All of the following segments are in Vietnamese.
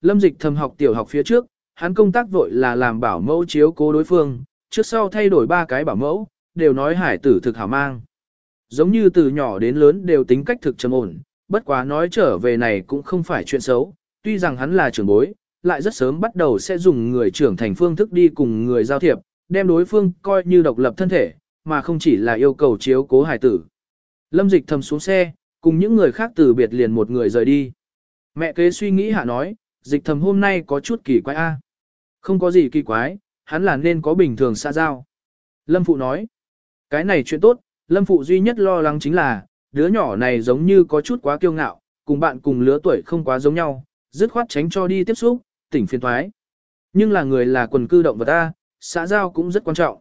Lâm dịch thầm học tiểu học phía trước, hắn công tác vội là làm bảo mẫu chiếu cố đối phương, trước sau thay đổi ba cái bảo mẫu, đều nói hải tử thực hảo mang. Giống như từ nhỏ đến lớn đều tính cách thực trầm ổn, bất quá nói trở về này cũng không phải chuyện xấu, tuy rằng hắn là trưởng bối, lại rất sớm bắt đầu sẽ dùng người trưởng thành phương thức đi cùng người giao thiệp, đem đối phương coi như độc lập thân thể, mà không chỉ là yêu cầu chiếu cố hải tử. Lâm dịch thầm xuống xe, cùng những người khác từ biệt liền một người rời đi. Mẹ kế suy nghĩ hạ nói, dịch thầm hôm nay có chút kỳ quái a. Không có gì kỳ quái, hắn là nên có bình thường xa giao. Lâm Phụ nói, cái này chuyện tốt, Lâm Phụ duy nhất lo lắng chính là, đứa nhỏ này giống như có chút quá kiêu ngạo, cùng bạn cùng lứa tuổi không quá giống nhau, dứt khoát tránh cho đi tiếp xúc, tỉnh phiền thoái. Nhưng là người là quần cư động vật ta, xã giao cũng rất quan trọng.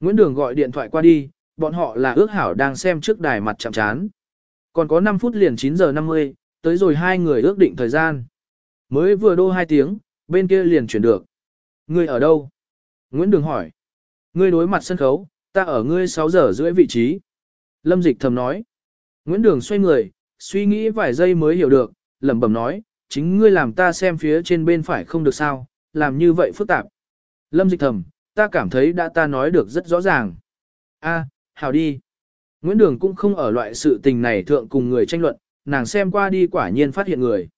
Nguyễn Đường gọi điện thoại qua đi, bọn họ là ước hảo đang xem trước đài mặt chạm chán. Còn có 5 phút liền 9 giờ 50, tới rồi hai người ước định thời gian. Mới vừa đô hai tiếng, bên kia liền chuyển được. Ngươi ở đâu? Nguyễn Đường hỏi. Ngươi đối mặt sân khấu, ta ở ngươi 6 giờ rưỡi vị trí. Lâm Dịch thầm nói. Nguyễn Đường xoay người, suy nghĩ vài giây mới hiểu được, lẩm bẩm nói, chính ngươi làm ta xem phía trên bên phải không được sao, làm như vậy phức tạp. Lâm Dịch thầm, ta cảm thấy đã ta nói được rất rõ ràng. A, hảo đi. Nguyễn Đường cũng không ở loại sự tình này thượng cùng người tranh luận, nàng xem qua đi quả nhiên phát hiện người.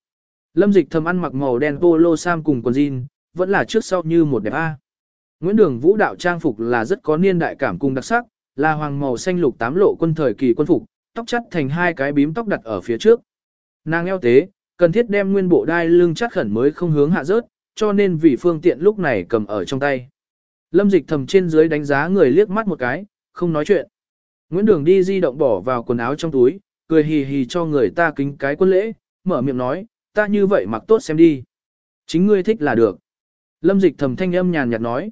Lâm Dịch thầm ăn mặc màu đen polo sam cùng quần jean, vẫn là trước sau như một đẹp A. Nguyễn Đường vũ đạo trang phục là rất có niên đại cảm cùng đặc sắc, là hoàng màu xanh lục tám lộ quân thời kỳ quân phục, tóc chắt thành hai cái bím tóc đặt ở phía trước. Nàng eo tế, cần thiết đem nguyên bộ đai lưng chắc khẩn mới không hướng hạ rớt, cho nên vì phương tiện lúc này cầm ở trong tay. Lâm dịch thầm trên dưới đánh giá người liếc mắt một cái, không nói chuyện. Nguyễn Đường đi di động bỏ vào quần áo trong túi, cười hì hì cho người ta kính cái quân lễ, mở miệng nói, ta như vậy mặc tốt xem đi. Chính ngươi thích là được. Lâm dịch thầm thanh âm nhàn nhạt nói.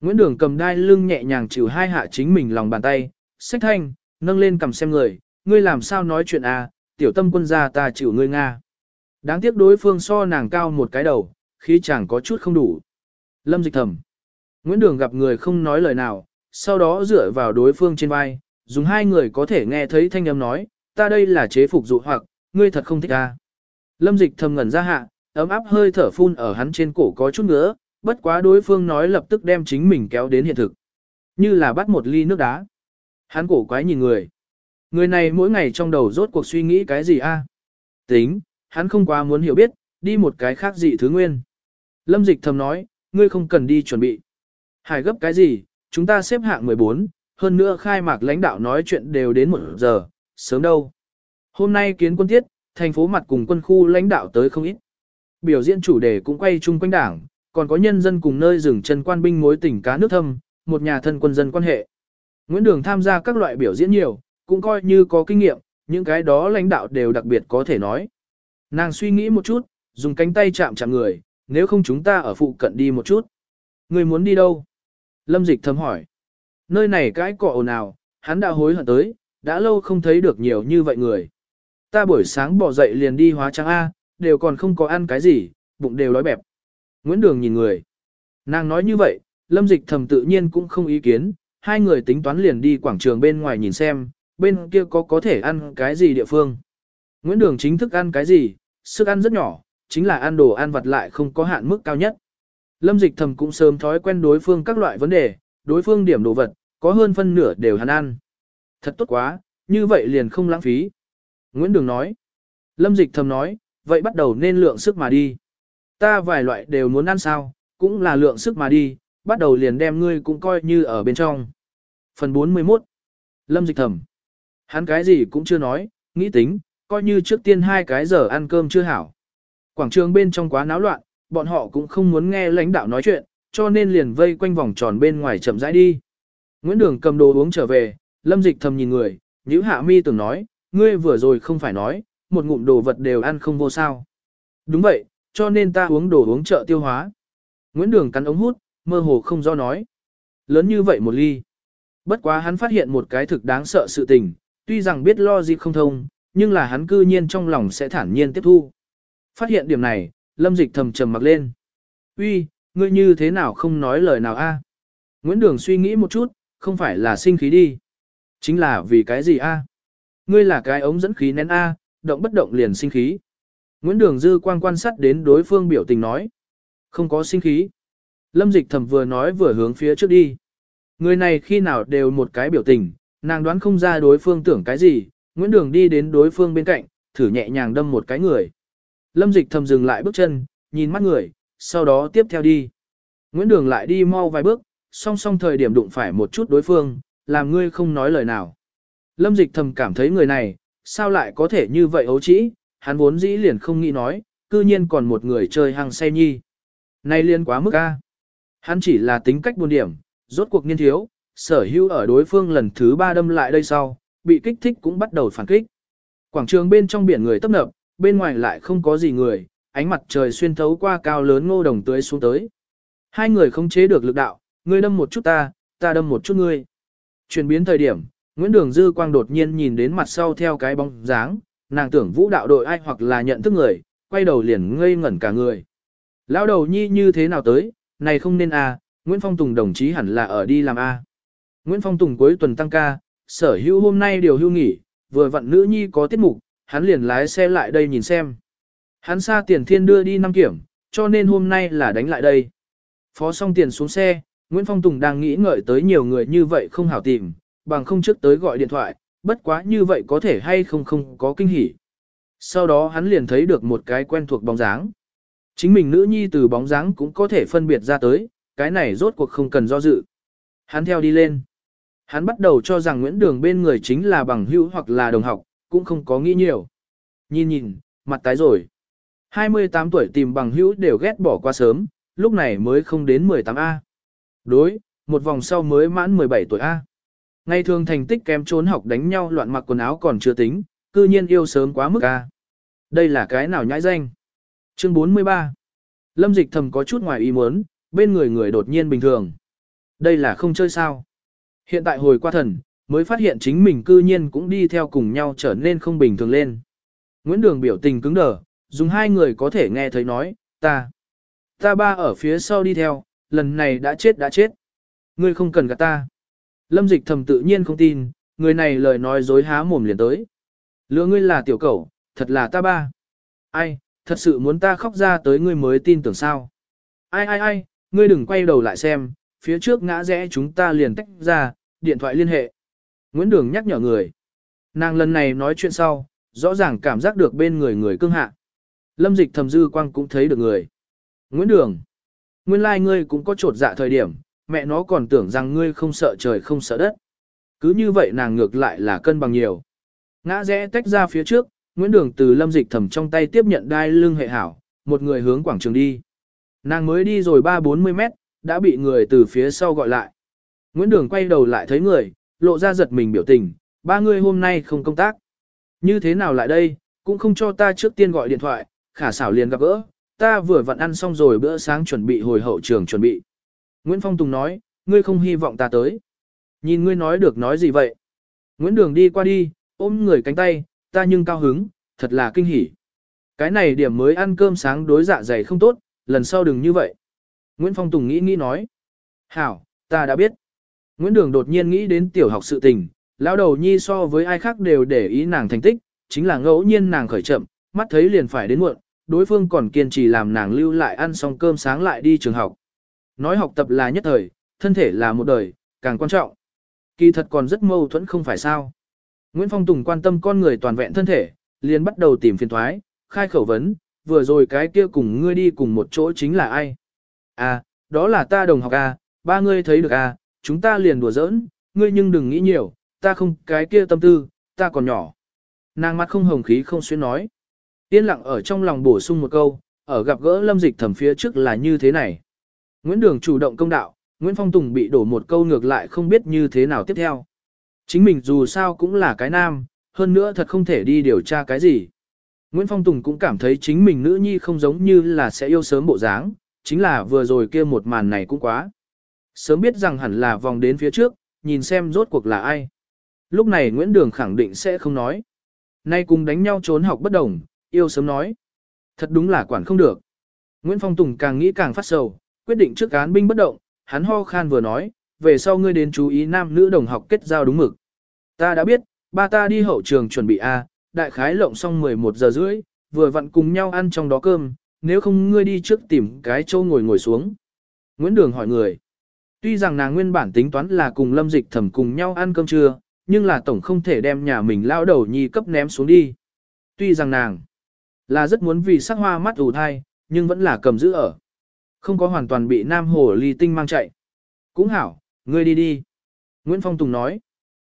Nguyễn Đường cầm đai lưng nhẹ nhàng chịu hai hạ chính mình lòng bàn tay, sách thanh, nâng lên cầm xem người, ngươi làm sao nói chuyện à, tiểu tâm quân gia ta chịu ngươi Nga. Đáng tiếc đối phương so nàng cao một cái đầu, khí chẳng có chút không đủ. Lâm dịch thầm. Nguyễn Đường gặp người không nói lời nào, sau đó dựa vào đối phương trên vai, dùng hai người có thể nghe thấy thanh âm nói, ta đây là chế phục dụ hoặc, ngươi thật không thích à? Lâm dịch thầm ngẩn ra hạ, ấm áp hơi thở phun ở hắn trên cổ có chút nữa, bất quá đối phương nói lập tức đem chính mình kéo đến hiện thực. Như là bắt một ly nước đá. Hắn cổ quái nhìn người. Người này mỗi ngày trong đầu rốt cuộc suy nghĩ cái gì a? Tính, hắn không quá muốn hiểu biết, đi một cái khác dị thứ nguyên. Lâm dịch thầm nói, ngươi không cần đi chuẩn bị. Hải gấp cái gì, chúng ta xếp hạng 14, hơn nữa khai mạc lãnh đạo nói chuyện đều đến một giờ, sớm đâu. Hôm nay kiến quân tiết, thành phố mặt cùng quân khu lãnh đạo tới không ít. Biểu diễn chủ đề cũng quay chung quanh đảng, còn có nhân dân cùng nơi dừng chân quan binh mối tình cá nước thâm, một nhà thân quân dân quan hệ. Nguyễn Đường tham gia các loại biểu diễn nhiều, cũng coi như có kinh nghiệm, những cái đó lãnh đạo đều đặc biệt có thể nói. Nàng suy nghĩ một chút, dùng cánh tay chạm chạm người, nếu không chúng ta ở phụ cận đi một chút. Người muốn đi đâu? Lâm Dịch thầm hỏi. Nơi này cái cọ ồn ào, hắn đã hối hận tới, đã lâu không thấy được nhiều như vậy người. Ta buổi sáng bỏ dậy liền đi hóa trang A, đều còn không có ăn cái gì, bụng đều đói bẹp. Nguyễn Đường nhìn người. Nàng nói như vậy, Lâm Dịch thầm tự nhiên cũng không ý kiến, hai người tính toán liền đi quảng trường bên ngoài nhìn xem, bên kia có có thể ăn cái gì địa phương. Nguyễn Đường chính thức ăn cái gì, sức ăn rất nhỏ, chính là ăn đồ ăn vặt lại không có hạn mức cao nhất. Lâm Dịch thầm cũng sớm thói quen đối phương các loại vấn đề, đối phương điểm đồ vật, có hơn phân nửa đều hắn ăn. Thật tốt quá, như vậy liền không lãng phí. Nguyễn Đường nói. Lâm Dịch thầm nói, vậy bắt đầu nên lượng sức mà đi. Ta vài loại đều muốn ăn sao, cũng là lượng sức mà đi, bắt đầu liền đem ngươi cũng coi như ở bên trong. Phần 41 Lâm Dịch thầm. Hắn cái gì cũng chưa nói, nghĩ tính, coi như trước tiên hai cái giờ ăn cơm chưa hảo. Quảng trường bên trong quá náo loạn, bọn họ cũng không muốn nghe lãnh đạo nói chuyện, cho nên liền vây quanh vòng tròn bên ngoài chậm rãi đi. Nguyễn Đường cầm đồ uống trở về, Lâm Dịch thầm nhìn người, Nhữ Hạ Mi từng nói, ngươi vừa rồi không phải nói, một ngụm đồ vật đều ăn không vô sao. Đúng vậy, cho nên ta uống đồ uống trợ tiêu hóa. Nguyễn Đường cắn ống hút, mơ hồ không do nói. Lớn như vậy một ly. Bất quá hắn phát hiện một cái thực đáng sợ sự tình, tuy rằng biết lo gì không thông, nhưng là hắn cư nhiên trong lòng sẽ thản nhiên tiếp thu. Phát hiện điểm này, lâm dịch thầm trầm mặc lên. Uy, ngươi như thế nào không nói lời nào a? Nguyễn Đường suy nghĩ một chút, không phải là sinh khí đi. Chính là vì cái gì a? Ngươi là cái ống dẫn khí nén a, động bất động liền sinh khí. Nguyễn Đường Dư quan quan sát đến đối phương biểu tình nói. Không có sinh khí. Lâm dịch thầm vừa nói vừa hướng phía trước đi. Người này khi nào đều một cái biểu tình, nàng đoán không ra đối phương tưởng cái gì, Nguyễn Đường đi đến đối phương bên cạnh, thử nhẹ nhàng đâm một cái người. Lâm dịch thầm dừng lại bước chân, nhìn mắt người, sau đó tiếp theo đi. Nguyễn Đường lại đi mau vài bước, song song thời điểm đụng phải một chút đối phương, làm ngươi không nói lời nào. Lâm dịch thầm cảm thấy người này, sao lại có thể như vậy ấu trĩ, hắn vốn dĩ liền không nghĩ nói, cư nhiên còn một người chơi hàng say nhi. nay liên quá mức a. Hắn chỉ là tính cách buồn điểm, rốt cuộc niên thiếu, sở hữu ở đối phương lần thứ ba đâm lại đây sau, bị kích thích cũng bắt đầu phản kích. Quảng trường bên trong biển người tấp nập, bên ngoài lại không có gì người, ánh mặt trời xuyên thấu qua cao lớn ngô đồng tưới xuống tới. Hai người không chế được lực đạo, ngươi đâm một chút ta, ta đâm một chút ngươi. Chuyển biến thời điểm, Nguyễn Đường Dư Quang đột nhiên nhìn đến mặt sau theo cái bóng dáng, nàng tưởng vũ đạo đội ai hoặc là nhận thức người, quay đầu liền ngây ngẩn cả người. Lão đầu nhi như thế nào tới, này không nên à, Nguyễn Phong Tùng đồng chí hẳn là ở đi làm a. Nguyễn Phong Tùng cuối tuần tăng ca, sở hữu hôm nay điều hưu nghỉ, vừa vặn nữ nhi có tiết mục, hắn liền lái xe lại đây nhìn xem. Hắn xa tiền thiên đưa đi năm kiểm, cho nên hôm nay là đánh lại đây. Phó xong tiền xuống xe, Nguyễn Phong Tùng đang nghĩ ngợi tới nhiều người như vậy không hảo tìm, bằng không trước tới gọi điện thoại, bất quá như vậy có thể hay không không có kinh hỉ. Sau đó hắn liền thấy được một cái quen thuộc bóng dáng. Chính mình nữ nhi từ bóng dáng cũng có thể phân biệt ra tới, cái này rốt cuộc không cần do dự. Hắn theo đi lên. Hắn bắt đầu cho rằng Nguyễn Đường bên người chính là bằng hữu hoặc là đồng học, cũng không có nghĩ nhiều. Nhìn nhìn, mặt tái rồi. 28 tuổi tìm bằng hữu đều ghét bỏ qua sớm, lúc này mới không đến 18A. Đối, một vòng sau mới mãn 17 tuổi A. Ngày thường thành tích kém trốn học đánh nhau loạn mặc quần áo còn chưa tính, cư nhiên yêu sớm quá mức A. Đây là cái nào nhãi danh? Chương 43 Lâm dịch thầm có chút ngoài ý muốn, bên người người đột nhiên bình thường. Đây là không chơi sao. Hiện tại hồi qua thần, mới phát hiện chính mình cư nhiên cũng đi theo cùng nhau trở nên không bình thường lên. Nguyễn Đường biểu tình cứng đờ, dùng hai người có thể nghe thấy nói, ta. Ta ba ở phía sau đi theo, lần này đã chết đã chết. Ngươi không cần gạt ta. Lâm dịch thầm tự nhiên không tin, người này lời nói dối há mồm liền tới. Lựa ngươi là tiểu cẩu, thật là ta ba. Ai, thật sự muốn ta khóc ra tới ngươi mới tin tưởng sao. Ai ai ai, ngươi đừng quay đầu lại xem, phía trước ngã rẽ chúng ta liền tách ra, điện thoại liên hệ. Nguyễn Đường nhắc nhở người. Nàng lần này nói chuyện sau, rõ ràng cảm giác được bên người người cương hạ. Lâm dịch thầm dư quang cũng thấy được người. Nguyễn Đường. Nguyên lai like ngươi cũng có trột dạ thời điểm, mẹ nó còn tưởng rằng ngươi không sợ trời không sợ đất. Cứ như vậy nàng ngược lại là cân bằng nhiều. Ngã rẽ tách ra phía trước, Nguyễn Đường từ lâm dịch thầm trong tay tiếp nhận đai lưng hệ hảo, một người hướng quảng trường đi. Nàng mới đi rồi 3-40 mét, đã bị người từ phía sau gọi lại. Nguyễn Đường quay đầu lại thấy người, lộ ra giật mình biểu tình, ba người hôm nay không công tác. Như thế nào lại đây, cũng không cho ta trước tiên gọi điện thoại, khả xảo liền gặp gỡ, ta vừa vặn ăn xong rồi bữa sáng chuẩn bị hồi hậu trường chuẩn bị. Nguyễn Phong Tùng nói, ngươi không hy vọng ta tới. Nhìn ngươi nói được nói gì vậy? Nguyễn Đường đi qua đi, ôm người cánh tay, ta nhưng cao hứng, thật là kinh hỉ. Cái này điểm mới ăn cơm sáng đối dạ dày không tốt, lần sau đừng như vậy. Nguyễn Phong Tùng nghĩ nghĩ nói. Hảo, ta đã biết. Nguyễn Đường đột nhiên nghĩ đến tiểu học sự tình, lão đầu nhi so với ai khác đều để ý nàng thành tích, chính là ngẫu nhiên nàng khởi chậm, mắt thấy liền phải đến muộn, đối phương còn kiên trì làm nàng lưu lại ăn xong cơm sáng lại đi trường học. Nói học tập là nhất thời, thân thể là một đời, càng quan trọng. Kỳ thật còn rất mâu thuẫn không phải sao. Nguyễn Phong Tùng quan tâm con người toàn vẹn thân thể, liền bắt đầu tìm phiền thoái, khai khẩu vấn, vừa rồi cái kia cùng ngươi đi cùng một chỗ chính là ai? À, đó là ta đồng học à, ba ngươi thấy được à, chúng ta liền đùa giỡn, ngươi nhưng đừng nghĩ nhiều, ta không cái kia tâm tư, ta còn nhỏ. Nàng mắt không hồng khí không xuyên nói. Yên lặng ở trong lòng bổ sung một câu, ở gặp gỡ lâm dịch thẩm phía trước là như thế này. Nguyễn Đường chủ động công đạo, Nguyễn Phong Tùng bị đổ một câu ngược lại không biết như thế nào tiếp theo. Chính mình dù sao cũng là cái nam, hơn nữa thật không thể đi điều tra cái gì. Nguyễn Phong Tùng cũng cảm thấy chính mình nữ nhi không giống như là sẽ yêu sớm bộ dáng, chính là vừa rồi kia một màn này cũng quá. Sớm biết rằng hẳn là vòng đến phía trước, nhìn xem rốt cuộc là ai. Lúc này Nguyễn Đường khẳng định sẽ không nói. Nay cùng đánh nhau trốn học bất đồng, yêu sớm nói. Thật đúng là quản không được. Nguyễn Phong Tùng càng nghĩ càng phát sầu, quyết định trước án binh bất động, hắn ho khan vừa nói, về sau ngươi đến chú ý nam nữ đồng học kết giao đúng mực. Ta đã biết, ba ta đi hậu trường chuẩn bị A, đại khái lộng xong 11 giờ rưỡi, vừa vặn cùng nhau ăn trong đó cơm, nếu không ngươi đi trước tìm cái châu ngồi ngồi xuống. Nguyễn Đường hỏi người. Tuy rằng nàng nguyên bản tính toán là cùng lâm dịch thẩm cùng nhau ăn cơm trưa, nhưng là tổng không thể đem nhà mình lao đầu nhi cấp ném xuống đi. Tuy rằng nàng là rất muốn vì sắc hoa mắt ủ thai, nhưng vẫn là cầm giữ ở. Không có hoàn toàn bị nam hồ ly tinh mang chạy. Cũng hảo, ngươi đi đi. Nguyễn Phong Tùng nói.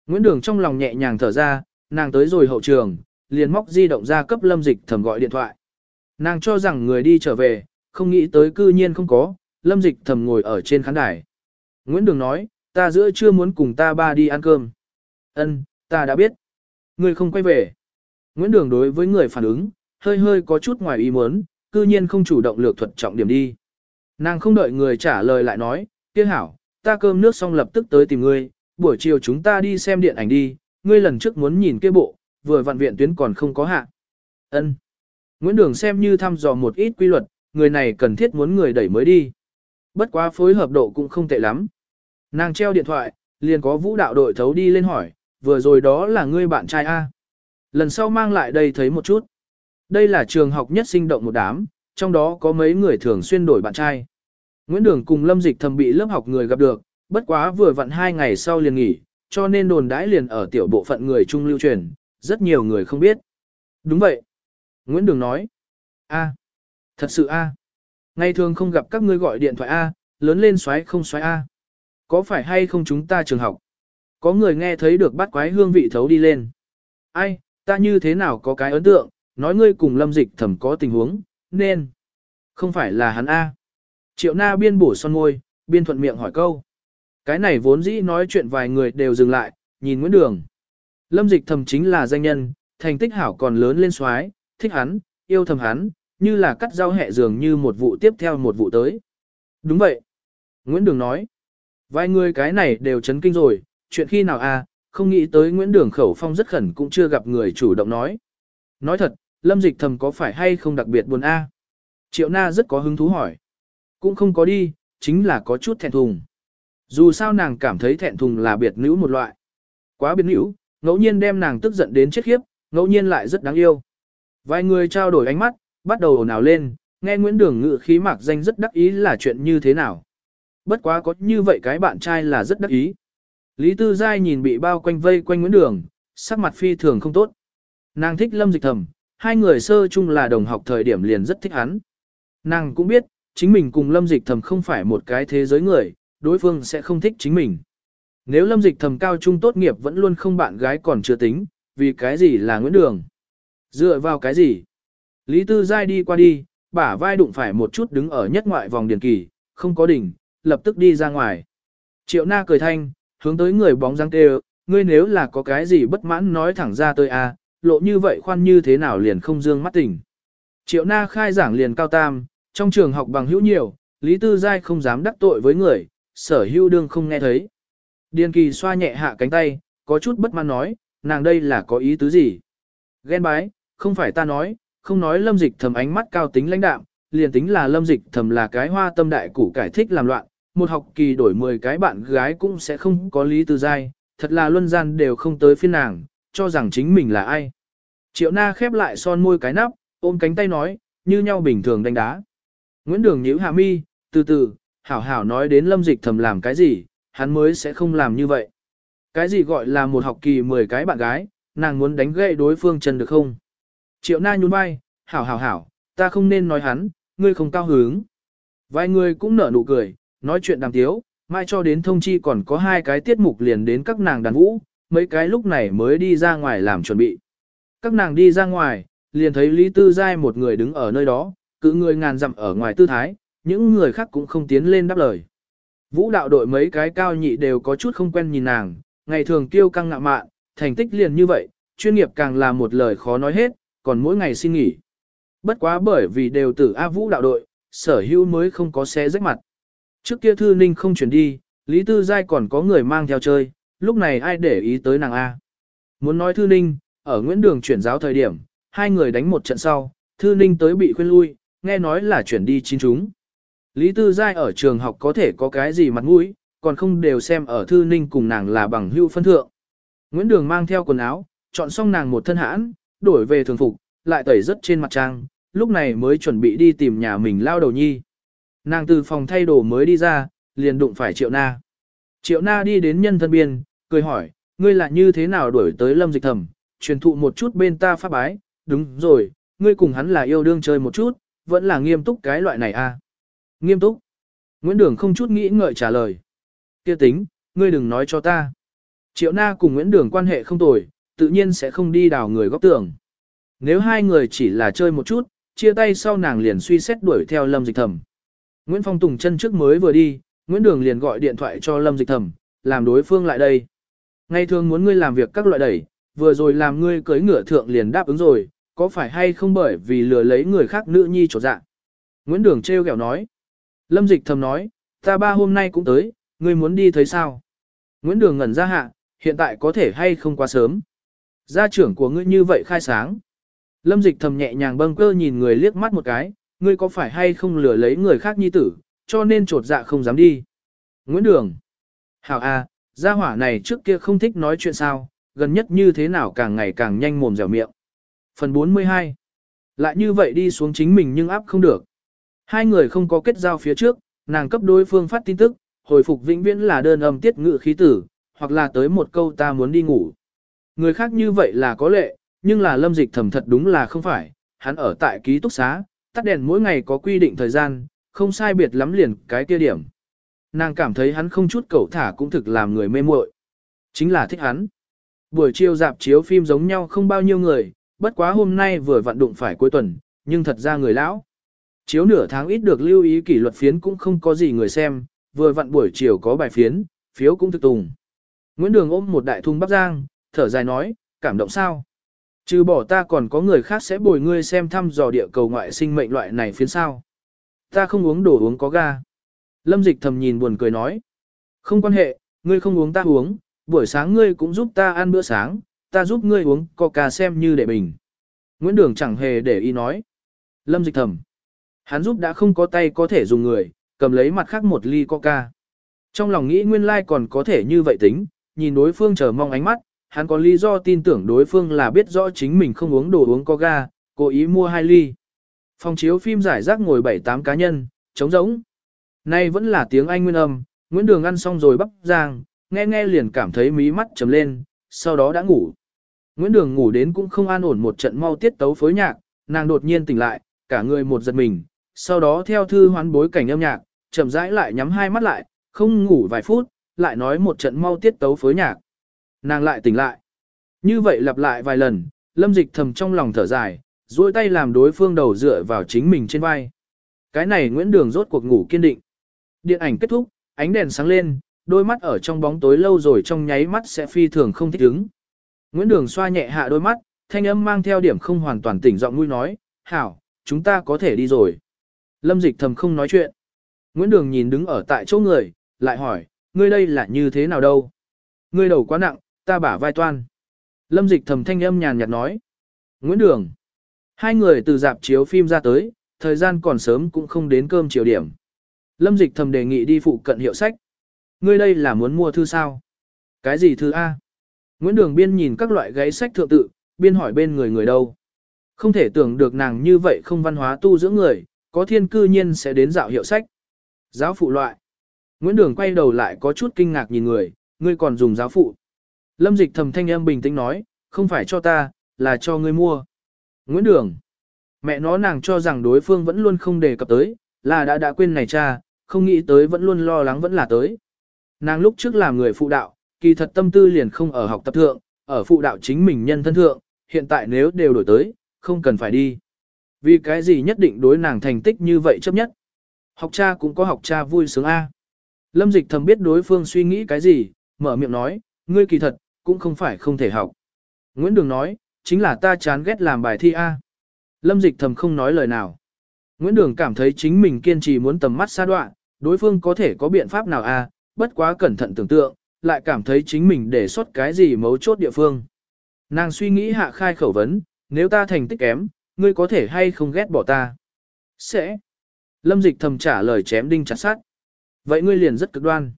Nguyễn Đường trong lòng nhẹ nhàng thở ra, nàng tới rồi hậu trường, liền móc di động ra cấp lâm dịch thẩm gọi điện thoại. Nàng cho rằng người đi trở về, không nghĩ tới cư nhiên không có, lâm dịch thẩm ngồi ở trên khán đài. Nguyễn Đường nói, ta giữa chưa muốn cùng ta ba đi ăn cơm. Ân, ta đã biết. Người không quay về. Nguyễn Đường đối với người phản ứng, hơi hơi có chút ngoài ý muốn, cư nhiên không chủ động lược thuật trọng điểm đi. Nàng không đợi người trả lời lại nói, kia hảo, ta cơm nước xong lập tức tới tìm ngươi, buổi chiều chúng ta đi xem điện ảnh đi, ngươi lần trước muốn nhìn kia bộ, vừa vặn viện tuyến còn không có hạ. Ân. Nguyễn Đường xem như thăm dò một ít quy luật, người này cần thiết muốn người đẩy mới đi. Bất quá phối hợp độ cũng không tệ lắm. Nàng treo điện thoại, liền có vũ đạo đội thấu đi lên hỏi, vừa rồi đó là ngươi bạn trai A. Lần sau mang lại đây thấy một chút. Đây là trường học nhất sinh động một đám, trong đó có mấy người thường xuyên đổi bạn trai. Nguyễn Đường cùng Lâm Dịch thầm bị lớp học người gặp được, bất quá vừa vặn hai ngày sau liền nghỉ, cho nên đồn đãi liền ở tiểu bộ phận người trung lưu truyền, rất nhiều người không biết. Đúng vậy. Nguyễn Đường nói. A. Thật sự A. Ngày thường không gặp các ngươi gọi điện thoại A, lớn lên xoáy không xoáy A. Có phải hay không chúng ta trường học? Có người nghe thấy được bắt quái hương vị thấu đi lên. Ai, ta như thế nào có cái ấn tượng, nói ngươi cùng lâm dịch thẩm có tình huống, nên. Không phải là hắn A. Triệu na biên bổ son môi, biên thuận miệng hỏi câu. Cái này vốn dĩ nói chuyện vài người đều dừng lại, nhìn Nguyễn Đường. Lâm dịch thầm chính là danh nhân, thành tích hảo còn lớn lên xoái, thích hắn, yêu thầm hắn, như là cắt rau hẹ dường như một vụ tiếp theo một vụ tới. Đúng vậy. Nguyễn Đường nói. Vài người cái này đều chấn kinh rồi, chuyện khi nào à, không nghĩ tới Nguyễn Đường khẩu phong rất khẩn cũng chưa gặp người chủ động nói. Nói thật, Lâm Dịch thầm có phải hay không đặc biệt buồn a? Triệu Na rất có hứng thú hỏi. Cũng không có đi, chính là có chút thẹn thùng. Dù sao nàng cảm thấy thẹn thùng là biệt nữ một loại. Quá biệt nữ, ngẫu nhiên đem nàng tức giận đến chết khiếp, ngẫu nhiên lại rất đáng yêu. Vài người trao đổi ánh mắt, bắt đầu ồn ào lên, nghe Nguyễn Đường ngự khí mạc danh rất đắc ý là chuyện như thế nào. Bất quá có như vậy cái bạn trai là rất đắc ý. Lý Tư Giai nhìn bị bao quanh vây quanh Nguyễn Đường, sắc mặt phi thường không tốt. Nàng thích Lâm Dịch Thầm, hai người sơ chung là đồng học thời điểm liền rất thích hắn. Nàng cũng biết, chính mình cùng Lâm Dịch Thầm không phải một cái thế giới người, đối phương sẽ không thích chính mình. Nếu Lâm Dịch Thầm cao trung tốt nghiệp vẫn luôn không bạn gái còn chưa tính, vì cái gì là Nguyễn Đường? Dựa vào cái gì? Lý Tư Giai đi qua đi, bả vai đụng phải một chút đứng ở nhất ngoại vòng điền kỳ, không có đỉnh, lập tức đi ra ngoài. Triệu na cười thanh, hướng tới người bóng dáng kêu, ngươi nếu là có cái gì bất mãn nói thẳng ra tôi à, lộ như vậy khoan như thế nào liền không dương mắt tỉnh. Triệu na khai giảng liền cao tam, trong trường học bằng hữu nhiều, Lý Tư Giai không dám đắc tội với người, sở hữu đương không nghe thấy. Điền kỳ xoa nhẹ hạ cánh tay, có chút bất mãn nói, nàng đây là có ý tứ gì? Ghen bái, không phải ta nói, không nói lâm dịch thầm ánh mắt cao tính lãnh đạm, liền tính là lâm dịch thầm là cái hoa tâm đại củ cải thích làm loạn, một học kỳ đổi 10 cái bạn gái cũng sẽ không có lý tư giai thật là luân gian đều không tới phiên nàng, cho rằng chính mình là ai. Triệu na khép lại son môi cái nắp, ôm cánh tay nói, như nhau bình thường đánh đá. Nguyễn Đường nhíu hạ mi, từ từ, hảo hảo nói đến lâm dịch thầm làm cái gì, hắn mới sẽ không làm như vậy. Cái gì gọi là một học kỳ 10 cái bạn gái, nàng muốn đánh gậy đối phương chân được không? Triệu na nhún vai, hảo hảo hảo, ta không nên nói hắn, ngươi không cao hứng. Vài người cũng nở nụ cười, nói chuyện đàm tiếu, mai cho đến thông chi còn có hai cái tiết mục liền đến các nàng đàn vũ, mấy cái lúc này mới đi ra ngoài làm chuẩn bị. Các nàng đi ra ngoài, liền thấy Lý Tư Giai một người đứng ở nơi đó, cự người ngàn dặm ở ngoài tư thái, những người khác cũng không tiến lên đáp lời. Vũ đạo đội mấy cái cao nhị đều có chút không quen nhìn nàng, ngày thường kiêu căng ngạo mạn, thành tích liền như vậy, chuyên nghiệp càng là một lời khó nói hết, còn mỗi ngày xin nghỉ. Bất quá bởi vì đều tử A Vũ đạo đội, sở hữu mới không có xe rách mặt. Trước kia Thư Ninh không chuyển đi, Lý Tư Giai còn có người mang theo chơi, lúc này ai để ý tới nàng A. Muốn nói Thư Ninh, ở Nguyễn Đường chuyển giáo thời điểm, hai người đánh một trận sau, Thư Ninh tới bị khuyên lui, nghe nói là chuyển đi chín chúng. Lý Tư Giai ở trường học có thể có cái gì mặt mũi, còn không đều xem ở Thư Ninh cùng nàng là bằng hữu phân thượng. Nguyễn Đường mang theo quần áo, chọn xong nàng một thân hãn, đổi về thường phục, lại tẩy rất trên mặt trang, lúc này mới chuẩn bị đi tìm nhà mình lao đầu nhi. Nàng từ phòng thay đồ mới đi ra, liền đụng phải Triệu Na. Triệu Na đi đến nhân thân biên, cười hỏi, ngươi là như thế nào đuổi tới lâm dịch thầm, truyền thụ một chút bên ta pháp bái, đúng rồi, ngươi cùng hắn là yêu đương chơi một chút, vẫn là nghiêm túc cái loại này à. Nghiêm túc. Nguyễn Đường không chút nghĩ ngợi trả lời. Kia tính, ngươi đừng nói cho ta. Triệu Na cùng Nguyễn Đường quan hệ không tồi, tự nhiên sẽ không đi đào người góc tường. Nếu hai người chỉ là chơi một chút, chia tay sau nàng liền suy xét đuổi theo Lâm Dịch thẩm Nguyễn Phong Tùng chân trước mới vừa đi, Nguyễn Đường liền gọi điện thoại cho Lâm Dịch thẩm làm đối phương lại đây. Ngày thường muốn ngươi làm việc các loại đẩy, vừa rồi làm ngươi cưới ngựa thượng liền đáp ứng rồi, có phải hay không bởi vì lừa lấy người khác nữ nhi trột dạ. Nguyễn Đường treo kẹo nói. Lâm Dịch Thầm nói, ta ba hôm nay cũng tới, ngươi muốn đi thấy sao? Nguyễn Đường ngẩn ra hạ, hiện tại có thể hay không quá sớm. Gia trưởng của ngươi như vậy khai sáng. Lâm dịch thầm nhẹ nhàng bâng cơ nhìn người liếc mắt một cái, ngươi có phải hay không lừa lấy người khác nhi tử, cho nên trột dạ không dám đi. Nguyễn Đường. Hảo A, gia hỏa này trước kia không thích nói chuyện sao, gần nhất như thế nào càng ngày càng nhanh mồm dẻo miệng. Phần 42. Lại như vậy đi xuống chính mình nhưng áp không được. Hai người không có kết giao phía trước, nàng cấp đối phương phát tin tức, hồi phục vĩnh viễn là đơn âm tiết ngự khí tử, hoặc là tới một câu ta muốn đi ngủ. Người khác như vậy là có lệ, nhưng là lâm dịch thẩm thật đúng là không phải, hắn ở tại ký túc xá, tắt đèn mỗi ngày có quy định thời gian, không sai biệt lắm liền cái kia điểm. Nàng cảm thấy hắn không chút cẩu thả cũng thực làm người mê muội Chính là thích hắn. Buổi chiều dạp chiếu phim giống nhau không bao nhiêu người, bất quá hôm nay vừa vận đụng phải cuối tuần, nhưng thật ra người lão. Chiếu nửa tháng ít được lưu ý kỷ luật phiến cũng không có gì người xem, vừa vặn buổi chiều có bài phiến, phiếu cũng thực tùng. Nguyễn Đường ôm một đại thùng bắp giang, thở dài nói, cảm động sao? Trừ bỏ ta còn có người khác sẽ bồi ngươi xem thăm dò địa cầu ngoại sinh mệnh loại này phiến sao. Ta không uống đồ uống có ga. Lâm dịch thầm nhìn buồn cười nói. Không quan hệ, ngươi không uống ta uống, buổi sáng ngươi cũng giúp ta ăn bữa sáng, ta giúp ngươi uống coca xem như để bình. Nguyễn Đường chẳng hề để ý nói. Lâm dịch thầm. Hắn giúp đã không có tay có thể dùng người, cầm lấy mặt khác một ly coca. Trong lòng nghĩ nguyên lai like còn có thể như vậy tính, nhìn đối phương chờ mong ánh mắt, hắn có lý do tin tưởng đối phương là biết rõ chính mình không uống đồ uống coca cố ý mua hai ly. Phòng chiếu phim giải rác ngồi 7-8 cá nhân, trống rỗng. Nay vẫn là tiếng Anh nguyên âm, Nguyễn Đường ăn xong rồi bắp giang, nghe nghe liền cảm thấy mí mắt trầm lên, sau đó đã ngủ. Nguyễn Đường ngủ đến cũng không an ổn một trận mau tiết tấu phối nhạc, nàng đột nhiên tỉnh lại, cả người một giật mình, sau đó theo thư hoán bối cảnh âm nhạc, chậm rãi lại nhắm hai mắt lại, không ngủ vài phút, lại nói một trận mau tiết tấu phối nhạc. Nàng lại tỉnh lại. Như vậy lặp lại vài lần, lâm dịch thầm trong lòng thở dài, duỗi tay làm đối phương đầu dựa vào chính mình trên vai. Cái này Nguyễn Đường rốt cuộc ngủ kiên định. Điện ảnh kết thúc, ánh đèn sáng lên, đôi mắt ở trong bóng tối lâu rồi trong nháy mắt sẽ phi thường không thích ứng. Nguyễn Đường xoa nhẹ hạ đôi mắt, thanh âm mang theo điểm không hoàn toàn tỉnh giọng nuôi nói, hảo, chúng ta có thể đi rồi. Lâm dịch thầm không nói chuyện. Nguyễn Đường nhìn đứng ở tại chỗ người, lại hỏi, ngươi đây là như thế nào đâu? Ngươi đầu quá nặng, ta bả vai toan. Lâm dịch thầm thanh âm nhàn nhạt nói. Nguyễn Đường. Hai người từ dạp chiếu phim ra tới, thời gian còn sớm cũng không đến cơm chiều điểm. Lâm dịch thầm đề nghị đi phụ cận hiệu sách. Ngươi đây là muốn mua thư sao? Cái gì thư A? Nguyễn Đường biên nhìn các loại gáy sách thượng tự, biên hỏi bên người người đâu. Không thể tưởng được nàng như vậy không văn hóa tu dưỡng người, có thiên cư nhiên sẽ đến dạo hiệu sách. Giáo phụ loại. Nguyễn Đường quay đầu lại có chút kinh ngạc nhìn người, ngươi còn dùng giáo phụ. Lâm dịch thầm thanh âm bình tĩnh nói, không phải cho ta, là cho ngươi mua. Nguyễn Đường. Mẹ nó nàng cho rằng đối phương vẫn luôn không đề cập tới, là đã đã quên này cha, không nghĩ tới vẫn luôn lo lắng vẫn là tới. Nàng lúc trước làm người phụ đạo, kỳ thật tâm tư liền không ở học tập thượng, ở phụ đạo chính mình nhân thân thượng, hiện tại nếu đều đổi tới, không cần phải đi. Vì cái gì nhất định đối nàng thành tích như vậy chấp nhất. Học cha cũng có học cha vui sướng A. Lâm dịch thầm biết đối phương suy nghĩ cái gì, mở miệng nói, ngươi kỳ thật, cũng không phải không thể học. Nguyễn Đường nói, chính là ta chán ghét làm bài thi A. Lâm dịch thầm không nói lời nào. Nguyễn Đường cảm thấy chính mình kiên trì muốn tầm mắt xa đoạn, đối phương có thể có biện pháp nào A, bất quá cẩn thận tưởng tượng, lại cảm thấy chính mình để xuất cái gì mấu chốt địa phương. Nàng suy nghĩ hạ khai khẩu vấn, nếu ta thành tích kém, ngươi có thể hay không ghét bỏ ta? Sẽ. Lâm dịch thầm trả lời chém đinh chặt sát. Vậy ngươi liền rất cực đoan.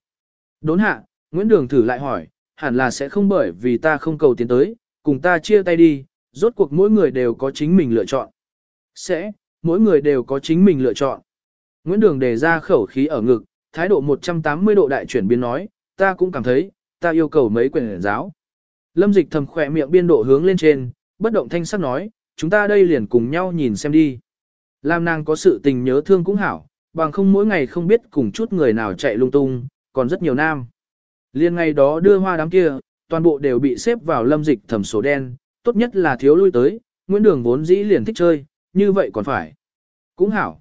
Đốn hạ, Nguyễn Đường thử lại hỏi, hẳn là sẽ không bởi vì ta không cầu tiến tới, cùng ta chia tay đi, Rốt cuộc mỗi người đều có chính mình lựa chọn. Sẽ, mỗi người đều có chính mình lựa chọn. Nguyễn Đường đề ra khẩu khí ở ngực, thái độ 180 độ đại chuyển biến nói, ta cũng cảm thấy, ta yêu cầu mấy quyền giáo. Lâm dịch thầm khỏe miệng biên độ hướng lên trên, bất động thanh sắc nói, chúng ta đây liền cùng nhau nhìn xem đi. làm nàng có sự tình nhớ thương cũng hảo, bằng không mỗi ngày không biết cùng chút người nào chạy lung tung, còn rất nhiều nam. Liên ngày đó đưa hoa đám kia, toàn bộ đều bị xếp vào lâm dịch thầm số đen, tốt nhất là thiếu lui tới, Nguyễn Đường vốn dĩ liền thích chơi, như vậy còn phải. Cũng hảo.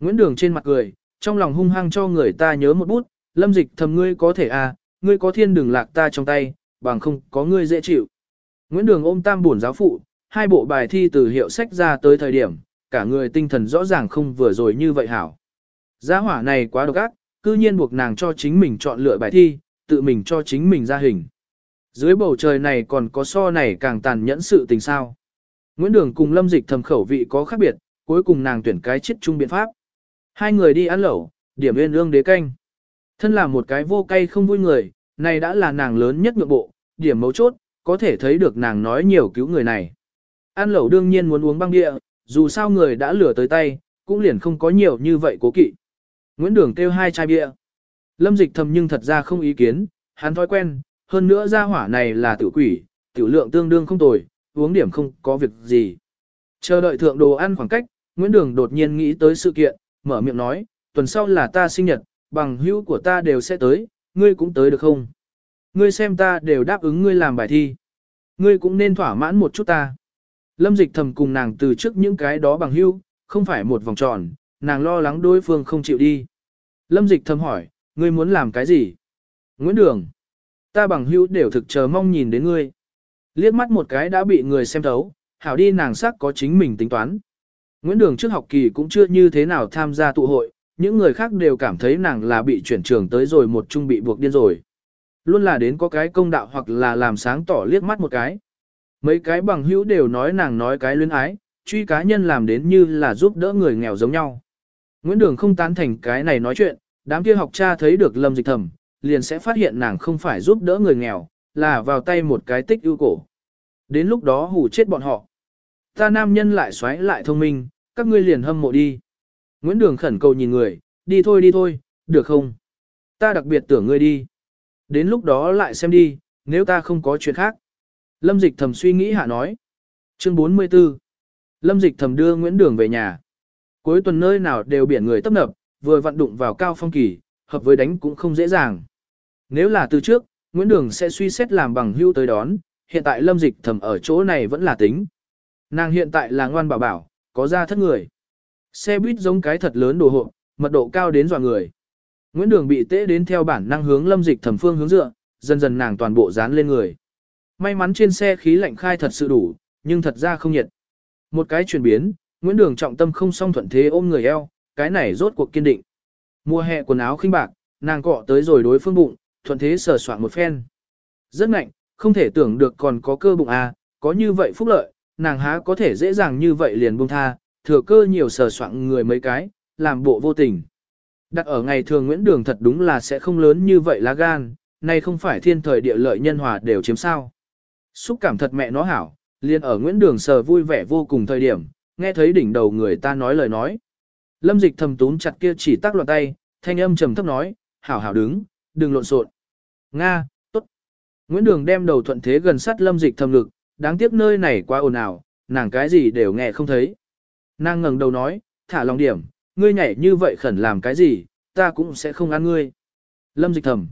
Nguyễn Đường trên mặt cười, trong lòng hung hăng cho người ta nhớ một bút, lâm dịch thầm ngươi có thể à, ngươi có thiên đường lạc ta trong tay, bằng không có ngươi dễ chịu. Nguyễn Đường ôm tam buồn giáo phụ, hai bộ bài thi từ hiệu sách ra tới thời điểm, cả người tinh thần rõ ràng không vừa rồi như vậy hảo. Giá hỏa này quá độc ác, cư nhiên buộc nàng cho chính mình chọn lựa bài thi, tự mình cho chính mình ra hình. Dưới bầu trời này còn có so này càng tàn nhẫn sự tình sao. Nguyễn Đường cùng Lâm Dịch thầm khẩu vị có khác biệt, cuối cùng nàng tuyển cái chết chung biện pháp. Hai người đi ăn lẩu, điểm yên ương đế canh. Thân là một cái vô cay không vui người, này đã là nàng lớn nhất nhượng bộ, điểm mấu chốt, có thể thấy được nàng nói nhiều cứu người này. an lẩu đương nhiên muốn uống băng địa, dù sao người đã lửa tới tay, cũng liền không có nhiều như vậy cố kỵ. Nguyễn Đường kêu hai chai bia. Lâm dịch thầm nhưng thật ra không ý kiến, hắn thói quen, hơn nữa gia hỏa này là tiểu quỷ, tiểu lượng tương đương không tồi, uống điểm không có việc gì. Chờ đợi thượng đồ ăn khoảng cách, Nguyễn Đường đột nhiên nghĩ tới sự kiện, mở miệng nói, tuần sau là ta sinh nhật, bằng hữu của ta đều sẽ tới, ngươi cũng tới được không? Ngươi xem ta đều đáp ứng ngươi làm bài thi. Ngươi cũng nên thỏa mãn một chút ta. Lâm dịch thầm cùng nàng từ trước những cái đó bằng hữu, không phải một vòng tròn, nàng lo lắng đối phương không chịu đi. Lâm dịch thầm hỏi, ngươi muốn làm cái gì? Nguyễn Đường. Ta bằng hữu đều thực chờ mong nhìn đến ngươi. Liếc mắt một cái đã bị người xem thấu, hảo đi nàng sắc có chính mình tính toán. Nguyễn Đường trước học kỳ cũng chưa như thế nào tham gia tụ hội, những người khác đều cảm thấy nàng là bị chuyển trường tới rồi một chung bị buộc điên rồi. Luôn là đến có cái công đạo hoặc là làm sáng tỏ liếc mắt một cái. Mấy cái bằng hữu đều nói nàng nói cái luyến ái, truy cá nhân làm đến như là giúp đỡ người nghèo giống nhau. Nguyễn Đường không tán thành cái này nói chuyện, đám kia học cha thấy được lâm dịch thầm, liền sẽ phát hiện nàng không phải giúp đỡ người nghèo, là vào tay một cái tích ưu cổ. Đến lúc đó hù chết bọn họ. Ta nam nhân lại xoáy lại thông minh, các ngươi liền hâm mộ đi. Nguyễn Đường khẩn cầu nhìn người, đi thôi đi thôi, được không? Ta đặc biệt tưởng ngươi đi. Đến lúc đó lại xem đi, nếu ta không có chuyện khác. Lâm Dịch thầm suy nghĩ hạ nói. Chương 44 Lâm Dịch thầm đưa Nguyễn Đường về nhà. Cuối tuần nơi nào đều biển người tấp nập, vừa vận đụng vào cao phong kỳ, hợp với đánh cũng không dễ dàng. Nếu là từ trước, Nguyễn Đường sẽ suy xét làm bằng hưu tới đón, hiện tại Lâm Dịch thầm ở chỗ này vẫn là tính. Nàng hiện tại là ngoan bảo bảo, có ra thất người. Xe buýt giống cái thật lớn đồ hộp, mật độ cao đến dọa người. Nguyễn Đường bị tễ đến theo bản năng hướng Lâm Dịch thẩm phương hướng dựa, dần dần nàng toàn bộ dán lên người. May mắn trên xe khí lạnh khai thật sự đủ, nhưng thật ra không nhiệt. Một cái chuyển biến, Nguyễn Đường trọng tâm không song thuận thế ôm người eo, cái này rốt cuộc kiên định. Mùa hè quần áo khinh bạc, nàng cọ tới rồi đối phương bụng, thuận thế sờ soạn một phen. Rất nạnh, không thể tưởng được còn có cơ bụng à, có như vậy phúc lợi, nàng há có thể dễ dàng như vậy liền buông tha, thừa cơ nhiều sờ soạn người mấy cái, làm bộ vô tình. Đặt ở ngày thường Nguyễn Đường thật đúng là sẽ không lớn như vậy lá gan, nay không phải thiên thời địa lợi nhân hòa đều chiếm sao. Xúc cảm thật mẹ nó hảo, liền ở Nguyễn Đường sờ vui vẻ vô cùng thời điểm, nghe thấy đỉnh đầu người ta nói lời nói. Lâm dịch thầm tún chặt kia chỉ tác loạn tay, thanh âm trầm thấp nói, hảo hảo đứng, đừng lộn xộn. Nga, tốt. Nguyễn Đường đem đầu thuận thế gần sát lâm dịch thầm lực, đáng tiếc nơi này quá ồn ào, nàng cái gì đều nghe không thấy. Nàng ngẩng đầu nói, thả lòng điểm, ngươi nhảy như vậy khẩn làm cái gì, ta cũng sẽ không ăn ngươi. Lâm dịch thầm.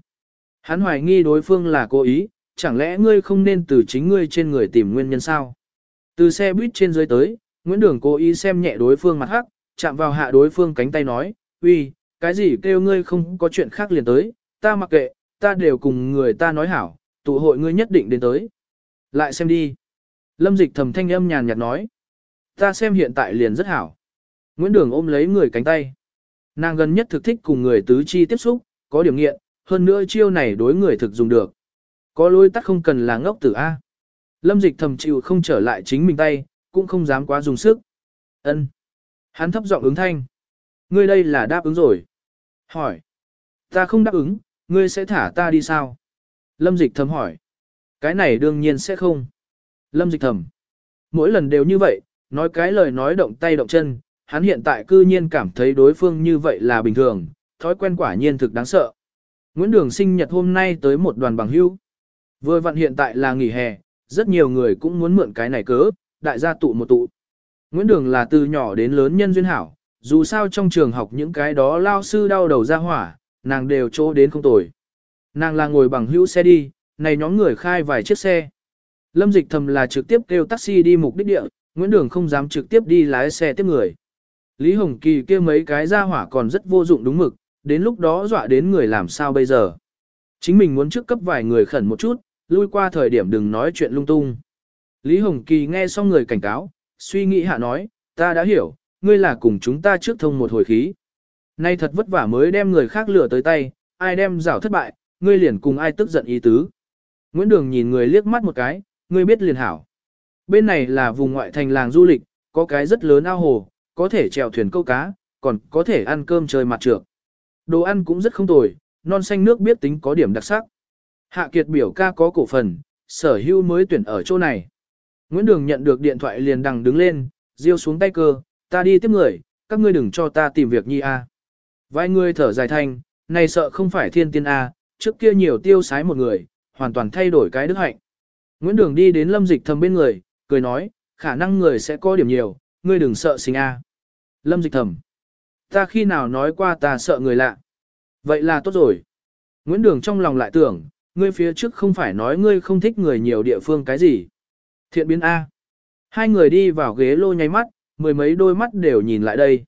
Hắn hoài nghi đối phương là cố ý, chẳng lẽ ngươi không nên từ chính ngươi trên người tìm nguyên nhân sao? Từ xe buýt trên dưới tới, Nguyễn Đường cố ý xem nhẹ đối phương mặt hắc, chạm vào hạ đối phương cánh tay nói, uy, cái gì kêu ngươi không có chuyện khác liền tới, ta mặc kệ, ta đều cùng người ta nói hảo, tụ hội ngươi nhất định đến tới. Lại xem đi. Lâm dịch thầm thanh âm nhàn nhạt nói. Ta xem hiện tại liền rất hảo. Nguyễn Đường ôm lấy người cánh tay. Nàng gần nhất thực thích cùng người tứ chi tiếp xúc, có điểm nghiện, hơn nữa chiêu này đối người thực dùng được. Có lôi tắt không cần là ngốc tử A. Lâm dịch thầm chịu không trở lại chính mình tay, cũng không dám quá dùng sức. ân Hắn thấp giọng ứng thanh. Ngươi đây là đáp ứng rồi. Hỏi. Ta không đáp ứng, ngươi sẽ thả ta đi sao? Lâm dịch thầm hỏi. Cái này đương nhiên sẽ không. Lâm dịch thầm. mỗi lần đều như vậy, nói cái lời nói động tay động chân, hắn hiện tại cư nhiên cảm thấy đối phương như vậy là bình thường, thói quen quả nhiên thực đáng sợ. Nguyễn Đường sinh nhật hôm nay tới một đoàn bằng hữu. Vừa vặn hiện tại là nghỉ hè, rất nhiều người cũng muốn mượn cái này cớ, đại gia tụ một tụ. Nguyễn Đường là từ nhỏ đến lớn nhân duyên hảo, dù sao trong trường học những cái đó lao sư đau đầu ra hỏa, nàng đều chỗ đến không tồi. Nàng là ngồi bằng hữu xe đi, này nhóm người khai vài chiếc xe. Lâm dịch thầm là trực tiếp kêu taxi đi mục đích địa, Nguyễn Đường không dám trực tiếp đi lái xe tiếp người. Lý Hồng Kỳ kia mấy cái ra hỏa còn rất vô dụng đúng mực, đến lúc đó dọa đến người làm sao bây giờ. Chính mình muốn trước cấp vài người khẩn một chút, lui qua thời điểm đừng nói chuyện lung tung. Lý Hồng Kỳ nghe xong người cảnh cáo, suy nghĩ hạ nói, ta đã hiểu, ngươi là cùng chúng ta trước thông một hồi khí. Nay thật vất vả mới đem người khác lửa tới tay, ai đem rảo thất bại, ngươi liền cùng ai tức giận ý tứ. Nguyễn Đường nhìn người liếc mắt một cái, ngươi biết liền hảo. Bên này là vùng ngoại thành làng du lịch, có cái rất lớn ao hồ, có thể chèo thuyền câu cá, còn có thể ăn cơm chơi mặt trược. Đồ ăn cũng rất không tồi, non xanh nước biết tính có điểm đặc sắc. Hạ Kiệt biểu ca có cổ phần, sở hữu mới tuyển ở chỗ này. Nguyễn Đường nhận được điện thoại liền đằng đứng lên, riêu xuống tay cơ, ta đi tiếp người, các ngươi đừng cho ta tìm việc nhi a. Vài người thở dài thanh, này sợ không phải thiên tiên a, trước kia nhiều tiêu sái một người, hoàn toàn thay đổi cái đức hạnh. Nguyễn Đường đi đến lâm dịch thầm bên người, cười nói, khả năng người sẽ có điểm nhiều, ngươi đừng sợ sinh a. Lâm dịch thầm. Ta khi nào nói qua ta sợ người lạ. Vậy là tốt rồi. Nguyễn Đường trong lòng lại tưởng, ngươi phía trước không phải nói ngươi không thích người nhiều địa phương cái gì. Thiện biến A. Hai người đi vào ghế lô nháy mắt, mười mấy đôi mắt đều nhìn lại đây.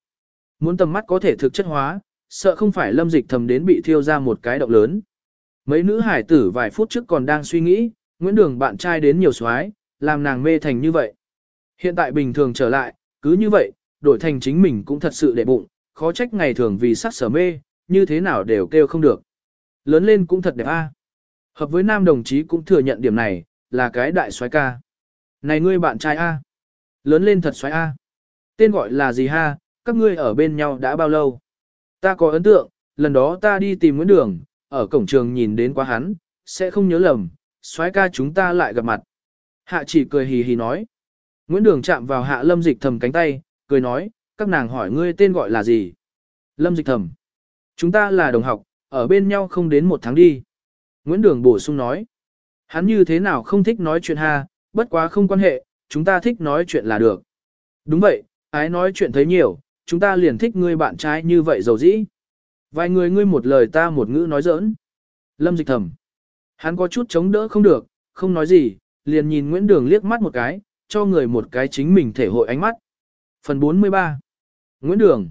Muốn tầm mắt có thể thực chất hóa, sợ không phải lâm dịch thầm đến bị thiêu ra một cái động lớn. Mấy nữ hải tử vài phút trước còn đang suy nghĩ, Nguyễn Đường bạn trai đến nhiều soái làm nàng mê thành như vậy. Hiện tại bình thường trở lại, cứ như vậy, đổi thành chính mình cũng thật sự đệ bụng, khó trách ngày thường vì sắc sở mê, như thế nào đều kêu không được. Lớn lên cũng thật đẹp a. Hợp với nam đồng chí cũng thừa nhận điểm này, là cái đại soái ca. Này ngươi bạn trai a, lớn lên thật soái a. Tên gọi là gì ha, các ngươi ở bên nhau đã bao lâu? Ta có ấn tượng, lần đó ta đi tìm Nguyễn Đường, ở cổng trường nhìn đến quá hắn, sẽ không nhớ lầm, soái ca chúng ta lại gặp mặt. Hạ chỉ cười hì hì nói. Nguyễn Đường chạm vào hạ lâm dịch thầm cánh tay, cười nói, các nàng hỏi ngươi tên gọi là gì? Lâm dịch thầm. Chúng ta là đồng học, ở bên nhau không đến một tháng đi. Nguyễn Đường bổ sung nói. Hắn như thế nào không thích nói chuyện ha, bất quá không quan hệ, chúng ta thích nói chuyện là được. Đúng vậy, ái nói chuyện thấy nhiều, chúng ta liền thích ngươi bạn trai như vậy dầu dĩ. Vài người ngươi một lời ta một ngữ nói giỡn. Lâm dịch thầm. Hắn có chút chống đỡ không được, không nói gì, liền nhìn Nguyễn Đường liếc mắt một cái, cho người một cái chính mình thể hội ánh mắt. Phần 43 Nguyễn Đường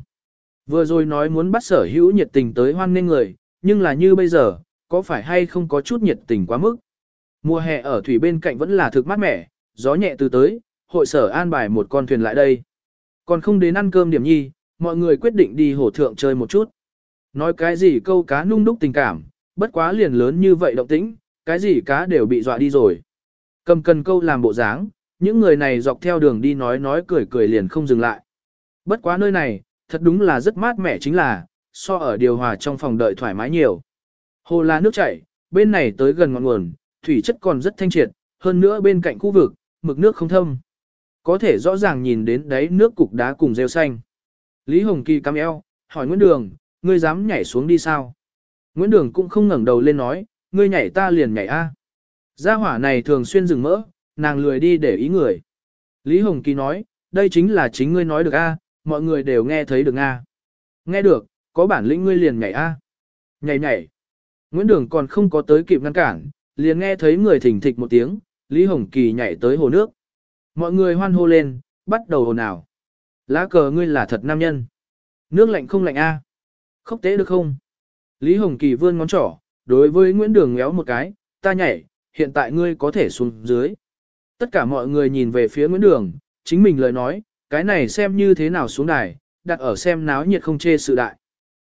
Vừa rồi nói muốn bắt sở hữu nhiệt tình tới hoan nghênh người, nhưng là như bây giờ, có phải hay không có chút nhiệt tình quá mức? Mùa hè ở thủy bên cạnh vẫn là thực mát mẻ, gió nhẹ từ tới, hội sở an bài một con thuyền lại đây. Còn không đến ăn cơm điểm nhi, mọi người quyết định đi hồ thượng chơi một chút. Nói cái gì câu cá nung đúc tình cảm, bất quá liền lớn như vậy động tĩnh, cái gì cá đều bị dọa đi rồi. Cầm cần câu làm bộ dáng, những người này dọc theo đường đi nói nói cười cười liền không dừng lại. Bất quá nơi này, thật đúng là rất mát mẻ chính là, so ở điều hòa trong phòng đợi thoải mái nhiều. Hồ là nước chảy, bên này tới gần ngọn nguồn, thủy chất còn rất thanh triệt, hơn nữa bên cạnh khu vực, mực nước không thâm. Có thể rõ ràng nhìn đến đáy nước cục đá cùng rêu xanh. Lý Hồng Kỳ cam eo, hỏi Nguyễn Đường, ngươi dám nhảy xuống đi sao? Nguyễn Đường cũng không ngẩng đầu lên nói, ngươi nhảy ta liền nhảy a. Gia hỏa này thường xuyên dừng mỡ, nàng lười đi để ý người. Lý Hồng Kỳ nói, đây chính là chính ngươi nói được a, mọi người đều nghe thấy được a. Nghe được, có bản lĩnh ngươi liền nhảy a. Nhảy nhảy. Nguyễn Đường còn không có tới kịp ngăn cản, liền nghe thấy người thỉnh thịch một tiếng, Lý Hồng Kỳ nhảy tới hồ nước. Mọi người hoan hô lên, bắt đầu hồn ào. Lá cờ ngươi là thật nam nhân. Nước lạnh không lạnh a? Khóc tế được không? Lý Hồng Kỳ vươn ngón trỏ, đối với Nguyễn Đường ngéo một cái, ta nhảy, hiện tại ngươi có thể xuống dưới. Tất cả mọi người nhìn về phía Nguyễn Đường, chính mình lời nói, cái này xem như thế nào xuống đài, đặt ở xem náo nhiệt không chê sự đại.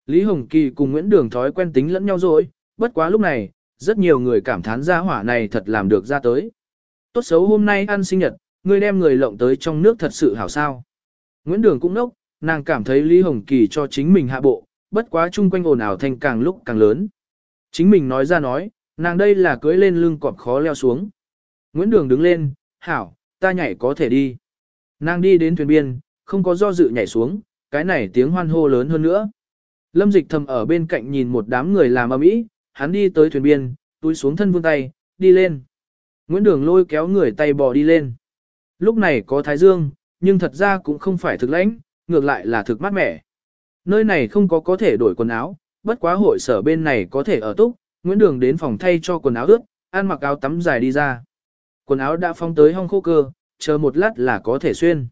Lý Hồng Kỳ cùng Nguyễn Đường thói quen tính lẫn nhau rồi, bất quá lúc này, rất nhiều người cảm thán ra hỏa này thật làm được ra tới. Tốt xấu hôm nay ăn sinh nhật, ngươi đem người lộng tới trong nước thật sự hảo sao. Nguyễn Đường cũng nốc, nàng cảm thấy Lý Hồng Kỳ cho chính mình hạ bộ, bất quá chung quanh ồn ào thành càng lúc càng lớn. Chính mình nói ra nói, nàng đây là cưới lên lưng cọp khó leo xuống. Nguyễn Đường đứng lên, hảo, ta nhảy có thể đi. Nàng đi đến thuyền biên, không có do dự nhảy xuống, cái này tiếng hoan hô lớn hơn nữa. Lâm dịch thầm ở bên cạnh nhìn một đám người làm ầm ĩ, hắn đi tới thuyền biên, túi xuống thân vươn tay, đi lên. Nguyễn Đường lôi kéo người tay bò đi lên. Lúc này có thái dương, nhưng thật ra cũng không phải thực lãnh, ngược lại là thực mát mẻ. Nơi này không có có thể đổi quần áo, bất quá hội sở bên này có thể ở túc, Nguyễn Đường đến phòng thay cho quần áo ướt, ăn mặc áo tắm dài đi ra. Quần áo đã phong tới hong khô cơ, chờ một lát là có thể xuyên.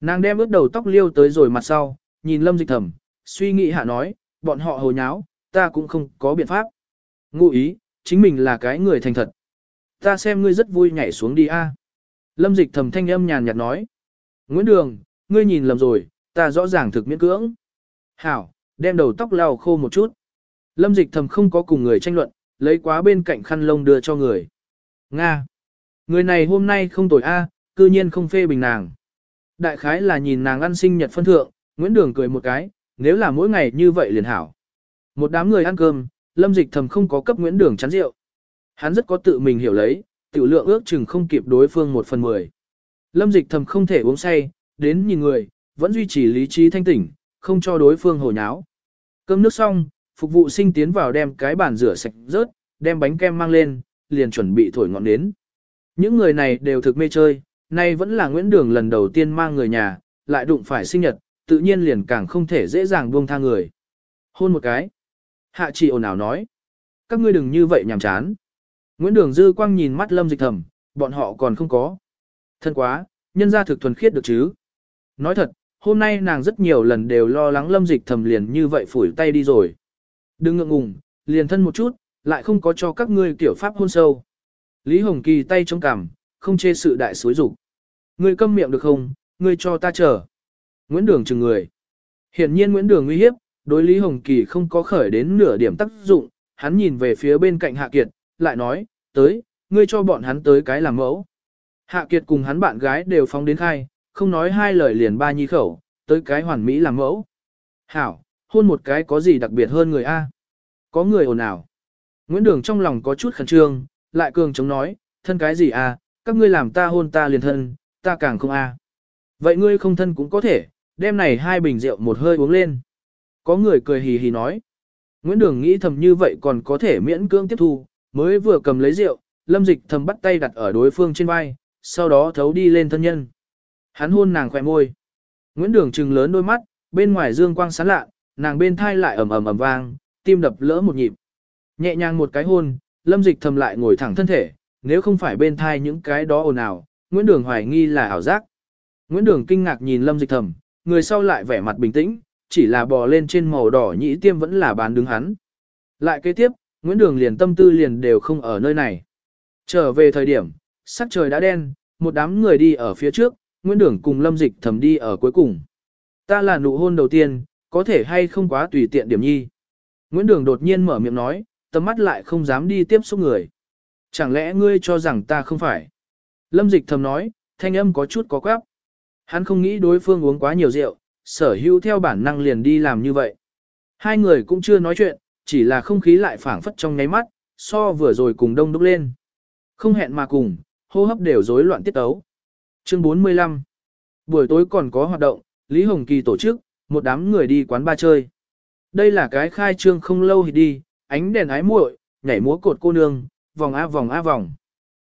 Nàng đem ướt đầu tóc liêu tới rồi mặt sau, nhìn lâm dịch thầm, suy nghĩ hạ nói, bọn họ hồ nháo, ta cũng không có biện pháp. Ngụ ý, chính mình là cái người thành thật. Ta xem ngươi rất vui nhảy xuống đi a. Lâm dịch thầm thanh âm nhàn nhạt nói. Nguyễn Đường, ngươi nhìn lầm rồi, ta rõ ràng thực miễn cưỡng. Hảo, đem đầu tóc lau khô một chút. Lâm dịch thầm không có cùng người tranh luận, lấy quá bên cạnh khăn lông đưa cho người. Nga. Người này hôm nay không tội a, cư nhiên không phê bình nàng. Đại khái là nhìn nàng ăn sinh nhật phân thượng, Nguyễn Đường cười một cái, nếu là mỗi ngày như vậy liền hảo. Một đám người ăn cơm, Lâm Dịch thầm không có cấp Nguyễn Đường chán rượu. Hắn rất có tự mình hiểu lấy, tiểu lượng ước chừng không kịp đối phương một phần mười. Lâm Dịch thầm không thể uống say, đến nhìn người, vẫn duy trì lý trí thanh tỉnh, không cho đối phương hồ nháo. Cơm nước xong, phục vụ sinh tiến vào đem cái bàn rửa sạch rớt, đem bánh kem mang lên, liền chuẩn bị thổi ngọn nến. Những người này đều thực mê chơi, nay vẫn là Nguyễn Đường lần đầu tiên mang người nhà, lại đụng phải sinh nhật, tự nhiên liền càng không thể dễ dàng buông tha người. Hôn một cái. Hạ chỉ ồn ào nói. Các ngươi đừng như vậy nhàm chán. Nguyễn Đường Dư Quang nhìn mắt Lâm Dịch Thầm, bọn họ còn không có. Thân quá, nhân gia thực thuần khiết được chứ. Nói thật, hôm nay nàng rất nhiều lần đều lo lắng Lâm Dịch Thầm liền như vậy phủi tay đi rồi. Đừng ngượng ngùng, liền thân một chút, lại không có cho các ngươi tiểu pháp hôn sâu. Lý Hồng Kỳ tay trong cằm, không chê sự đại suối rục. Ngươi câm miệng được không, ngươi cho ta chờ. Nguyễn Đường chừng người. Hiển nhiên Nguyễn Đường nguy hiếp, đối Lý Hồng Kỳ không có khởi đến nửa điểm tác dụng, hắn nhìn về phía bên cạnh Hạ Kiệt, lại nói, tới, ngươi cho bọn hắn tới cái làm mẫu. Hạ Kiệt cùng hắn bạn gái đều phóng đến khai, không nói hai lời liền ba nhi khẩu, tới cái hoàn mỹ làm mẫu. Hảo, hôn một cái có gì đặc biệt hơn người A. Có người ồn ào. Nguyễn Đường trong lòng có chút khẩn trương, lại cường chống nói, thân cái gì A, các ngươi làm ta hôn ta liền thân, ta càng không A. Vậy ngươi không thân cũng có thể, Đêm này hai bình rượu một hơi uống lên. Có người cười hì hì nói. Nguyễn Đường nghĩ thầm như vậy còn có thể miễn cưỡng tiếp thu, mới vừa cầm lấy rượu, lâm dịch thầm bắt tay đặt ở đối phương trên vai, sau đó thấu đi lên thân nhân. Hắn hôn nàng khỏe môi. Nguyễn Đường trừng lớn đôi mắt, bên ngoài dương quang sáng lạ, nàng bên thai lại ầm ầm ầm vang, tim đập lỡ một nhịp. Nhẹ nhàng một cái hôn, lâm dịch thầm lại ngồi thẳng thân thể, nếu không phải bên thai những cái đó ồn ào, Nguyễn Đường hoài nghi là ảo giác. Nguyễn Đường kinh ngạc nhìn lâm dịch thầm, người sau lại vẻ mặt bình tĩnh, chỉ là bò lên trên màu đỏ nhĩ tiêm vẫn là bán đứng hắn. Lại kế tiếp, Nguyễn Đường liền tâm tư liền đều không ở nơi này. Trở về thời điểm, sắc trời đã đen, một đám người đi ở phía trước, Nguyễn Đường cùng Lâm Dịch thầm đi ở cuối cùng. Ta là nụ hôn đầu tiên, có thể hay không quá tùy tiện điểm nhi. Nguyễn Đường đột nhiên mở miệng nói, tầm mắt lại không dám đi tiếp xúc người. Chẳng lẽ ngươi cho rằng ta không phải? Lâm Dịch thầm nói, thanh âm có chút có quáp. Hắn không nghĩ đối phương uống quá nhiều rượu, sở hữu theo bản năng liền đi làm như vậy. Hai người cũng chưa nói chuyện, chỉ là không khí lại phảng phất trong nháy mắt, so vừa rồi cùng đông đúc lên. Không hẹn mà cùng, hô hấp đều rối loạn tiết tấu. Chương 45 Buổi tối còn có hoạt động, Lý Hồng Kỳ tổ chức, một đám người đi quán ba chơi. Đây là cái khai trương không lâu thì đi, ánh đèn ái muội, nhảy múa cột cô nương, vòng a vòng a vòng.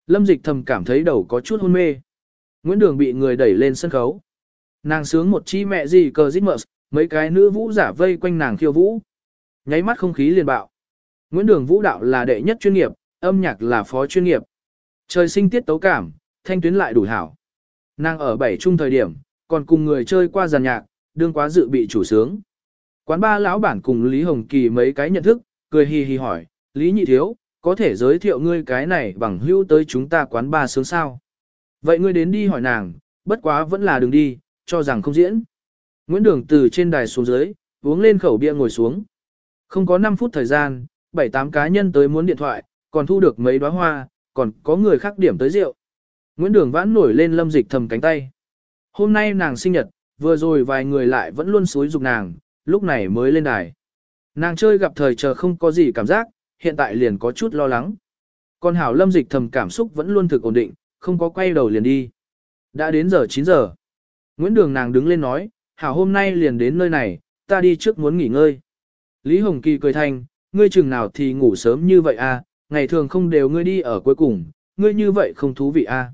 Lâm Dịch thầm cảm thấy đầu có chút hôn mê. Nguyễn Đường bị người đẩy lên sân khấu. Nàng sướng một chi mẹ gì cờ dít mờ, mấy cái nữ vũ giả vây quanh nàng khiêu vũ. Nháy mắt không khí liền bạo. Nguyễn Đường vũ đạo là đệ nhất chuyên nghiệp, âm nhạc là phó chuyên nghiệp. Trời sinh tiết tấu cảm, thanh tuyến lại đủ hảo. Nàng ở bảy trung thời điểm, còn cùng người chơi qua giàn nhạc, đương quá dự bị chủ sướng. Quán ba lão bản cùng Lý Hồng Kỳ mấy cái nhận thức, cười hì hì hỏi, Lý Nhị Thiếu, có thể giới thiệu ngươi cái này bằng hữu tới chúng ta quán ba sướng sao? Vậy ngươi đến đi hỏi nàng, bất quá vẫn là đừng đi, cho rằng không diễn. Nguyễn Đường từ trên đài xuống dưới, uống lên khẩu bia ngồi xuống. Không có 5 phút thời gian, 7-8 cá nhân tới muốn điện thoại, còn thu được mấy đóa hoa, còn có người khác điểm tới rượu. Nguyễn Đường vãn nổi lên lâm dịch thầm cánh tay. Hôm nay nàng sinh nhật, vừa rồi vài người lại vẫn luôn xúi dục nàng, lúc này mới lên đài. Nàng chơi gặp thời chờ không có gì cảm giác, hiện tại liền có chút lo lắng. Còn hảo lâm dịch thầm cảm xúc vẫn luôn thực ổn định, không có quay đầu liền đi. Đã đến giờ 9 giờ. Nguyễn Đường nàng đứng lên nói, hảo hôm nay liền đến nơi này, ta đi trước muốn nghỉ ngơi. Lý Hồng Kỳ cười thanh, ngươi chừng nào thì ngủ sớm như vậy à, ngày thường không đều ngươi đi ở cuối cùng, ngươi như vậy không thú vị à.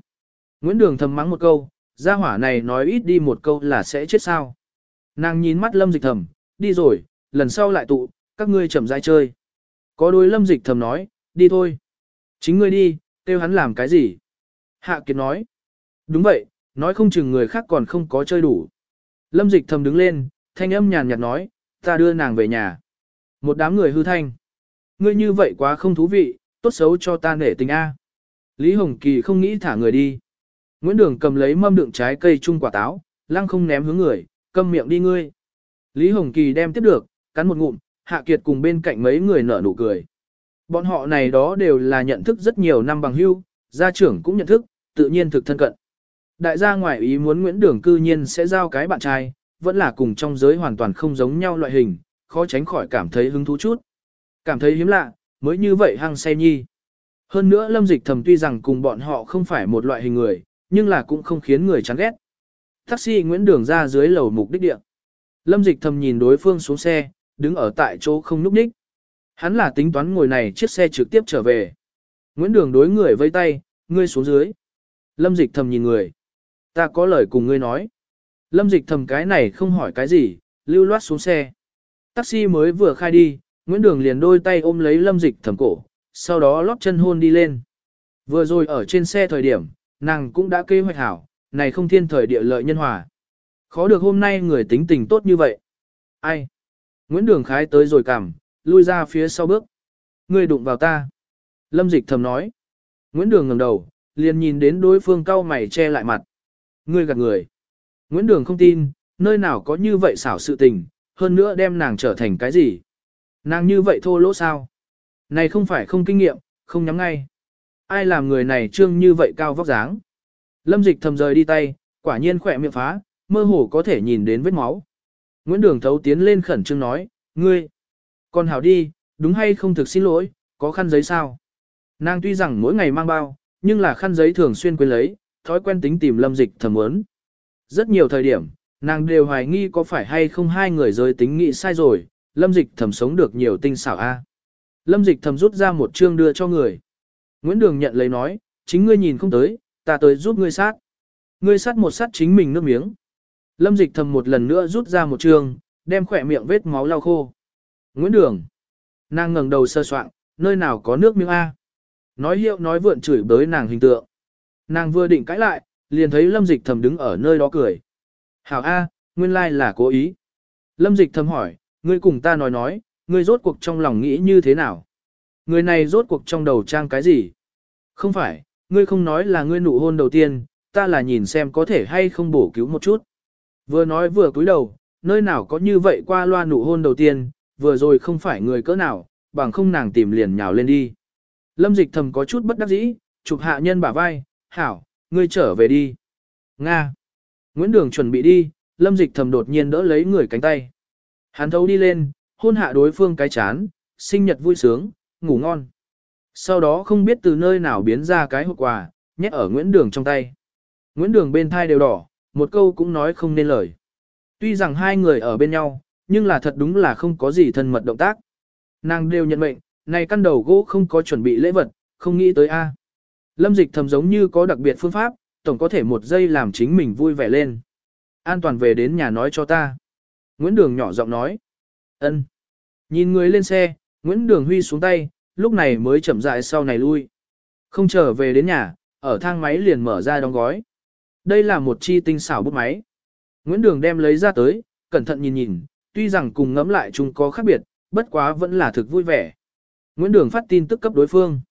Nguyễn Đường thầm mắng một câu, gia hỏa này nói ít đi một câu là sẽ chết sao. Nàng nhìn mắt lâm dịch thầm, đi rồi, lần sau lại tụ, các ngươi chậm rãi chơi. Có đôi lâm dịch thầm nói, đi thôi. Chính ngươi đi, kêu hắn làm cái gì? Hạ Kiệt nói. Đúng vậy, nói không chừng người khác còn không có chơi đủ. Lâm dịch thầm đứng lên, thanh âm nhàn nhạt nói, ta đưa nàng về nhà. Một đám người hư thanh. Ngươi như vậy quá không thú vị, tốt xấu cho ta nể tình A. Lý Hồng Kỳ không nghĩ thả người đi. Nguyễn Đường cầm lấy mâm đựng trái cây chung quả táo, lăng không ném hướng người, câm miệng đi ngươi. Lý Hồng Kỳ đem tiếp được, cắn một ngụm, Hạ Kiệt cùng bên cạnh mấy người nở nụ cười. Bọn họ này đó đều là nhận thức rất nhiều năm bằng hưu, gia trưởng cũng nhận thức, tự nhiên thực thân cận. Đại gia ngoại ý muốn Nguyễn Đường cư nhiên sẽ giao cái bạn trai, vẫn là cùng trong giới hoàn toàn không giống nhau loại hình, khó tránh khỏi cảm thấy hứng thú chút. Cảm thấy hiếm lạ, mới như vậy hăng say nhi. Hơn nữa lâm dịch thầm tuy rằng cùng bọn họ không phải một loại hình người, nhưng là cũng không khiến người chán ghét. Taxi Nguyễn Đường ra dưới lầu mục đích địa. Lâm dịch thầm nhìn đối phương xuống xe, đứng ở tại chỗ không núp ních. Hắn là tính toán ngồi này chiếc xe trực tiếp trở về. Nguyễn Đường đối người vây tay, ngươi xuống dưới. Lâm dịch thầm nhìn người. Ta có lời cùng ngươi nói. Lâm dịch thầm cái này không hỏi cái gì, lưu loát xuống xe. Taxi mới vừa khai đi, Nguyễn Đường liền đôi tay ôm lấy lâm dịch thầm cổ, sau đó lóp chân hôn đi lên. Vừa rồi ở trên xe thời điểm, nàng cũng đã kế hoạch hảo, này không thiên thời địa lợi nhân hòa. Khó được hôm nay người tính tình tốt như vậy. Ai? Nguyễn Đường khái tới rồi cảm, lui ra phía sau bước. Ngươi đụng vào ta. Lâm dịch thầm nói. Nguyễn Đường ngẩng đầu, liền nhìn đến đối phương cau mày che lại mặt. Ngươi gạt người. Nguyễn Đường không tin, nơi nào có như vậy xảo sự tình, hơn nữa đem nàng trở thành cái gì. Nàng như vậy thô lỗ sao? Này không phải không kinh nghiệm, không nhắm ngay. Ai làm người này trương như vậy cao vóc dáng? Lâm dịch thầm rời đi tay, quả nhiên khỏe miệng phá, mơ hồ có thể nhìn đến vết máu. Nguyễn Đường Thấu tiến lên khẩn trương nói, ngươi, con hảo đi, đúng hay không thực xin lỗi, có khăn giấy sao? Nàng tuy rằng mỗi ngày mang bao, nhưng là khăn giấy thường xuyên quên lấy, thói quen tính tìm lâm dịch thầm muốn. Rất nhiều thời điểm, nàng đều hoài nghi có phải hay không hai người giới tính nghĩ sai rồi, lâm dịch thầm sống được nhiều tinh xảo a. Lâm dịch thầm rút ra một chương đưa cho người. Nguyễn Đường nhận lấy nói, chính ngươi nhìn không tới, ta tới giúp ngươi sát. Ngươi sát một sát chính mình nước miếng. Lâm dịch thầm một lần nữa rút ra một trường, đem khỏe miệng vết máu lau khô. Nguyễn Đường. Nàng ngẩng đầu sơ soạn, nơi nào có nước miếng A. Nói hiệu nói vượn chửi bới nàng hình tượng. Nàng vừa định cãi lại, liền thấy lâm dịch thầm đứng ở nơi đó cười. Hảo A, nguyên lai là cố ý. Lâm dịch thầm hỏi, ngươi cùng ta nói nói, ngươi rốt cuộc trong lòng nghĩ như thế nào? Người này rốt cuộc trong đầu trang cái gì? Không phải, ngươi không nói là ngươi nụ hôn đầu tiên, ta là nhìn xem có thể hay không bổ cứu một chút. Vừa nói vừa cúi đầu, nơi nào có như vậy qua loa nụ hôn đầu tiên, vừa rồi không phải người cỡ nào, bằng không nàng tìm liền nhào lên đi. Lâm dịch thầm có chút bất đắc dĩ, chụp hạ nhân bả vai, hảo, ngươi trở về đi. Nga. Nguyễn Đường chuẩn bị đi, lâm dịch thầm đột nhiên đỡ lấy người cánh tay. Hắn thấu đi lên, hôn hạ đối phương cái chán, sinh nhật vui sướng, ngủ ngon. Sau đó không biết từ nơi nào biến ra cái hộp quà, nhét ở Nguyễn Đường trong tay. Nguyễn Đường bên thai đều đỏ, một câu cũng nói không nên lời. Tuy rằng hai người ở bên nhau, nhưng là thật đúng là không có gì thân mật động tác. Nàng đều nhận mệnh, này căn đầu gỗ không có chuẩn bị lễ vật, không nghĩ tới A. Lâm dịch thầm giống như có đặc biệt phương pháp, tổng có thể một giây làm chính mình vui vẻ lên. An toàn về đến nhà nói cho ta. Nguyễn Đường nhỏ giọng nói. ân. Nhìn người lên xe, Nguyễn Đường Huy xuống tay, lúc này mới chậm rãi sau này lui. Không trở về đến nhà, ở thang máy liền mở ra đóng gói. Đây là một chi tinh xảo bút máy. Nguyễn Đường đem lấy ra tới, cẩn thận nhìn nhìn, tuy rằng cùng ngẫm lại chúng có khác biệt, bất quá vẫn là thực vui vẻ. Nguyễn Đường phát tin tức cấp đối phương.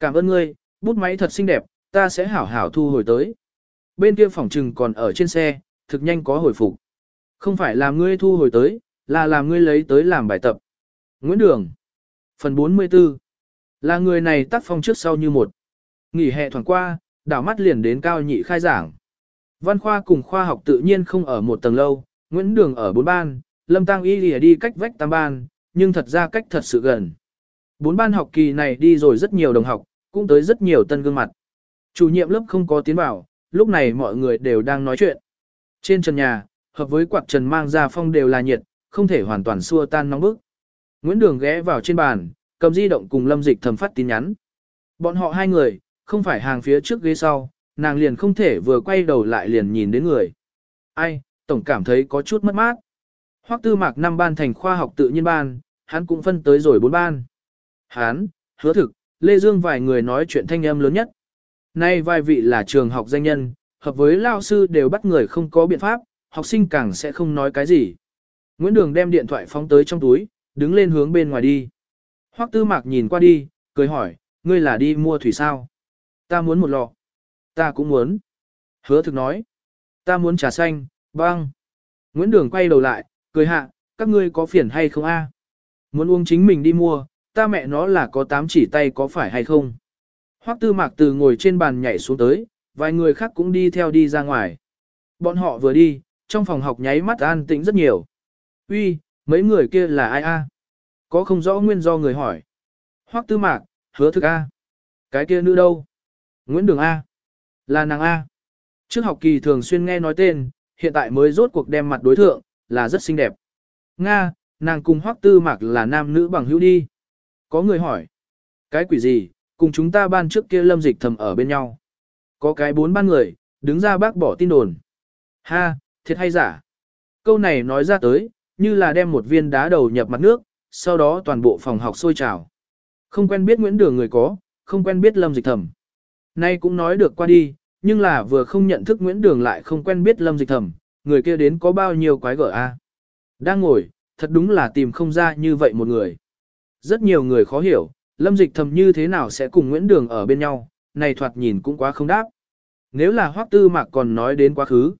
Cảm ơn ngươi, bút máy thật xinh đẹp, ta sẽ hảo hảo thu hồi tới. Bên kia phòng trừng còn ở trên xe, thực nhanh có hồi phục. Không phải làm ngươi thu hồi tới, là làm ngươi lấy tới làm bài tập. Nguyễn Đường. Phần 44. Là người này tác phong trước sau như một. Nghỉ hè thoảng qua, đảo mắt liền đến cao nhị khai giảng. Văn khoa cùng khoa học tự nhiên không ở một tầng lâu, Nguyễn Đường ở bốn ban, Lâm Tăng Y lìa đi cách vách tam ban, nhưng thật ra cách thật sự gần. Bốn ban học kỳ này đi rồi rất nhiều đồng học, cũng tới rất nhiều tân gương mặt. Chủ nhiệm lớp không có tiến vào, lúc này mọi người đều đang nói chuyện. Trên trần nhà, hợp với quạt trần mang ra phong đều là nhiệt, không thể hoàn toàn xua tan nóng bức. Nguyễn Đường ghé vào trên bàn, cầm di động cùng Lâm Dịch thầm phát tin nhắn. Bọn họ hai người, không phải hàng phía trước ghế sau, nàng liền không thể vừa quay đầu lại liền nhìn đến người. Ai, tổng cảm thấy có chút mất mát. Hoắc tư mạc năm ban thành khoa học tự nhiên ban, hắn cũng phân tới rồi bốn ban. Hắn, hứa thực, Lê Dương vài người nói chuyện thanh âm lớn nhất. Nay vài vị là trường học danh nhân, hợp với lao sư đều bắt người không có biện pháp, học sinh càng sẽ không nói cái gì. Nguyễn Đường đem điện thoại phóng tới trong túi, đứng lên hướng bên ngoài đi. Hoắc tư mạc nhìn qua đi, cười hỏi, ngươi là đi mua thủy sao? Ta muốn một lọ. Ta cũng muốn. Hứa thực nói. Ta muốn trà xanh, băng. Nguyễn Đường quay đầu lại, cười hạ, các ngươi có phiền hay không a? Muốn uống chính mình đi mua, ta mẹ nó là có tám chỉ tay có phải hay không? Hoắc tư mạc từ ngồi trên bàn nhảy xuống tới, vài người khác cũng đi theo đi ra ngoài. Bọn họ vừa đi, trong phòng học nháy mắt an tĩnh rất nhiều. Uy, mấy người kia là ai a? Có không rõ nguyên do người hỏi. Hoắc tư mạc, hứa thực a. Cái kia nữ đâu? Nguyễn Đường A. Là nàng A. Trước học kỳ thường xuyên nghe nói tên, hiện tại mới rốt cuộc đem mặt đối thượng, là rất xinh đẹp. Nga, nàng cùng Hoắc Tư Mạc là nam nữ bằng hữu đi. Có người hỏi. Cái quỷ gì, cùng chúng ta ban trước kia lâm dịch thầm ở bên nhau. Có cái bốn ban người, đứng ra bác bỏ tin đồn. Ha, thiệt hay giả. Câu này nói ra tới, như là đem một viên đá đầu nhập mặt nước, sau đó toàn bộ phòng học sôi trào. Không quen biết Nguyễn Đường người có, không quen biết lâm dịch Thẩm. Nay cũng nói được qua đi, nhưng là vừa không nhận thức Nguyễn Đường lại không quen biết lâm dịch Thẩm, người kia đến có bao nhiêu quái gở a Đang ngồi, thật đúng là tìm không ra như vậy một người. Rất nhiều người khó hiểu, lâm dịch Thẩm như thế nào sẽ cùng Nguyễn Đường ở bên nhau, này thoạt nhìn cũng quá không đáp. Nếu là Hoắc tư mạc còn nói đến quá khứ.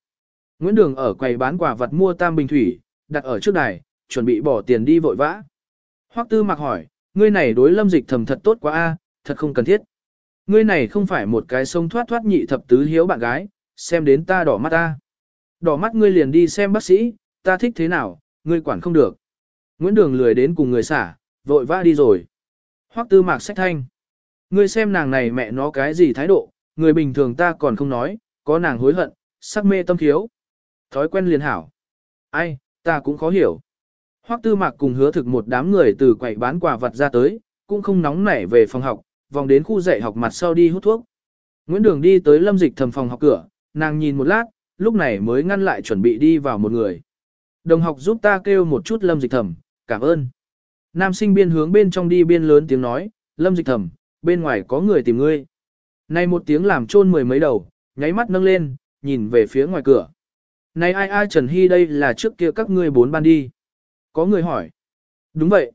Nguyễn Đường ở quầy bán quả vật mua tam bình thủy, đặt ở trước đài, chuẩn bị bỏ tiền đi vội vã. Hoắc tư Mặc hỏi, ngươi này đối lâm dịch thầm thật tốt quá a thật không cần thiết. Ngươi này không phải một cái sông thoát thoát nhị thập tứ hiếu bạn gái, xem đến ta đỏ mắt ta. Đỏ mắt ngươi liền đi xem bác sĩ, ta thích thế nào, ngươi quản không được. Nguyễn Đường lười đến cùng người xả, vội vã đi rồi. Hoắc tư mạc sách thanh. Ngươi xem nàng này mẹ nó cái gì thái độ, người bình thường ta còn không nói, có nàng hối hận, sắc mê tâm thiếu. Thói quen liền hảo. Ai, ta cũng khó hiểu. Hoắc tư mạc cùng hứa thực một đám người từ quầy bán quà vật ra tới, cũng không nóng nảy về phòng học, vòng đến khu dạy học mặt sau đi hút thuốc. Nguyễn Đường đi tới lâm dịch thầm phòng học cửa, nàng nhìn một lát, lúc này mới ngăn lại chuẩn bị đi vào một người. Đồng học giúp ta kêu một chút lâm dịch thầm, cảm ơn. Nam sinh biên hướng bên trong đi biên lớn tiếng nói, lâm dịch thầm, bên ngoài có người tìm ngươi. Này một tiếng làm trôn mười mấy đầu, nháy mắt nâng lên, nhìn về phía ngoài cửa. Này ai ai Trần Hy đây là trước kia các ngươi bốn ban đi. Có người hỏi. Đúng vậy.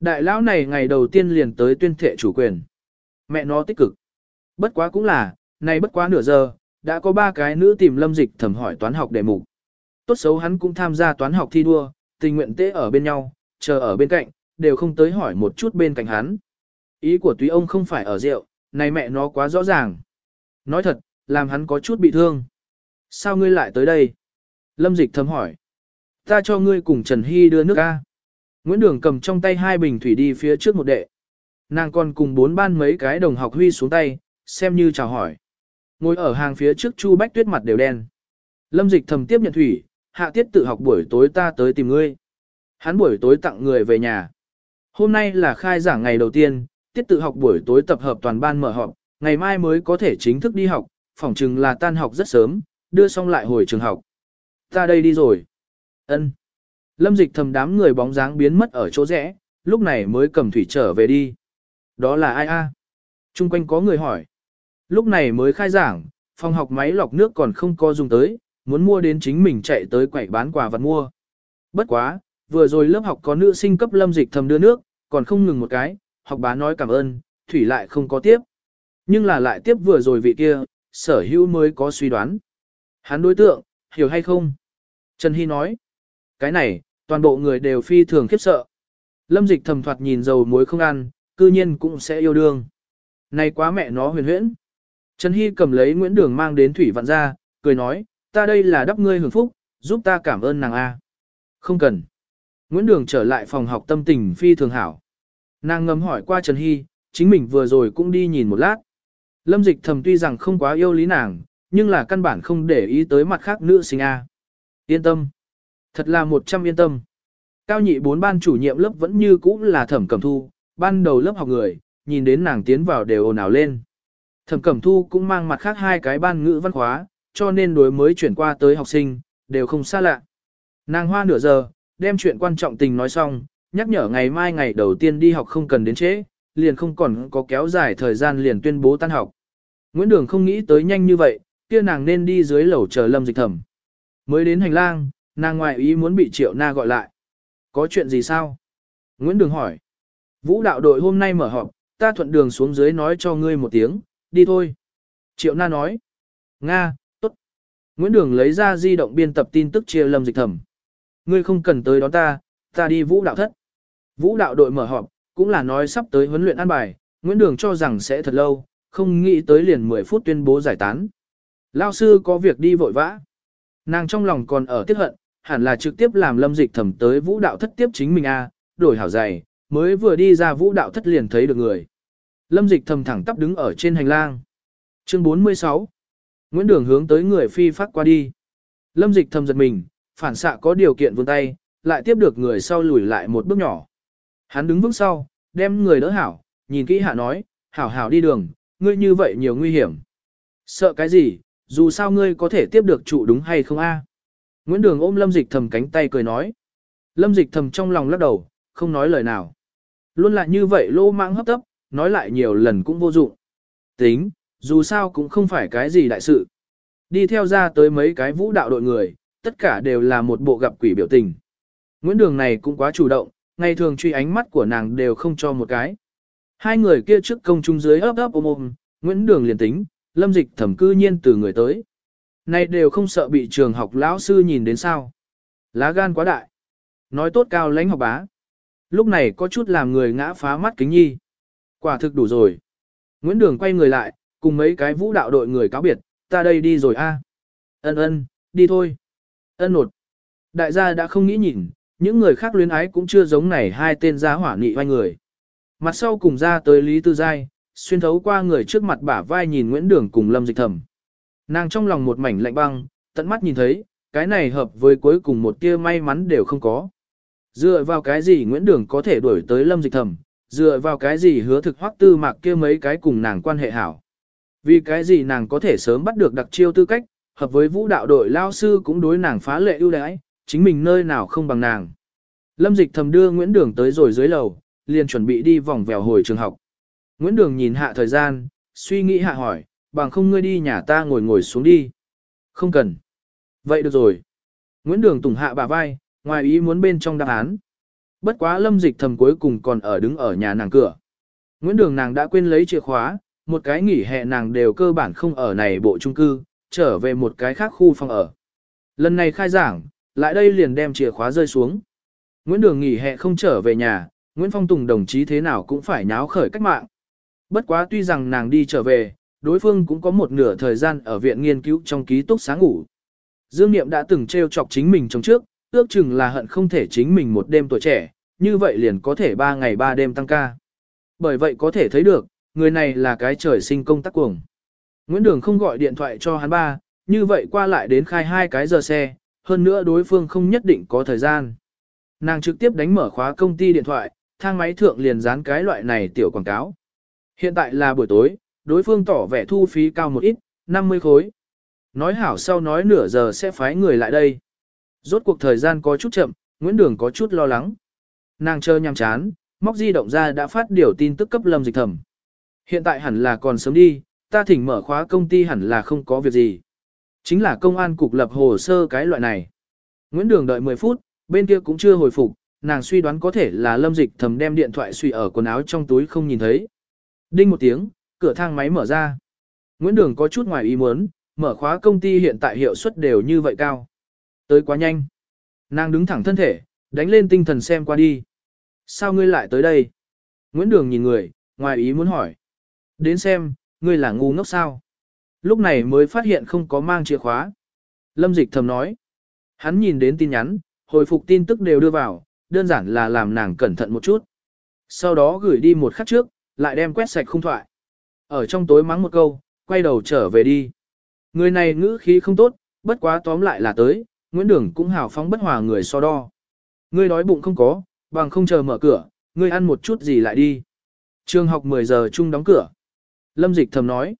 Đại lão này ngày đầu tiên liền tới tuyên thệ chủ quyền. Mẹ nó tích cực. Bất quá cũng là, này bất quá nửa giờ, đã có ba cái nữ tìm lâm dịch thẩm hỏi toán học đề mục. Tốt xấu hắn cũng tham gia toán học thi đua, tình nguyện tế ở bên nhau, chờ ở bên cạnh, đều không tới hỏi một chút bên cạnh hắn. Ý của túy ông không phải ở rượu, này mẹ nó quá rõ ràng. Nói thật, làm hắn có chút bị thương. Sao ngươi lại tới đây? Lâm dịch thầm hỏi. Ta cho ngươi cùng Trần Hy đưa nước ra. Nguyễn Đường cầm trong tay hai bình thủy đi phía trước một đệ. Nàng còn cùng bốn ban mấy cái đồng học huy xuống tay, xem như chào hỏi. Ngồi ở hàng phía trước Chu Bách Tuyết mặt đều đen. Lâm Dịch thầm tiếp nhận thủy, hạ tiết tự học buổi tối ta tới tìm ngươi. Hắn buổi tối tặng người về nhà. Hôm nay là khai giảng ngày đầu tiên, tiết tự học buổi tối tập hợp toàn ban mở họp, ngày mai mới có thể chính thức đi học, phỏng chừng là tan học rất sớm, đưa xong lại hồi trường học. Ta đây đi rồi. Ân. Lâm Dịch thầm đám người bóng dáng biến mất ở chỗ rẽ, lúc này mới cầm thủy trở về đi. Đó là ai a? À? Trung quanh có người hỏi. Lúc này mới khai giảng, phòng học máy lọc nước còn không có dùng tới, muốn mua đến chính mình chạy tới quầy bán quà vật mua. Bất quá, vừa rồi lớp học có nữ sinh cấp lâm dịch thầm đưa nước, còn không ngừng một cái, học bá nói cảm ơn, thủy lại không có tiếp. Nhưng là lại tiếp vừa rồi vị kia, sở hữu mới có suy đoán. Hắn đối tượng, hiểu hay không? Trần Hy nói, cái này, toàn bộ người đều phi thường khiếp sợ. Lâm dịch thầm thoạt nhìn dầu muối không ăn, cư nhiên cũng sẽ yêu đương. Này quá mẹ nó huyền huyễn. Trần Hy cầm lấy Nguyễn Đường mang đến thủy vạn ra, cười nói, ta đây là đắp ngươi hưởng phúc, giúp ta cảm ơn nàng A. Không cần. Nguyễn Đường trở lại phòng học tâm tình phi thường hảo. Nàng ngầm hỏi qua Trần Hy, chính mình vừa rồi cũng đi nhìn một lát. Lâm dịch thầm tuy rằng không quá yêu lý nàng, nhưng là căn bản không để ý tới mặt khác nữ sinh A. Yên tâm. Thật là một trăm yên tâm. Cao nhị bốn ban chủ nhiệm lớp vẫn như cũ là thẩm cẩm thu, ban đầu lớp học người, nhìn đến nàng tiến vào đều ồn ào lên. Thẩm cẩm thu cũng mang mặt khác hai cái ban ngữ văn khóa, cho nên đối mới chuyển qua tới học sinh, đều không xa lạ. Nàng hoa nửa giờ, đem chuyện quan trọng tình nói xong, nhắc nhở ngày mai ngày đầu tiên đi học không cần đến trễ, liền không còn có kéo dài thời gian liền tuyên bố tan học. Nguyễn Đường không nghĩ tới nhanh như vậy, kia nàng nên đi dưới lầu chờ Lâm Dịch Thẩm. Mới đến hành lang, nàng ngoại ý muốn bị Triệu Na gọi lại. Có chuyện gì sao? Nguyễn Đường hỏi. Vũ đạo đội hôm nay mở họp, ta thuận đường xuống dưới nói cho ngươi một tiếng, đi thôi. Triệu Na nói. Nga, tốt. Nguyễn Đường lấy ra di động biên tập tin tức chia Lâm Dịch Thẩm. Ngươi không cần tới đón ta, ta đi vũ đạo thất. Vũ đạo đội mở họp, cũng là nói sắp tới huấn luyện an bài, Nguyễn Đường cho rằng sẽ thật lâu, không nghĩ tới liền 10 phút tuyên bố giải tán. Lao sư có việc đi vội vã. Nàng trong lòng còn ở tiết hận, hẳn là trực tiếp làm lâm dịch thẩm tới vũ đạo thất tiếp chính mình a đổi hảo dày, mới vừa đi ra vũ đạo thất liền thấy được người. Lâm dịch thầm thẳng tắp đứng ở trên hành lang. Chương 46 Nguyễn Đường hướng tới người phi phát qua đi. Lâm dịch thầm giật mình, phản xạ có điều kiện vươn tay, lại tiếp được người sau lùi lại một bước nhỏ. Hắn đứng vững sau, đem người đỡ hảo, nhìn kỹ hạ nói, hảo hảo đi đường, ngươi như vậy nhiều nguy hiểm. Sợ cái gì, dù sao ngươi có thể tiếp được trụ đúng hay không a? Nguyễn Đường ôm Lâm Dịch Thầm cánh tay cười nói. Lâm Dịch Thầm trong lòng lắc đầu, không nói lời nào. Luôn lại như vậy lô mạng hấp tấp, nói lại nhiều lần cũng vô dụng. Tính, dù sao cũng không phải cái gì đại sự. Đi theo ra tới mấy cái vũ đạo đội người, tất cả đều là một bộ gặp quỷ biểu tình. Nguyễn Đường này cũng quá chủ động, ngày thường truy ánh mắt của nàng đều không cho một cái. Hai người kia trước công chúng dưới ấp ấp ôm ôm, Nguyễn Đường liền tính, lâm dịch thẩm cư nhiên từ người tới. nay đều không sợ bị trường học lão sư nhìn đến sao. Lá gan quá đại. Nói tốt cao lãnh học bá. Lúc này có chút làm người ngã phá mắt kính nhi. Quả thực đủ rồi. Nguyễn Đường quay người lại, cùng mấy cái vũ đạo đội người cáo biệt, ta đây đi rồi a. Ân ân, đi thôi. Ân nột. Đại gia đã không nghĩ nhìn, những người khác luyến ái cũng chưa giống này hai tên giá hỏa nghị vai người. Mặt sau cùng ra tới Lý Tư Giai, xuyên thấu qua người trước mặt bả vai nhìn Nguyễn Đường cùng Lâm Dịch Thầm. Nàng trong lòng một mảnh lạnh băng, tận mắt nhìn thấy, cái này hợp với cuối cùng một tia may mắn đều không có. Dựa vào cái gì Nguyễn Đường có thể đuổi tới Lâm Dịch Thầm, dựa vào cái gì hứa thực hoắc tư mạc kia mấy cái cùng nàng quan hệ hảo. Vì cái gì nàng có thể sớm bắt được đặc chiêu tư cách, hợp với vũ đạo đội lao sư cũng đối nàng phá lệ ưu đãi, chính mình nơi nào không bằng nàng. Lâm Dịch Thầm đưa Nguyễn Đường tới rồi dưới lầu, liền chuẩn bị đi vòng vèo hồi trường học. Nguyễn Đường nhìn hạ thời gian, suy nghĩ hạ hỏi, bằng không ngươi đi nhà ta ngồi ngồi xuống đi. Không cần. Vậy được rồi. Nguyễn Đường tùng hạ bà vai, ngoài ý muốn bên trong đáp án. Bất quá lâm dịch thầm cuối cùng còn ở đứng ở nhà nàng cửa. Nguyễn Đường nàng đã quên lấy chìa khóa, một cái nghỉ hè nàng đều cơ bản không ở này bộ trung cư, trở về một cái khác khu phòng ở. Lần này khai giảng, lại đây liền đem chìa khóa rơi xuống. Nguyễn Đường nghỉ hè không trở về nhà, Nguyễn Phong Tùng đồng chí thế nào cũng phải nháo khởi cách mạng. Bất quá tuy rằng nàng đi trở về, đối phương cũng có một nửa thời gian ở viện nghiên cứu trong ký túc sáng ngủ. Dương Niệm đã từng trêu chọc chính mình trong trước, ước chừng là hận không thể chính mình một đêm tuổi trẻ, như vậy liền có thể ba ngày ba đêm tăng ca. Bởi vậy có thể thấy được, người này là cái trời sinh công tác cuồng. Nguyễn Đường không gọi điện thoại cho hắn ba, như vậy qua lại đến khai hai cái giờ xe, hơn nữa đối phương không nhất định có thời gian. Nàng trực tiếp đánh mở khóa công ty điện thoại, thang máy thượng liền dán cái loại này tiểu quảng cáo. Hiện tại là buổi tối, đối phương tỏ vẻ thu phí cao một ít, 50 khối. Nói hảo sau nói nửa giờ sẽ phái người lại đây. Rốt cuộc thời gian có chút chậm, Nguyễn Đường có chút lo lắng. Nàng chờ nhằm chán, móc di động ra đã phát điều tin tức cấp lâm dịch thẩm. Hiện tại hẳn là còn sớm đi, ta thỉnh mở khóa công ty hẳn là không có việc gì. Chính là công an cục lập hồ sơ cái loại này. Nguyễn Đường đợi 10 phút, bên kia cũng chưa hồi phục, nàng suy đoán có thể là lâm dịch thầm đem điện thoại suy ở quần áo trong túi không nhìn thấy. Đinh một tiếng, cửa thang máy mở ra. Nguyễn Đường có chút ngoài ý muốn, mở khóa công ty hiện tại hiệu suất đều như vậy cao. Tới quá nhanh. Nàng đứng thẳng thân thể, đánh lên tinh thần xem qua đi. Sao ngươi lại tới đây? Nguyễn Đường nhìn người, ngoài ý muốn hỏi. Đến xem, ngươi là ngu ngốc sao? Lúc này mới phát hiện không có mang chìa khóa. Lâm Dịch thầm nói. Hắn nhìn đến tin nhắn, hồi phục tin tức đều đưa vào, đơn giản là làm nàng cẩn thận một chút. Sau đó gửi đi một khắc trước, lại đem quét sạch không thoại. Ở trong tối mắng một câu, quay đầu trở về đi. Người này ngữ khí không tốt, bất quá tóm lại là tới, Nguyễn Đường cũng hào phóng bất hòa người so đo. Ngươi đói bụng không có, bằng không chờ mở cửa, ngươi ăn một chút gì lại đi. Trường học 10 giờ chung đóng cửa. Lâm Dịch thầm nói.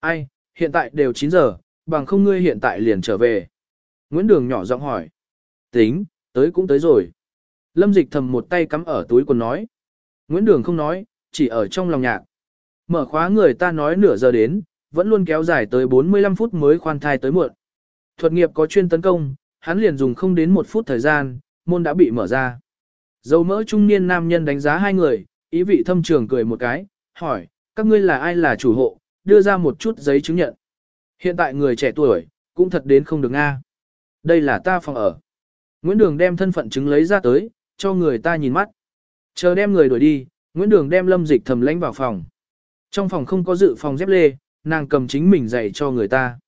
Ai, hiện tại đều 9 giờ, bằng không ngươi hiện tại liền trở về. Nguyễn Đường nhỏ giọng hỏi. Tính, tới cũng tới rồi. Lâm Dịch thầm một tay cắm ở túi quần nói. Nguyễn Đường không nói, chỉ ở trong lòng nhạc. Mở khóa người ta nói nửa giờ đến, vẫn luôn kéo dài tới 45 phút mới khoan thai tới muộn. Thuật nghiệp có chuyên tấn công, hắn liền dùng không đến một phút thời gian, môn đã bị mở ra. Dầu mỡ trung niên nam nhân đánh giá hai người, ý vị thâm trường cười một cái, hỏi, các ngươi là ai là chủ hộ, đưa ra một chút giấy chứng nhận. Hiện tại người trẻ tuổi, cũng thật đến không được Nga. Đây là ta phòng ở. Nguyễn Đường đem thân phận chứng lấy ra tới, cho người ta nhìn mắt. Chờ đem người đuổi đi, Nguyễn Đường đem lâm dịch thầm lãnh vào phòng. Trong phòng không có dự phòng dép lê, nàng cầm chính mình dạy cho người ta.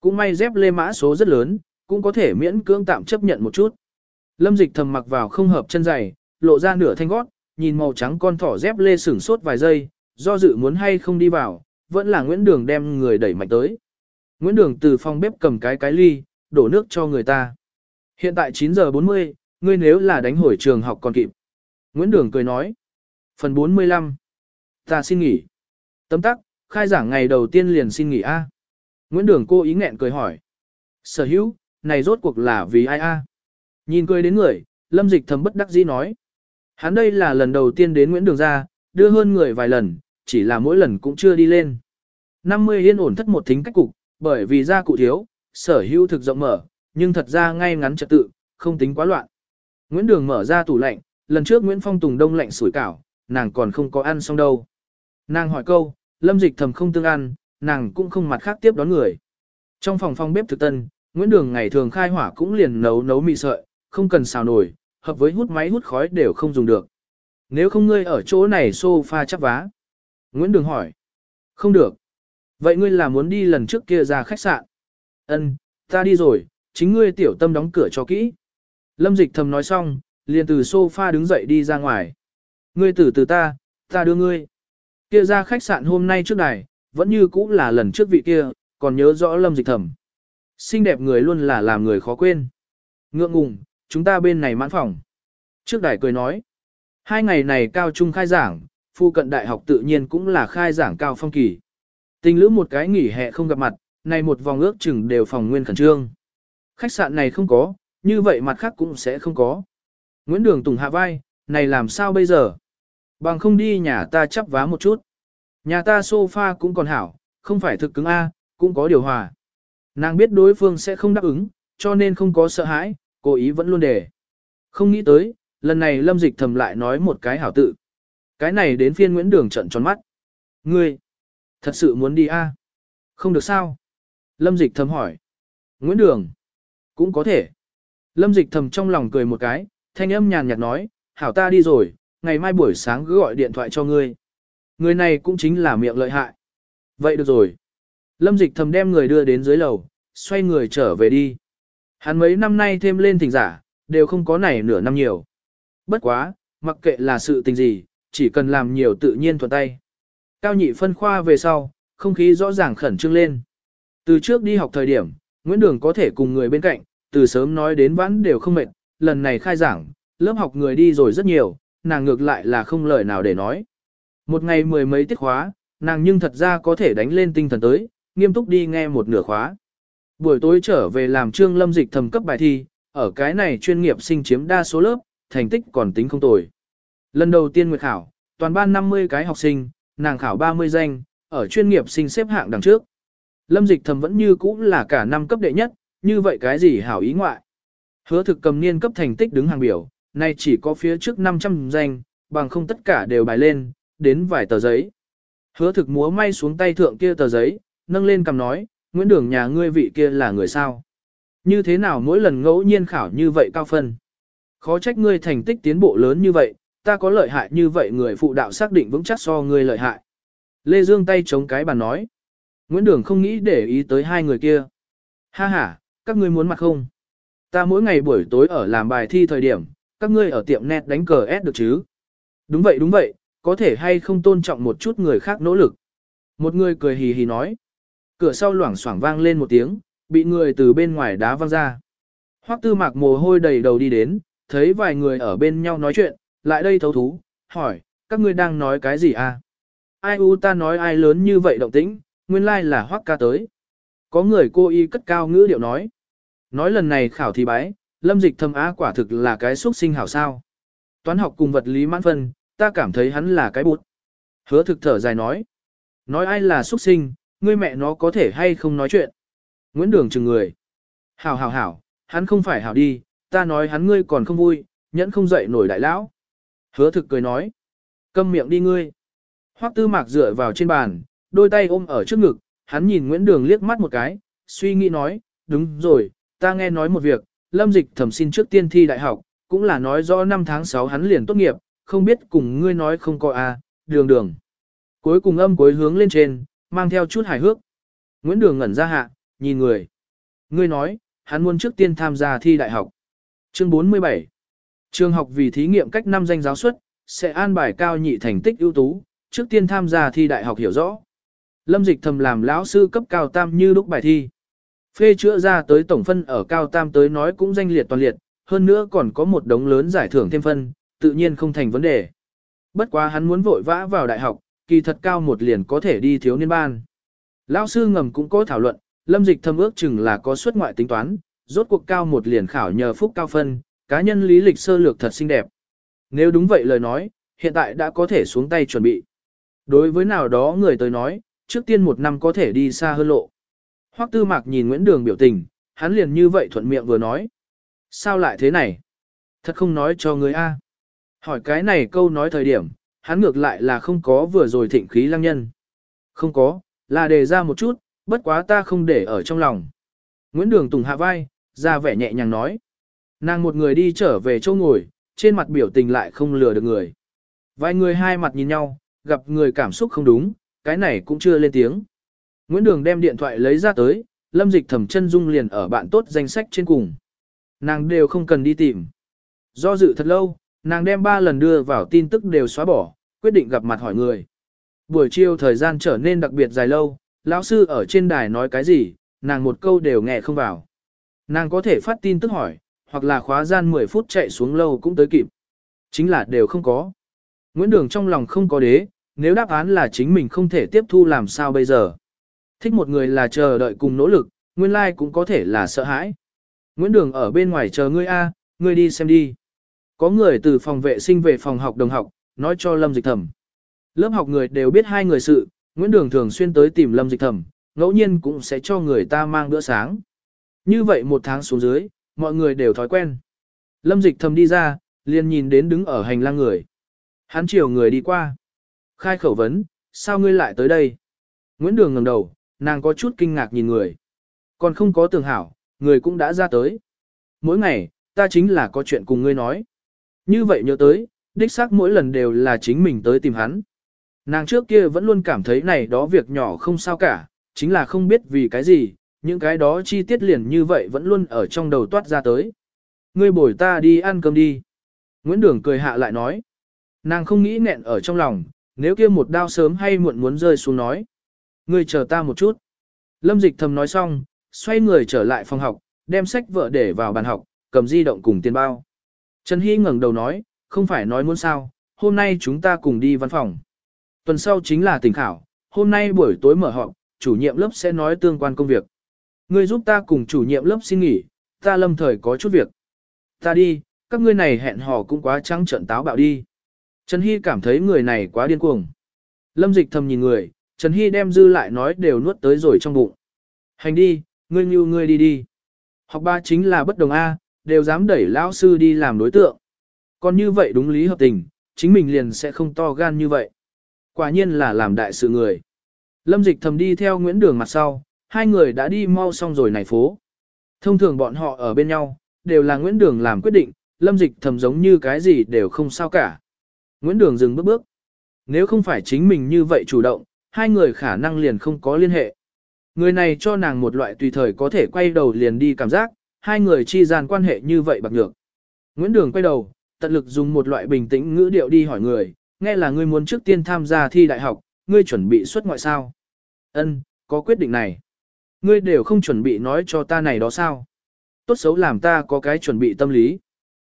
Cũng may dép lê mã số rất lớn, cũng có thể miễn cưỡng tạm chấp nhận một chút. Lâm dịch thầm mặc vào không hợp chân giày, lộ ra nửa thanh gót, nhìn màu trắng con thỏ dép lê sửng sốt vài giây, do dự muốn hay không đi vào, vẫn là Nguyễn Đường đem người đẩy mạnh tới. Nguyễn Đường từ phòng bếp cầm cái cái ly, đổ nước cho người ta. Hiện tại 9 giờ 40, ngươi nếu là đánh hồi trường học còn kịp. Nguyễn Đường cười nói. Phần 45. Ta xin nghỉ. Tấm tắc, khai giảng ngày đầu tiên liền xin nghỉ A. Nguyễn Đường cô ý nghẹn cười hỏi. Sở hữu, này rốt cuộc là vì ai A. Nhìn cười đến người, lâm dịch thầm bất đắc dĩ nói. Hắn đây là lần đầu tiên đến Nguyễn Đường ra, đưa hơn người vài lần, chỉ là mỗi lần cũng chưa đi lên. 50 yên ổn thất một thính cách cục, bởi vì gia cụ thiếu, sở hữu thực rộng mở, nhưng thật ra ngay ngắn trật tự, không tính quá loạn. Nguyễn Đường mở ra tủ lạnh, lần trước Nguyễn Phong Tùng đông lạnh sủi cảo, nàng còn không có ăn xong đâu. Nàng hỏi câu, lâm dịch thầm không tương ăn, nàng cũng không mặt khác tiếp đón người. Trong phòng phòng bếp thực tân, Nguyễn Đường ngày thường khai hỏa cũng liền nấu nấu mì sợi, không cần xào nổi, hợp với hút máy hút khói đều không dùng được. Nếu không ngươi ở chỗ này sofa chắp vá. Nguyễn Đường hỏi. Không được. Vậy ngươi là muốn đi lần trước kia ra khách sạn? Ân, ta đi rồi, chính ngươi tiểu tâm đóng cửa cho kỹ. Lâm dịch thầm nói xong, liền từ sofa đứng dậy đi ra ngoài. Ngươi tử từ ta, ta đưa ngươi. Kia ra khách sạn hôm nay trước đài, vẫn như cũ là lần trước vị kia, còn nhớ rõ lâm dịch thẩm Xinh đẹp người luôn là làm người khó quên. Ngượng ngùng, chúng ta bên này mãn phòng. Trước đài cười nói. Hai ngày này cao trung khai giảng, phu cận đại học tự nhiên cũng là khai giảng cao phong kỳ. Tình lữ một cái nghỉ hè không gặp mặt, này một vòng ước chừng đều phòng nguyên khẩn trương. Khách sạn này không có, như vậy mặt khác cũng sẽ không có. Nguyễn Đường Tùng hạ vai, này làm sao bây giờ? Bằng không đi nhà ta chắp vá một chút. Nhà ta sofa cũng còn hảo, không phải thực cứng A, cũng có điều hòa. Nàng biết đối phương sẽ không đáp ứng, cho nên không có sợ hãi, cố ý vẫn luôn để. Không nghĩ tới, lần này lâm dịch thầm lại nói một cái hảo tự. Cái này đến phiên Nguyễn Đường trận tròn mắt. Ngươi, thật sự muốn đi a? Không được sao? Lâm dịch thầm hỏi. Nguyễn Đường, cũng có thể. Lâm dịch thầm trong lòng cười một cái, thanh âm nhàn nhạt nói, hảo ta đi rồi, ngày mai buổi sáng cứ gọi điện thoại cho ngươi. Người này cũng chính là miệng lợi hại. Vậy được rồi. Lâm dịch thầm đem người đưa đến dưới lầu, xoay người trở về đi. Hắn mấy năm nay thêm lên thỉnh giả, đều không có này nửa năm nhiều. Bất quá, mặc kệ là sự tình gì, chỉ cần làm nhiều tự nhiên thuận tay. Cao nhị phân khoa về sau, không khí rõ ràng khẩn trương lên. Từ trước đi học thời điểm, Nguyễn Đường có thể cùng người bên cạnh, từ sớm nói đến vãn đều không mệt, lần này khai giảng, lớp học người đi rồi rất nhiều, nàng ngược lại là không lời nào để nói. Một ngày mười mấy tiết khóa, nàng nhưng thật ra có thể đánh lên tinh thần tới, nghiêm túc đi nghe một nửa khóa. Buổi tối trở về làm trương lâm dịch thầm cấp bài thi, ở cái này chuyên nghiệp sinh chiếm đa số lớp, thành tích còn tính không tồi. Lần đầu tiên nguyệt khảo, toàn ban 50 cái học sinh, nàng khảo 30 danh, ở chuyên nghiệp sinh xếp hạng đằng trước. Lâm dịch thầm vẫn như cũ là cả năm cấp đệ nhất, như vậy cái gì hảo ý ngoại. Hứa thực cầm niên cấp thành tích đứng hàng biểu, nay chỉ có phía trước 500 danh, bằng không tất cả đều bài lên, đến vài tờ giấy. Hứa thực múa may xuống tay thượng kia tờ giấy, nâng lên cầm nói, Nguyễn Đường nhà ngươi vị kia là người sao? Như thế nào mỗi lần ngẫu nhiên khảo như vậy cao phân? Khó trách ngươi thành tích tiến bộ lớn như vậy, ta có lợi hại như vậy người phụ đạo xác định vững chắc so ngươi lợi hại. Lê Dương tay chống cái bàn nói. Nguyễn Đường không nghĩ để ý tới hai người kia. Ha ha, các ngươi muốn mặt không? Ta mỗi ngày buổi tối ở làm bài thi thời điểm, các ngươi ở tiệm net đánh cờ S được chứ? Đúng vậy đúng vậy, có thể hay không tôn trọng một chút người khác nỗ lực. Một người cười hì hì nói. cửa sau loảng xoảng vang lên một tiếng, bị người từ bên ngoài đá văng ra. Hoắc tư mạc mồ hôi đầy đầu đi đến, thấy vài người ở bên nhau nói chuyện, lại đây thấu thú, hỏi, các ngươi đang nói cái gì à? Ai u ta nói ai lớn như vậy động tĩnh, nguyên lai là Hoắc ca tới. Có người cô y cất cao ngữ điệu nói. Nói lần này khảo thí bái, lâm dịch thâm á quả thực là cái xuất sinh hảo sao. Toán học cùng vật lý mãn phân, ta cảm thấy hắn là cái bụt. Hứa thực thở dài nói. Nói ai là xuất sinh, ngươi mẹ nó có thể hay không nói chuyện. Nguyễn Đường chừng người. Hảo hảo hảo, hắn không phải hảo đi, ta nói hắn ngươi còn không vui, nhẫn không dậy nổi đại lão. Hứa thực cười nói. Câm miệng đi ngươi. Hoắc tư mạc dựa vào trên bàn, đôi tay ôm ở trước ngực, hắn nhìn Nguyễn Đường liếc mắt một cái, suy nghĩ nói, đúng rồi, ta nghe nói một việc, lâm dịch thẩm xin trước tiên thi đại học, cũng là nói rõ năm tháng 6 hắn liền tốt nghiệp, không biết cùng ngươi nói không có à, đường đường. Cuối cùng âm cuối hướng lên trên, mang theo chút hài hước. Nguyễn Đường ngẩn ra hạ, nhìn người. Ngươi nói, hắn muốn trước tiên tham gia thi đại học. Chương 47 Trường học vì thí nghiệm cách năm danh giáo suất, sẽ an bài cao nhị thành tích ưu tú, trước tiên tham gia thi đại học hiểu rõ. Lâm dịch thầm làm lão sư cấp cao tam như lúc bài thi. Phê chữa ra tới tổng phân ở cao tam tới nói cũng danh liệt toàn liệt, hơn nữa còn có một đống lớn giải thưởng thêm phân, tự nhiên không thành vấn đề. Bất quá hắn muốn vội vã vào đại học, kỳ thật cao một liền có thể đi thiếu niên ban. Lão sư ngầm cũng có thảo luận, lâm dịch thâm ước chừng là có suất ngoại tính toán, rốt cuộc cao một liền khảo nhờ phúc cao phân, cá nhân lý lịch sơ lược thật xinh đẹp. Nếu đúng vậy lời nói, hiện tại đã có thể xuống tay chuẩn bị. Đối với nào đó người tới nói, trước tiên một năm có thể đi xa hơn lộ. Hoắc tư mạc nhìn Nguyễn Đường biểu tình, hắn liền như vậy thuận miệng vừa nói. Sao lại thế này? Thật không nói cho người A. Hỏi cái này câu nói thời điểm, hắn ngược lại là không có vừa rồi thịnh khí lăng nhân. Không có, là đề ra một chút, bất quá ta không để ở trong lòng. Nguyễn Đường Tùng hạ vai, ra vẻ nhẹ nhàng nói. Nàng một người đi trở về chỗ ngồi, trên mặt biểu tình lại không lừa được người. Vài người hai mặt nhìn nhau, gặp người cảm xúc không đúng, cái này cũng chưa lên tiếng. Nguyễn Đường đem điện thoại lấy ra tới, lâm dịch thẩm chân dung liền ở bạn tốt danh sách trên cùng. Nàng đều không cần đi tìm. Do dự thật lâu, nàng đem ba lần đưa vào tin tức đều xóa bỏ, quyết định gặp mặt hỏi người. Buổi chiều thời gian trở nên đặc biệt dài lâu, lão sư ở trên đài nói cái gì, nàng một câu đều nghe không vào. Nàng có thể phát tin tức hỏi, hoặc là khóa gian 10 phút chạy xuống lâu cũng tới kịp. Chính là đều không có. Nguyễn Đường trong lòng không có đế, nếu đáp án là chính mình không thể tiếp thu làm sao bây giờ. Thích một người là chờ đợi cùng nỗ lực, nguyên lai like cũng có thể là sợ hãi. Nguyễn Đường ở bên ngoài chờ ngươi A, ngươi đi xem đi. Có người từ phòng vệ sinh về phòng học đồng học, nói cho Lâm Dịch Thẩm. Lớp học người đều biết hai người sự, Nguyễn Đường thường xuyên tới tìm Lâm Dịch Thẩm, ngẫu nhiên cũng sẽ cho người ta mang bữa sáng. Như vậy một tháng xuống dưới, mọi người đều thói quen. Lâm Dịch Thẩm đi ra, liền nhìn đến đứng ở hành lang người. Hắn chiều người đi qua. Khai khẩu vấn, sao ngươi lại tới đây? Nguyễn Đường ngẩng đầu, nàng có chút kinh ngạc nhìn người. Còn không có tường hảo, người cũng đã ra tới. Mỗi ngày, ta chính là có chuyện cùng ngươi nói. Như vậy nhớ tới, đích xác mỗi lần đều là chính mình tới tìm hắn. Nàng trước kia vẫn luôn cảm thấy này đó việc nhỏ không sao cả, chính là không biết vì cái gì, những cái đó chi tiết liền như vậy vẫn luôn ở trong đầu toát ra tới. Ngươi bồi ta đi ăn cơm đi. Nguyễn Đường cười hạ lại nói. Nàng không nghĩ nghẹn ở trong lòng, nếu kia một đao sớm hay muộn muốn rơi xuống nói. Ngươi chờ ta một chút. Lâm dịch thầm nói xong, xoay người trở lại phòng học, đem sách vợ để vào bàn học, cầm di động cùng tiền bao. Trần Hy ngẩng đầu nói, không phải nói muốn sao, hôm nay chúng ta cùng đi văn phòng. Tuần sau chính là tỉnh khảo, hôm nay buổi tối mở họp, chủ nhiệm lớp sẽ nói tương quan công việc. Ngươi giúp ta cùng chủ nhiệm lớp xin nghỉ, ta lâm thời có chút việc. Ta đi, các ngươi này hẹn hò cũng quá trắng trận táo bạo đi. Trần Hy cảm thấy người này quá điên cuồng. Lâm dịch thầm nhìn người, Trần Hy đem dư lại nói đều nuốt tới rồi trong bụng. Hành đi, ngươi như ngươi đi đi. Học ba chính là bất đồng A, đều dám đẩy lão sư đi làm đối tượng. Còn như vậy đúng lý hợp tình, chính mình liền sẽ không to gan như vậy. Quả nhiên là làm đại sự người. Lâm dịch thầm đi theo Nguyễn Đường mặt sau, hai người đã đi mau xong rồi này phố. Thông thường bọn họ ở bên nhau, đều là Nguyễn Đường làm quyết định, Lâm dịch thầm giống như cái gì đều không sao cả. Nguyễn Đường dừng bước bước. Nếu không phải chính mình như vậy chủ động, hai người khả năng liền không có liên hệ. Người này cho nàng một loại tùy thời có thể quay đầu liền đi cảm giác, hai người chi gian quan hệ như vậy bạc nhược. Nguyễn Đường quay đầu, tận lực dùng một loại bình tĩnh ngữ điệu đi hỏi người, nghe là ngươi muốn trước tiên tham gia thi đại học, ngươi chuẩn bị xuất ngoại sao? Ân, có quyết định này. Ngươi đều không chuẩn bị nói cho ta này đó sao? Tốt xấu làm ta có cái chuẩn bị tâm lý.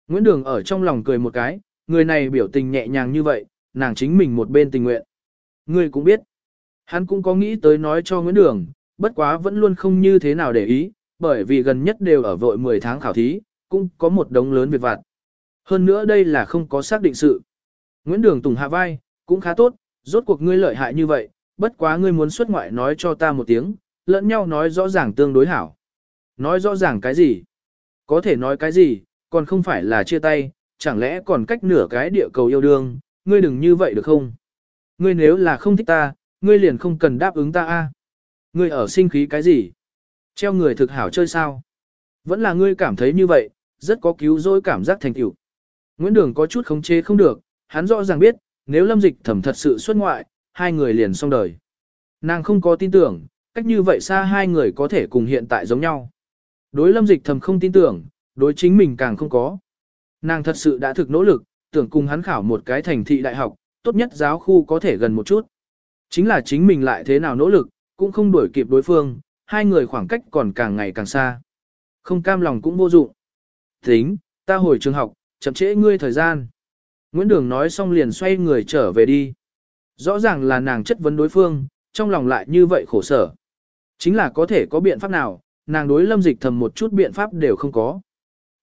Nguyễn Đường ở trong lòng cười một cái, người này biểu tình nhẹ nhàng như vậy, nàng chính mình một bên tình nguyện. Ngươi cũng biết. Hắn cũng có nghĩ tới nói cho Nguyễn Đường, bất quá vẫn luôn không như thế nào để ý, bởi vì gần nhất đều ở vội 10 tháng khảo thí, cũng có một đống lớn việc vặt. Hơn nữa đây là không có xác định sự. Nguyễn Đường Tùng hạ vai, cũng khá tốt, rốt cuộc ngươi lợi hại như vậy, bất quá ngươi muốn xuất ngoại nói cho ta một tiếng, lẫn nhau nói rõ ràng tương đối hảo. Nói rõ ràng cái gì? Có thể nói cái gì, còn không phải là chia tay, chẳng lẽ còn cách nửa cái địa cầu yêu đương, ngươi đừng như vậy được không? Ngươi nếu là không thích ta, ngươi liền không cần đáp ứng ta a. Ngươi ở sinh khí cái gì? Treo người thực hảo chơi sao? Vẫn là ngươi cảm thấy như vậy, rất có cứu rỗi cảm giác thành tựu. Nguyễn Đường có chút khống chế không được, hắn rõ ràng biết, nếu lâm dịch thẩm thật sự xuất ngoại, hai người liền xong đời. Nàng không có tin tưởng, cách như vậy xa hai người có thể cùng hiện tại giống nhau. Đối lâm dịch thầm không tin tưởng, đối chính mình càng không có. Nàng thật sự đã thực nỗ lực, tưởng cùng hắn khảo một cái thành thị đại học, tốt nhất giáo khu có thể gần một chút. Chính là chính mình lại thế nào nỗ lực, cũng không đuổi kịp đối phương, hai người khoảng cách còn càng ngày càng xa. Không cam lòng cũng vô dụng. Tính, ta hồi trường học, chậm trễ ngươi thời gian. Nguyễn Đường nói xong liền xoay người trở về đi. Rõ ràng là nàng chất vấn đối phương, trong lòng lại như vậy khổ sở. Chính là có thể có biện pháp nào, nàng đối lâm dịch thầm một chút biện pháp đều không có.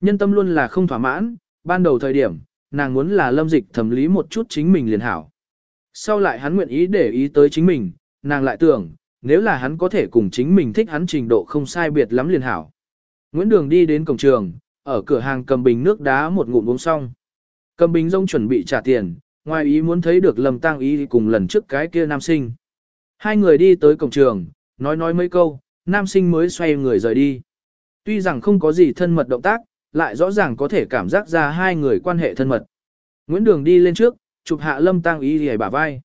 Nhân tâm luôn là không thỏa mãn, ban đầu thời điểm, nàng muốn là lâm dịch thầm lý một chút chính mình liền hảo. Sau lại hắn nguyện ý để ý tới chính mình, nàng lại tưởng, nếu là hắn có thể cùng chính mình thích hắn trình độ không sai biệt lắm liền hảo. Nguyễn Đường đi đến cổng trường, ở cửa hàng cầm bình nước đá một ngụm uống xong. Cầm bình rông chuẩn bị trả tiền, ngoài ý muốn thấy được lầm tang Ý cùng lần trước cái kia nam sinh. Hai người đi tới cổng trường, nói nói mấy câu, nam sinh mới xoay người rời đi. Tuy rằng không có gì thân mật động tác, lại rõ ràng có thể cảm giác ra hai người quan hệ thân mật. Nguyễn Đường đi lên trước, chụp hạ Lâm tang y gì bả vai.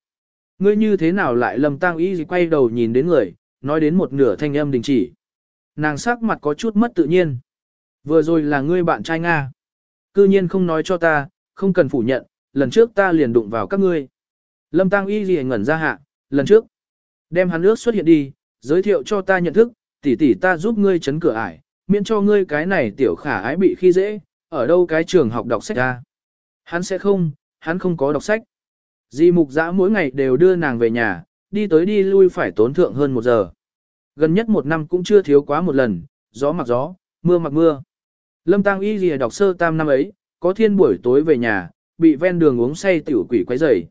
Ngươi như thế nào lại Lâm tang y gì quay đầu nhìn đến người, nói đến một nửa thanh âm đình chỉ. Nàng sắc mặt có chút mất tự nhiên. Vừa rồi là ngươi bạn trai Nga. Cư nhiên không nói cho ta, không cần phủ nhận, lần trước ta liền đụng vào các ngươi. Lâm Tăng Y gì ngẩn ra hạ, lần trước. Đem hắn ước xuất hiện đi, giới thiệu cho ta nhận thức, tỷ tỷ ta giúp ngươi chấn cửa ải, miễn cho ngươi cái này tiểu khả ái bị khi dễ, ở đâu cái trường học đọc sách ra. Hắn sẽ không, hắn không có đọc sách. Di mục giã mỗi ngày đều đưa nàng về nhà, đi tới đi lui phải tốn thượng hơn một giờ. Gần nhất một năm cũng chưa thiếu quá một lần, gió mặc gió, mưa mặc mưa. Lâm Tăng Y gì đọc sơ tam năm ấy, có thiên buổi tối về nhà, bị ven đường uống say tiểu quỷ quấy rầy.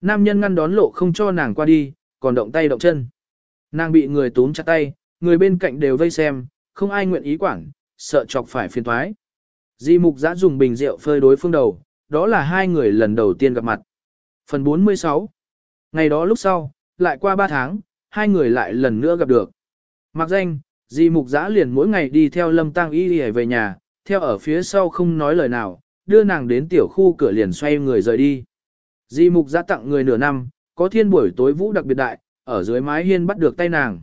Nam nhân ngăn đón lộ không cho nàng qua đi, còn động tay động chân. Nàng bị người túm chặt tay, người bên cạnh đều vây xem, không ai nguyện ý quản, sợ chọc phải phiền toái. Di mục giã dùng bình rượu phơi đối phương đầu, đó là hai người lần đầu tiên gặp mặt. Phần 46 Ngày đó lúc sau, lại qua 3 tháng, hai người lại lần nữa gặp được. Mặc danh, Di mục giã liền mỗi ngày đi theo lâm tăng y về nhà, theo ở phía sau không nói lời nào, đưa nàng đến tiểu khu cửa liền xoay người rời đi. Di mục giã tặng người nửa năm, có thiên buổi tối vũ đặc biệt đại, ở dưới mái hiên bắt được tay nàng.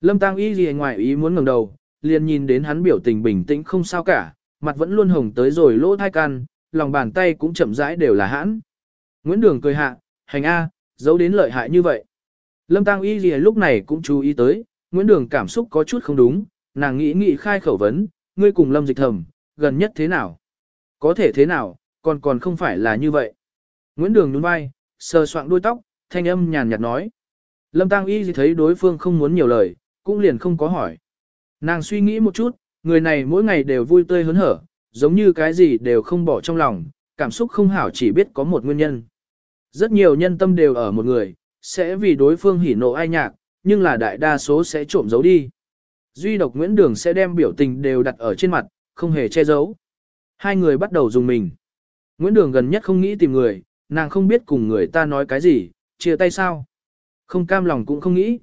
Lâm tăng y Y ngoài ý muốn ngẩng đầu, liền nhìn đến hắn biểu tình bình tĩnh không sao cả, mặt vẫn luôn hồng tới rồi lỗ thai can, lòng bàn tay cũng chậm rãi đều là hãn. Nguyễn Đường cười hạ, hành A, giấu đến lợi hại như vậy. Lâm Tăng Y gì lúc này cũng chú ý tới, Nguyễn Đường cảm xúc có chút không đúng, nàng nghĩ nghĩ khai khẩu vấn, ngươi cùng Lâm Dịch Thầm, gần nhất thế nào? Có thể thế nào, còn còn không phải là như vậy. Nguyễn Đường nhún vai, sờ soạng đuôi tóc, thanh âm nhàn nhạt nói. Lâm Tăng Y thấy đối phương không muốn nhiều lời, cũng liền không có hỏi. Nàng suy nghĩ một chút, người này mỗi ngày đều vui tươi hớn hở, giống như cái gì đều không bỏ trong lòng, cảm xúc không hảo chỉ biết có một nguyên nhân. Rất nhiều nhân tâm đều ở một người, sẽ vì đối phương hỉ nộ ai nhạc, nhưng là đại đa số sẽ trộm giấu đi. Duy độc Nguyễn Đường sẽ đem biểu tình đều đặt ở trên mặt, không hề che giấu. Hai người bắt đầu dùng mình. Nguyễn Đường gần nhất không nghĩ tìm người, nàng không biết cùng người ta nói cái gì, chia tay sao. Không cam lòng cũng không nghĩ.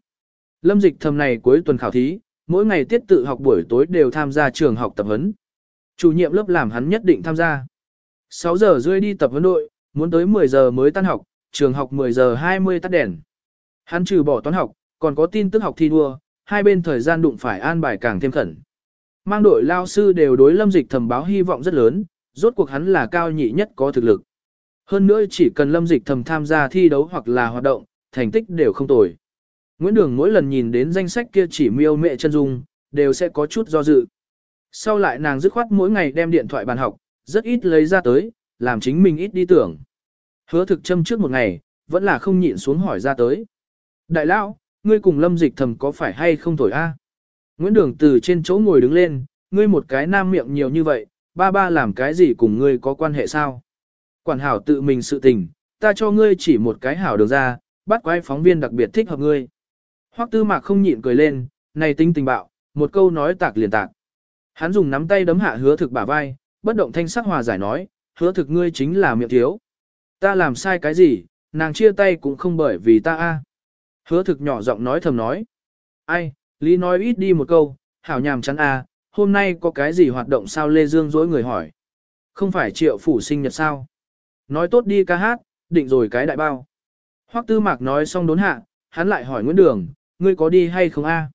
Lâm dịch thầm này cuối tuần khảo thí, mỗi ngày tiết tự học buổi tối đều tham gia trường học tập huấn. Chủ nhiệm lớp làm hắn nhất định tham gia. 6 giờ rưỡi đi tập huấn đội, muốn tới 10 giờ mới tan học, trường học 10 giờ 20 tắt đèn. Hắn trừ bỏ toán học, còn có tin tức học thi đua, hai bên thời gian đụng phải an bài càng thêm khẩn. Mang đội lao sư đều đối lâm dịch thầm báo hy vọng rất lớn, rốt cuộc hắn là cao nhị nhất có thực lực. Hơn nữa chỉ cần lâm dịch thầm tham gia thi đấu hoặc là hoạt động, thành tích đều không tồi. Nguyễn Đường mỗi lần nhìn đến danh sách kia chỉ miêu mẹ chân dung, đều sẽ có chút do dự. Sau lại nàng dứt khoát mỗi ngày đem điện thoại bàn học, rất ít lấy ra tới, làm chính mình ít đi tưởng. Hứa thực châm trước một ngày, vẫn là không nhịn xuống hỏi ra tới. Đại lão, ngươi cùng lâm dịch thầm có phải hay không thổi a? Nguyễn Đường từ trên chỗ ngồi đứng lên, ngươi một cái nam miệng nhiều như vậy, ba ba làm cái gì cùng ngươi có quan hệ sao? Quản hảo tự mình sự tình, ta cho ngươi chỉ một cái hảo đường ra, bắt quay phóng viên đặc biệt thích hợp ngươi. Hoắc tư mạc không nhịn cười lên, này tính tình bạo, một câu nói tạc liền tạc. Hắn dùng nắm tay đấm hạ hứa thực bả vai, bất động thanh sắc hòa giải nói, hứa thực ngươi chính là miệng thiếu. Ta làm sai cái gì, nàng chia tay cũng không bởi vì ta a. Hứa thực nhỏ giọng nói thầm nói. Ai, Lý nói ít đi một câu, hảo nhàm chắn a, hôm nay có cái gì hoạt động sao Lê Dương dối người hỏi. Không phải triệu phủ sinh nhật sao? Nói tốt đi ca hát, định rồi cái đại bao. Hoắc tư mạc nói xong đốn hạ, hắn lại hỏi Nguyễn Đường, ngươi có đi hay không a?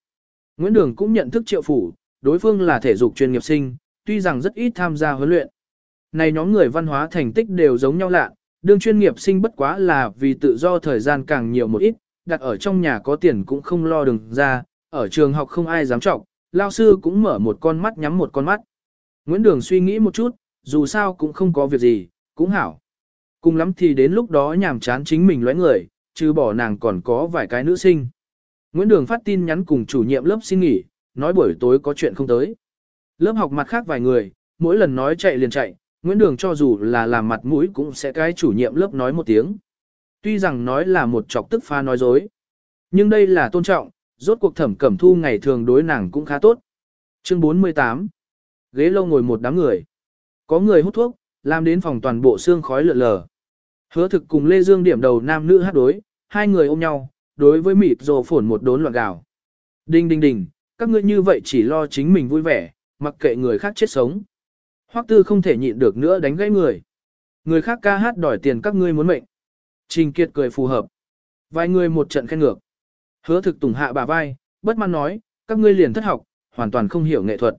Nguyễn Đường cũng nhận thức triệu phủ, đối phương là thể dục chuyên nghiệp sinh, tuy rằng rất ít tham gia huấn luyện. Này nhóm người văn hóa thành tích đều giống nhau lạ, đương chuyên nghiệp sinh bất quá là vì tự do thời gian càng nhiều một ít, đặt ở trong nhà có tiền cũng không lo đừng ra, ở trường học không ai dám trọng, lao sư cũng mở một con mắt nhắm một con mắt. Nguyễn Đường suy nghĩ một chút, dù sao cũng không có việc gì, cũng hảo. Cùng lắm thì đến lúc đó nhàm chán chính mình lóe người, chứ bỏ nàng còn có vài cái nữ sinh. Nguyễn Đường phát tin nhắn cùng chủ nhiệm lớp xin nghỉ, nói buổi tối có chuyện không tới. Lớp học mặt khác vài người, mỗi lần nói chạy liền chạy, Nguyễn Đường cho dù là làm mặt mũi cũng sẽ cái chủ nhiệm lớp nói một tiếng. Tuy rằng nói là một chọc tức pha nói dối. Nhưng đây là tôn trọng, rốt cuộc thẩm cẩm thu ngày thường đối nàng cũng khá tốt. Chương 48 Ghế lâu ngồi một đám người. Có người hút thuốc, làm đến phòng toàn bộ xương khói lượn lờ. Hứa thực cùng Lê Dương điểm đầu nam nữ hát đối, hai người ôm nhau, đối với mịt rồ phổn một đốn loạn gào. Đinh đinh đinh, các ngươi như vậy chỉ lo chính mình vui vẻ, mặc kệ người khác chết sống. Hoắc tư không thể nhịn được nữa đánh gãy người. Người khác ca hát đòi tiền các ngươi muốn mệnh. Trình Kiệt cười phù hợp. Vài người một trận khen ngược. Hứa thực tùng hạ bà vai, bất mãn nói, các ngươi liền thất học, hoàn toàn không hiểu nghệ thuật.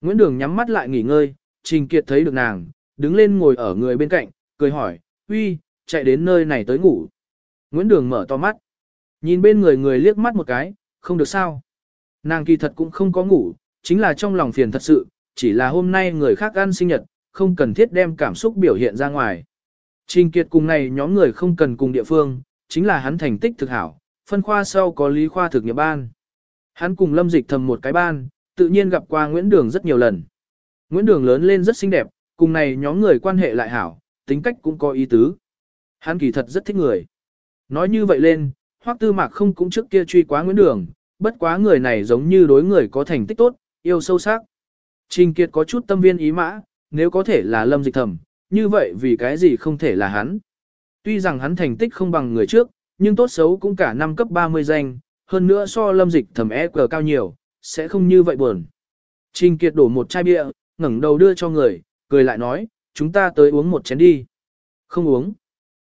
Nguyễn Đường nhắm mắt lại nghỉ ngơi, Trình Kiệt thấy được nàng, đứng lên ngồi ở người bên cạnh, cười hỏi, uy, chạy đến nơi này tới ngủ. Nguyễn Đường mở to mắt. Nhìn bên người người liếc mắt một cái, không được sao. Nàng kỳ thật cũng không có ngủ, chính là trong lòng phiền thật sự, chỉ là hôm nay người khác ăn sinh nhật, không cần thiết đem cảm xúc biểu hiện ra ngoài. Trình Kiệt cùng này nhóm người không cần cùng địa phương, chính là hắn thành tích thực hảo, phân khoa sau có lý khoa thực nghiệp ban. Hắn cùng Lâm Dịch thầm một cái ban, tự nhiên gặp qua Nguyễn Đường rất nhiều lần. Nguyễn Đường lớn lên rất xinh đẹp, cùng này nhóm người quan hệ lại hảo, tính cách cũng có ý tứ. Hắn kỳ thật rất thích người. Nói như vậy lên, Hoắc Tư Mạc không cũng trước kia truy quá Nguyễn Đường, bất quá người này giống như đối người có thành tích tốt, yêu sâu sắc. Trình Kiệt có chút tâm viên ý mã, nếu có thể là Lâm Dịch Thầm, như vậy vì cái gì không thể là hắn. Tuy rằng hắn thành tích không bằng người trước, nhưng tốt xấu cũng cả năm cấp 30 danh, hơn nữa so Lâm Dịch Thầm e cờ cao nhiều, sẽ không như vậy buồn. Trình Kiệt đổ một chai bia, ngẩng đầu đưa cho người, cười lại nói, chúng ta tới uống một chén đi. Không uống.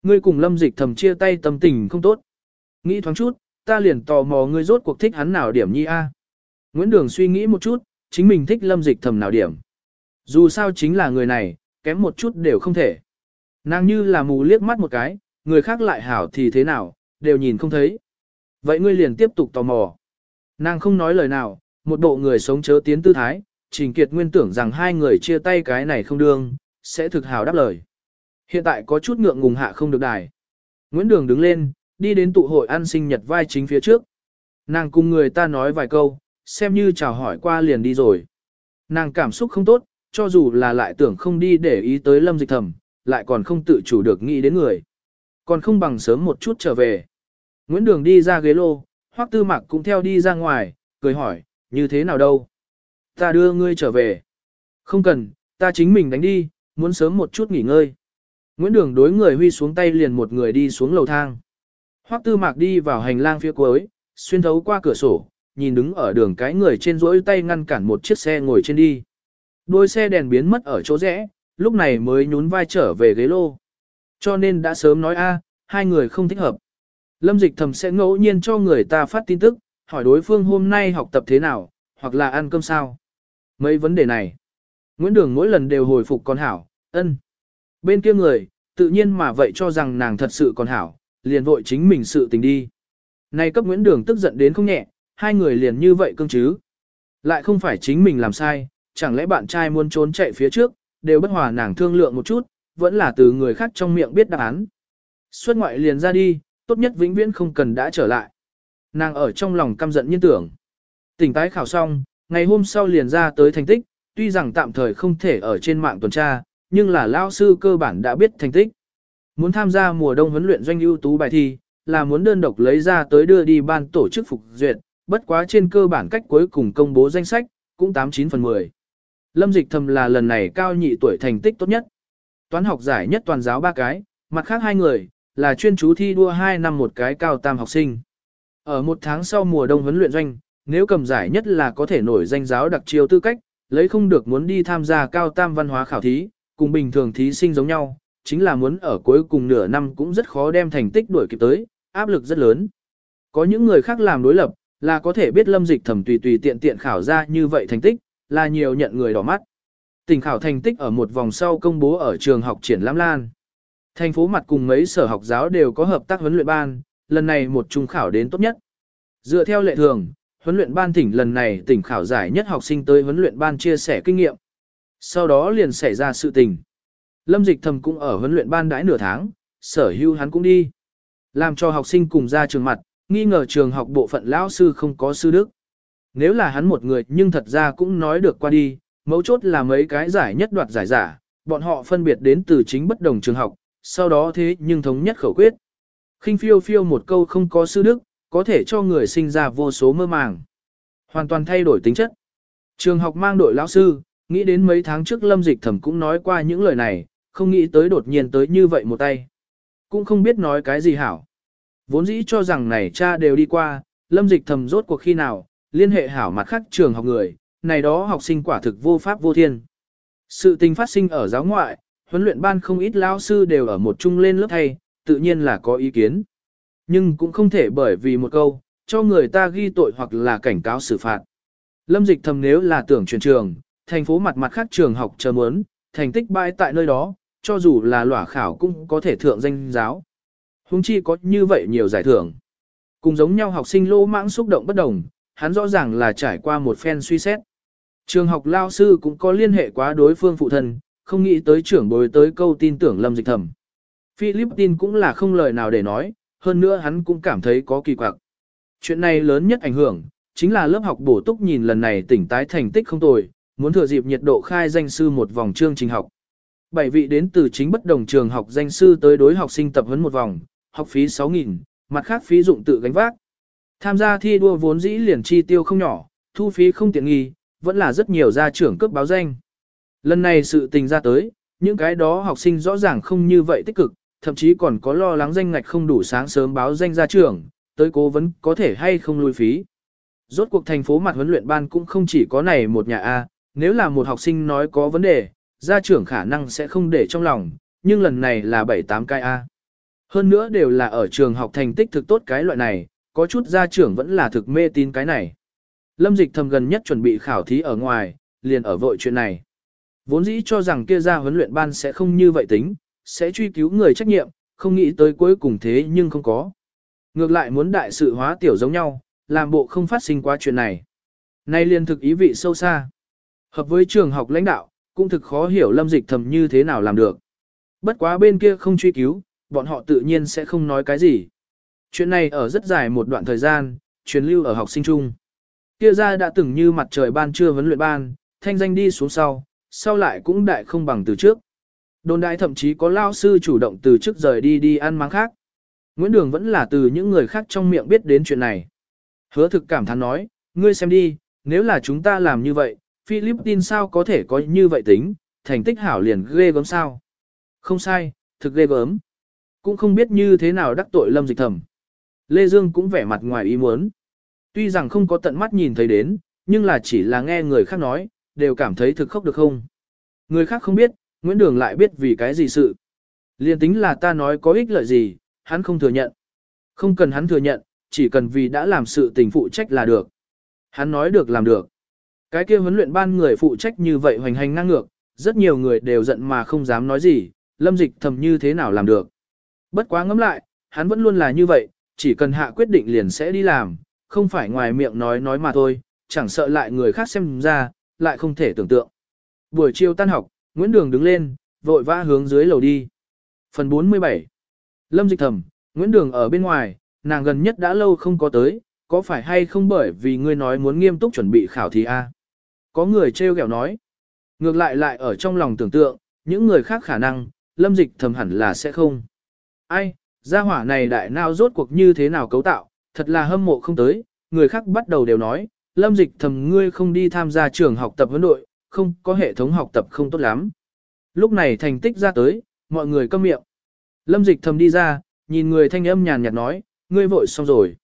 Ngươi cùng Lâm Dịch Thầm chia tay tâm tình không tốt. Nghĩ thoáng chút, ta liền tò mò ngươi rốt cuộc thích hắn nào điểm nhi a. Nguyễn Đường suy nghĩ một chút, chính mình thích lâm dịch thầm nào điểm. Dù sao chính là người này, kém một chút đều không thể. Nàng như là mù liếc mắt một cái, người khác lại hảo thì thế nào, đều nhìn không thấy. Vậy ngươi liền tiếp tục tò mò. Nàng không nói lời nào, một bộ người sống chớ tiến tư thái, Trình Kiệt nguyên tưởng rằng hai người chia tay cái này không đương, sẽ thực hào đáp lời. Hiện tại có chút ngượng ngùng hạ không được đài. Nguyễn Đường đứng lên, đi đến tụ hội ăn sinh nhật vai chính phía trước. Nàng cùng người ta nói vài câu, xem như chào hỏi qua liền đi rồi. Nàng cảm xúc không tốt, cho dù là lại tưởng không đi để ý tới lâm dịch thầm, lại còn không tự chủ được nghĩ đến người. Còn không bằng sớm một chút trở về. Nguyễn Đường đi ra ghế lô, Hoắc Tư Mạc cũng theo đi ra ngoài, cười hỏi, như thế nào đâu? Ta đưa ngươi trở về. Không cần, ta chính mình đánh đi, muốn sớm một chút nghỉ ngơi. Nguyễn Đường đối người huy xuống tay liền một người đi xuống lầu thang. Hoắc Tư Mạc đi vào hành lang phía cuối, xuyên thấu qua cửa sổ, nhìn đứng ở đường cái người trên rỗi tay ngăn cản một chiếc xe ngồi trên đi. Đôi xe đèn biến mất ở chỗ rẽ, lúc này mới nhún vai trở về ghế lô. Cho nên đã sớm nói a, hai người không thích hợp. Lâm dịch thầm sẽ ngẫu nhiên cho người ta phát tin tức, hỏi đối phương hôm nay học tập thế nào, hoặc là ăn cơm sao. Mấy vấn đề này, Nguyễn Đường mỗi lần đều hồi phục con hảo, ân. Bên kia người, tự nhiên mà vậy cho rằng nàng thật sự còn hảo, liền vội chính mình sự tình đi. Này cấp Nguyễn Đường tức giận đến không nhẹ, hai người liền như vậy cương chứ. Lại không phải chính mình làm sai, chẳng lẽ bạn trai muốn trốn chạy phía trước, đều bất hòa nàng thương lượng một chút, vẫn là từ người khác trong miệng biết đáp án. Xuất ngoại liền ra đi, tốt nhất vĩnh viễn không cần đã trở lại. Nàng ở trong lòng căm giận nhiên tưởng. Tỉnh tái khảo xong, ngày hôm sau liền ra tới thành tích, tuy rằng tạm thời không thể ở trên mạng tuần tra, nhưng là lao sư cơ bản đã biết thành tích. Muốn tham gia mùa đông huấn luyện doanh ưu tú bài thi, là muốn đơn độc lấy ra tới đưa đi ban tổ chức phục duyệt, bất quá trên cơ bản cách cuối cùng công bố danh sách, cũng 89 phần 10. Lâm dịch thầm là lần này cao nhị tuổi thành tích tốt nhất. Toán học giải nhất toàn giáo ba cái, mặt khác hai người, là chuyên chú thi đua 2 năm một cái cao tam học sinh. Ở một tháng sau mùa đông huấn luyện doanh, nếu cầm giải nhất là có thể nổi danh giáo đặc chiêu tư cách, lấy không được muốn đi tham gia cao tam văn hóa khảo thí, cùng bình thường thí sinh giống nhau, chính là muốn ở cuối cùng nửa năm cũng rất khó đem thành tích đuổi kịp tới, áp lực rất lớn. Có những người khác làm đối lập, là có thể biết lâm dịch thẩm tùy tùy tiện tiện khảo ra như vậy thành tích, là nhiều nhận người đỏ mắt. Tỉnh khảo thành tích ở một vòng sau công bố ở trường học triển lãm lan. Thành phố mặt cùng mấy sở học giáo đều có hợp tác huấn luyện ban, lần này một trung khảo đến tốt nhất. Dựa theo lệ thường, huấn luyện ban tỉnh lần này tỉnh khảo giải nhất học sinh tới huấn luyện ban chia sẻ kinh nghiệm. Sau đó liền xảy ra sự tình. Lâm dịch thầm cũng ở huấn luyện ban đãi nửa tháng, sở hưu hắn cũng đi. Làm cho học sinh cùng ra trường mặt, nghi ngờ trường học bộ phận lão sư không có sư đức. Nếu là hắn một người nhưng thật ra cũng nói được qua đi, mấu chốt là mấy cái giải nhất đoạt giải giả, bọn họ phân biệt đến từ chính bất đồng trường học, sau đó thế nhưng thống nhất khẩu quyết. khinh phiêu phiêu một câu không có sư đức, có thể cho người sinh ra vô số mơ màng. Hoàn toàn thay đổi tính chất. Trường học mang đội lão sư, nghĩ đến mấy tháng trước lâm dịch thẩm cũng nói qua những lời này, không nghĩ tới đột nhiên tới như vậy một tay. Cũng không biết nói cái gì hảo. Vốn dĩ cho rằng này cha đều đi qua, lâm dịch thầm rốt cuộc khi nào, liên hệ hảo mặt khác trường học người, này đó học sinh quả thực vô pháp vô thiên. Sự tình phát sinh ở giáo ngoại, huấn luyện ban không ít lao sư đều ở một chung lên lớp thay, tự nhiên là có ý kiến. Nhưng cũng không thể bởi vì một câu, cho người ta ghi tội hoặc là cảnh cáo xử phạt. Lâm dịch thầm nếu là tưởng truyền trường, thành phố mặt mặt khác trường học chờ muốn, thành tích bãi tại nơi đó, cho dù là lỏa khảo cũng có thể thượng danh giáo. Hùng chi có như vậy nhiều giải thưởng. Cùng giống nhau học sinh lô mãng xúc động bất đồng, hắn rõ ràng là trải qua một phen suy xét. Trường học lao sư cũng có liên hệ quá đối phương phụ thân, không nghĩ tới trưởng bồi tới câu tin tưởng lâm dịch thầm. Philippines cũng là không lời nào để nói, hơn nữa hắn cũng cảm thấy có kỳ quặc. Chuyện này lớn nhất ảnh hưởng, chính là lớp học bổ túc nhìn lần này tỉnh tái thành tích không tồi, muốn thừa dịp nhiệt độ khai danh sư một vòng chương trình học. Bảy vị đến từ chính bất đồng trường học danh sư tới đối học sinh tập huấn một vòng, học phí 6.000, mặt khác phí dụng tự gánh vác. Tham gia thi đua vốn dĩ liền chi tiêu không nhỏ, thu phí không tiện nghi, vẫn là rất nhiều gia trưởng cấp báo danh. Lần này sự tình ra tới, những cái đó học sinh rõ ràng không như vậy tích cực, thậm chí còn có lo lắng danh ngạch không đủ sáng sớm báo danh gia trưởng, tới cố vấn có thể hay không lui phí. Rốt cuộc thành phố mặt huấn luyện ban cũng không chỉ có này một nhà A, nếu là một học sinh nói có vấn đề, gia trưởng khả năng sẽ không để trong lòng, nhưng lần này là 7-8 cái A. Hơn nữa đều là ở trường học thành tích thực tốt cái loại này, có chút gia trưởng vẫn là thực mê tín cái này. Lâm dịch thầm gần nhất chuẩn bị khảo thí ở ngoài, liền ở vội chuyện này. Vốn dĩ cho rằng kia ra huấn luyện ban sẽ không như vậy tính, sẽ truy cứu người trách nhiệm, không nghĩ tới cuối cùng thế nhưng không có. Ngược lại muốn đại sự hóa tiểu giống nhau, làm bộ không phát sinh qua chuyện này. Nay liền thực ý vị sâu xa. Hợp với trường học lãnh đạo, cũng thực khó hiểu lâm dịch thầm như thế nào làm được. Bất quá bên kia không truy cứu, bọn họ tự nhiên sẽ không nói cái gì. Chuyện này ở rất dài một đoạn thời gian, truyền lưu ở học sinh trung. Kia ra đã từng như mặt trời ban trưa vấn luyện ban, thanh danh đi xuống sau, sau lại cũng đại không bằng từ trước. Đồn đại thậm chí có lao sư chủ động từ trước rời đi đi ăn máng khác. Nguyễn Đường vẫn là từ những người khác trong miệng biết đến chuyện này. Hứa thực cảm thán nói, ngươi xem đi, nếu là chúng ta làm như vậy, Philippines sao có thể có như vậy tính, thành tích hảo liền ghê gớm sao. Không sai, thực ghê gớm. Cũng không biết như thế nào đắc tội lâm dịch Thẩm. Lê Dương cũng vẻ mặt ngoài ý muốn. Tuy rằng không có tận mắt nhìn thấy đến, nhưng là chỉ là nghe người khác nói, đều cảm thấy thực khóc được không. Người khác không biết, Nguyễn Đường lại biết vì cái gì sự. Liên tính là ta nói có ích lợi gì, hắn không thừa nhận. Không cần hắn thừa nhận, chỉ cần vì đã làm sự tình phụ trách là được. Hắn nói được làm được. Cái kia huấn luyện ban người phụ trách như vậy hoành hành ngang ngược, rất nhiều người đều giận mà không dám nói gì, lâm dịch thầm như thế nào làm được. Bất quá ngẫm lại, hắn vẫn luôn là như vậy, chỉ cần hạ quyết định liền sẽ đi làm, không phải ngoài miệng nói nói mà thôi, chẳng sợ lại người khác xem ra, lại không thể tưởng tượng. Buổi chiều tan học, Nguyễn Đường đứng lên, vội vã hướng dưới lầu đi. Phần 47 Lâm Dịch Thầm, Nguyễn Đường ở bên ngoài, nàng gần nhất đã lâu không có tới, có phải hay không bởi vì ngươi nói muốn nghiêm túc chuẩn bị khảo thí A. Có người trêu ghẹo nói. Ngược lại lại ở trong lòng tưởng tượng, những người khác khả năng, lâm dịch thầm hẳn là sẽ không. Ai, gia hỏa này đại nào rốt cuộc như thế nào cấu tạo, thật là hâm mộ không tới, người khác bắt đầu đều nói, lâm dịch thầm ngươi không đi tham gia trường học tập vấn đội, không có hệ thống học tập không tốt lắm. Lúc này thành tích ra tới, mọi người câm miệng. Lâm dịch thầm đi ra, nhìn người thanh âm nhàn nhạt nói, ngươi vội xong rồi.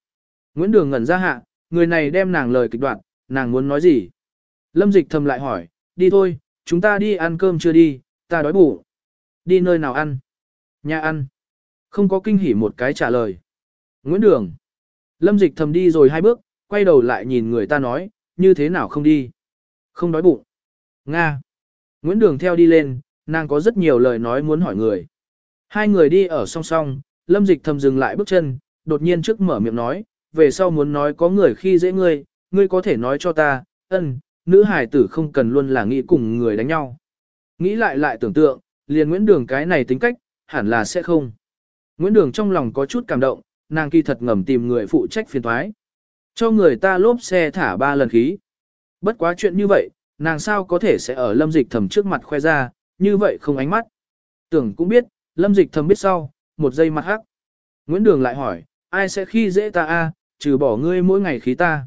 Nguyễn Đường ngẩn ra hạ, người này đem nàng lời kịch đoạn, nàng muốn nói gì? Lâm dịch thầm lại hỏi, đi thôi, chúng ta đi ăn cơm chưa đi, ta đói bụng. Đi nơi nào ăn? Nhà ăn. Không có kinh hỉ một cái trả lời. Nguyễn Đường. Lâm dịch thầm đi rồi hai bước, quay đầu lại nhìn người ta nói, như thế nào không đi? Không đói bụng. Nga. Nguyễn Đường theo đi lên, nàng có rất nhiều lời nói muốn hỏi người. Hai người đi ở song song, Lâm dịch thầm dừng lại bước chân, đột nhiên trước mở miệng nói, về sau muốn nói có người khi dễ ngươi, ngươi có thể nói cho ta, ân, nữ hải tử không cần luôn là nghĩ cùng người đánh nhau. Nghĩ lại lại tưởng tượng, liền Nguyễn Đường cái này tính cách, hẳn là sẽ không. Nguyễn Đường trong lòng có chút cảm động, nàng kỳ thật ngầm tìm người phụ trách phiền thoái. Cho người ta lốp xe thả ba lần khí. Bất quá chuyện như vậy, nàng sao có thể sẽ ở lâm dịch thầm trước mặt khoe ra, như vậy không ánh mắt. Tưởng cũng biết, lâm dịch thầm biết sau, một giây mặt hắc. Nguyễn Đường lại hỏi, ai sẽ khi dễ ta a trừ bỏ ngươi mỗi ngày khí ta.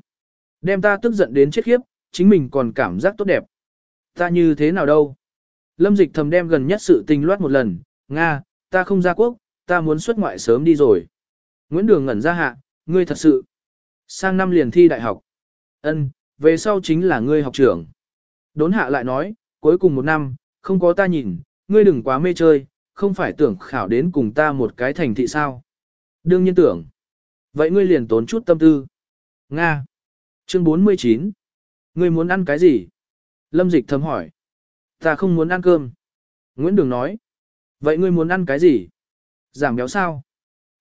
Đem ta tức giận đến chết khiếp, chính mình còn cảm giác tốt đẹp. Ta như thế nào đâu? Lâm dịch thầm đem gần nhất sự tình loát một lần, Nga, ta không ra quốc, ta muốn xuất ngoại sớm đi rồi. Nguyễn Đường ngẩn ra hạ, ngươi thật sự. Sang năm liền thi đại học. Ân, về sau chính là ngươi học trưởng. Đốn hạ lại nói, cuối cùng một năm, không có ta nhìn, ngươi đừng quá mê chơi, không phải tưởng khảo đến cùng ta một cái thành thị sao. Đương nhiên tưởng. Vậy ngươi liền tốn chút tâm tư. Nga. Chương 49. Ngươi muốn ăn cái gì? Lâm Dịch thầm hỏi. Ta không muốn ăn cơm. Nguyễn Đường nói. Vậy ngươi muốn ăn cái gì? Giảm béo sao?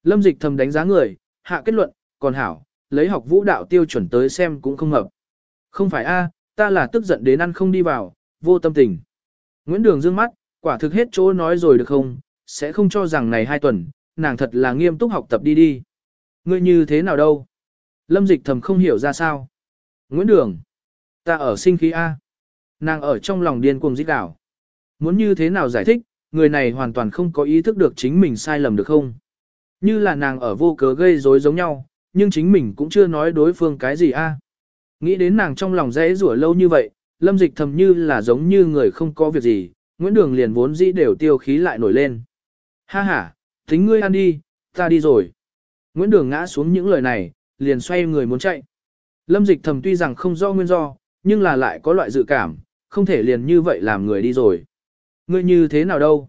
Lâm Dịch thầm đánh giá người, hạ kết luận, còn hảo, lấy học vũ đạo tiêu chuẩn tới xem cũng không hợp. Không phải a, ta là tức giận đến ăn không đi vào, vô tâm tình. Nguyễn Đường dương mắt, quả thực hết chỗ nói rồi được không, sẽ không cho rằng này hai tuần, nàng thật là nghiêm túc học tập đi đi. Ngươi như thế nào đâu? Lâm Dịch thầm không hiểu ra sao. Nguyễn Đường. Ta ở sinh khí A. Nàng ở trong lòng điên cuồng dít đảo. Muốn như thế nào giải thích, người này hoàn toàn không có ý thức được chính mình sai lầm được không? Như là nàng ở vô cớ gây rối giống nhau, nhưng chính mình cũng chưa nói đối phương cái gì a. Nghĩ đến nàng trong lòng dễ rủa lâu như vậy, lâm dịch thầm như là giống như người không có việc gì, Nguyễn Đường liền vốn dĩ đều tiêu khí lại nổi lên. Ha ha, tính ngươi ăn đi, ta đi rồi. Nguyễn Đường ngã xuống những lời này, liền xoay người muốn chạy. Lâm dịch thầm tuy rằng không do nguyên do, nhưng là lại có loại dự cảm, không thể liền như vậy làm người đi rồi. Ngươi như thế nào đâu?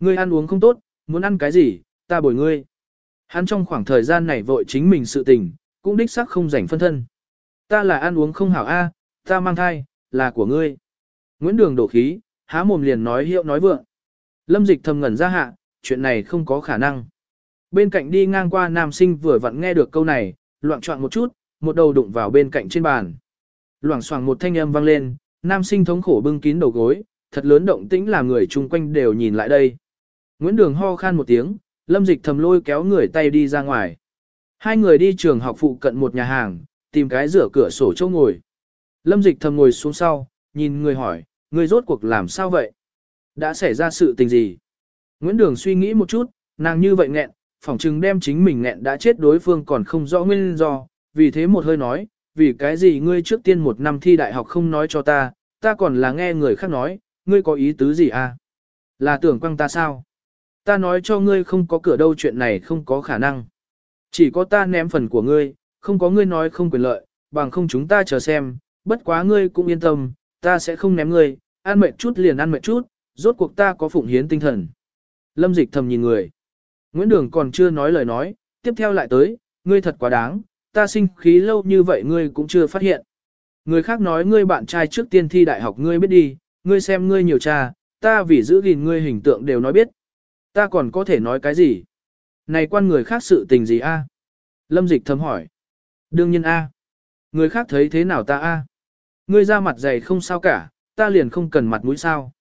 Ngươi ăn uống không tốt, muốn ăn cái gì, ta bồi ngươi. Hắn trong khoảng thời gian này vội chính mình sự tình, cũng đích xác không rảnh phân thân. Ta là ăn uống không hảo a, ta mang thai, là của ngươi. Nguyễn Đường đổ khí, há mồm liền nói hiệu nói vượng. Lâm dịch thầm ngẩn ra hạ, chuyện này không có khả năng. Bên cạnh đi ngang qua nam sinh vừa vặn nghe được câu này, loạn choạng một chút, một đầu đụng vào bên cạnh trên bàn. Loảng xoảng một thanh âm vang lên, nam sinh thống khổ bưng kín đầu gối, thật lớn động tĩnh làm người chung quanh đều nhìn lại đây. Nguyễn Đường ho khan một tiếng, Lâm Dịch thầm lôi kéo người tay đi ra ngoài. Hai người đi trường học phụ cận một nhà hàng, tìm cái rửa cửa sổ chỗ ngồi. Lâm Dịch thầm ngồi xuống sau, nhìn người hỏi, người rốt cuộc làm sao vậy? Đã xảy ra sự tình gì? Nguyễn Đường suy nghĩ một chút, nàng như vậy nghẹn, phỏng chừng đem chính mình nghẹn đã chết đối phương còn không rõ nguyên do, vì thế một hơi nói, vì cái gì ngươi trước tiên một năm thi đại học không nói cho ta, ta còn là nghe người khác nói, ngươi có ý tứ gì à? Là tưởng quăng ta sao? Ta nói cho ngươi không có cửa đâu chuyện này không có khả năng. Chỉ có ta ném phần của ngươi, không có ngươi nói không quyền lợi, bằng không chúng ta chờ xem, bất quá ngươi cũng yên tâm, ta sẽ không ném ngươi, ăn mệt chút liền ăn mệt chút, rốt cuộc ta có phụng hiến tinh thần. Lâm dịch thầm nhìn người. Nguyễn Đường còn chưa nói lời nói, tiếp theo lại tới, ngươi thật quá đáng, ta sinh khí lâu như vậy ngươi cũng chưa phát hiện. Người khác nói ngươi bạn trai trước tiên thi đại học ngươi biết đi, ngươi xem ngươi nhiều cha, ta vì giữ gìn ngươi hình tượng đều nói biết. Ta còn có thể nói cái gì? Này quan người khác sự tình gì a? Lâm dịch thầm hỏi. Đương nhiên A. Người khác thấy thế nào ta A. Ngươi ra mặt dày không sao cả, ta liền không cần mặt mũi sao.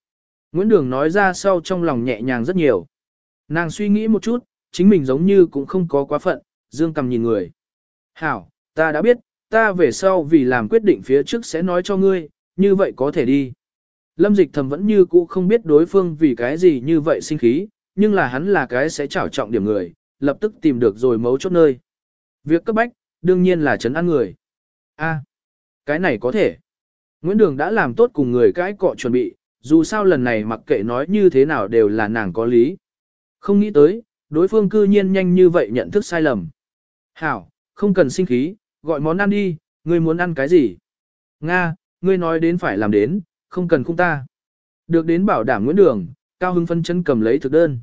Nguyễn Đường nói ra sau trong lòng nhẹ nhàng rất nhiều. Nàng suy nghĩ một chút, chính mình giống như cũng không có quá phận, dương cầm nhìn người. Hảo, ta đã biết, ta về sau vì làm quyết định phía trước sẽ nói cho ngươi, như vậy có thể đi. Lâm dịch thầm vẫn như cũ không biết đối phương vì cái gì như vậy sinh khí, nhưng là hắn là cái sẽ trảo trọng điểm người, lập tức tìm được rồi mấu chốt nơi. Việc cấp bách, đương nhiên là chấn an người. A, cái này có thể. Nguyễn Đường đã làm tốt cùng người cái cọ chuẩn bị, dù sao lần này mặc kệ nói như thế nào đều là nàng có lý. Không nghĩ tới, đối phương cư nhiên nhanh như vậy nhận thức sai lầm. Hảo, không cần sinh khí, gọi món ăn đi, ngươi muốn ăn cái gì? Nga, ngươi nói đến phải làm đến, không cần khung ta. Được đến bảo đảm Nguyễn Đường, Cao Hưng phân chân cầm lấy thực đơn.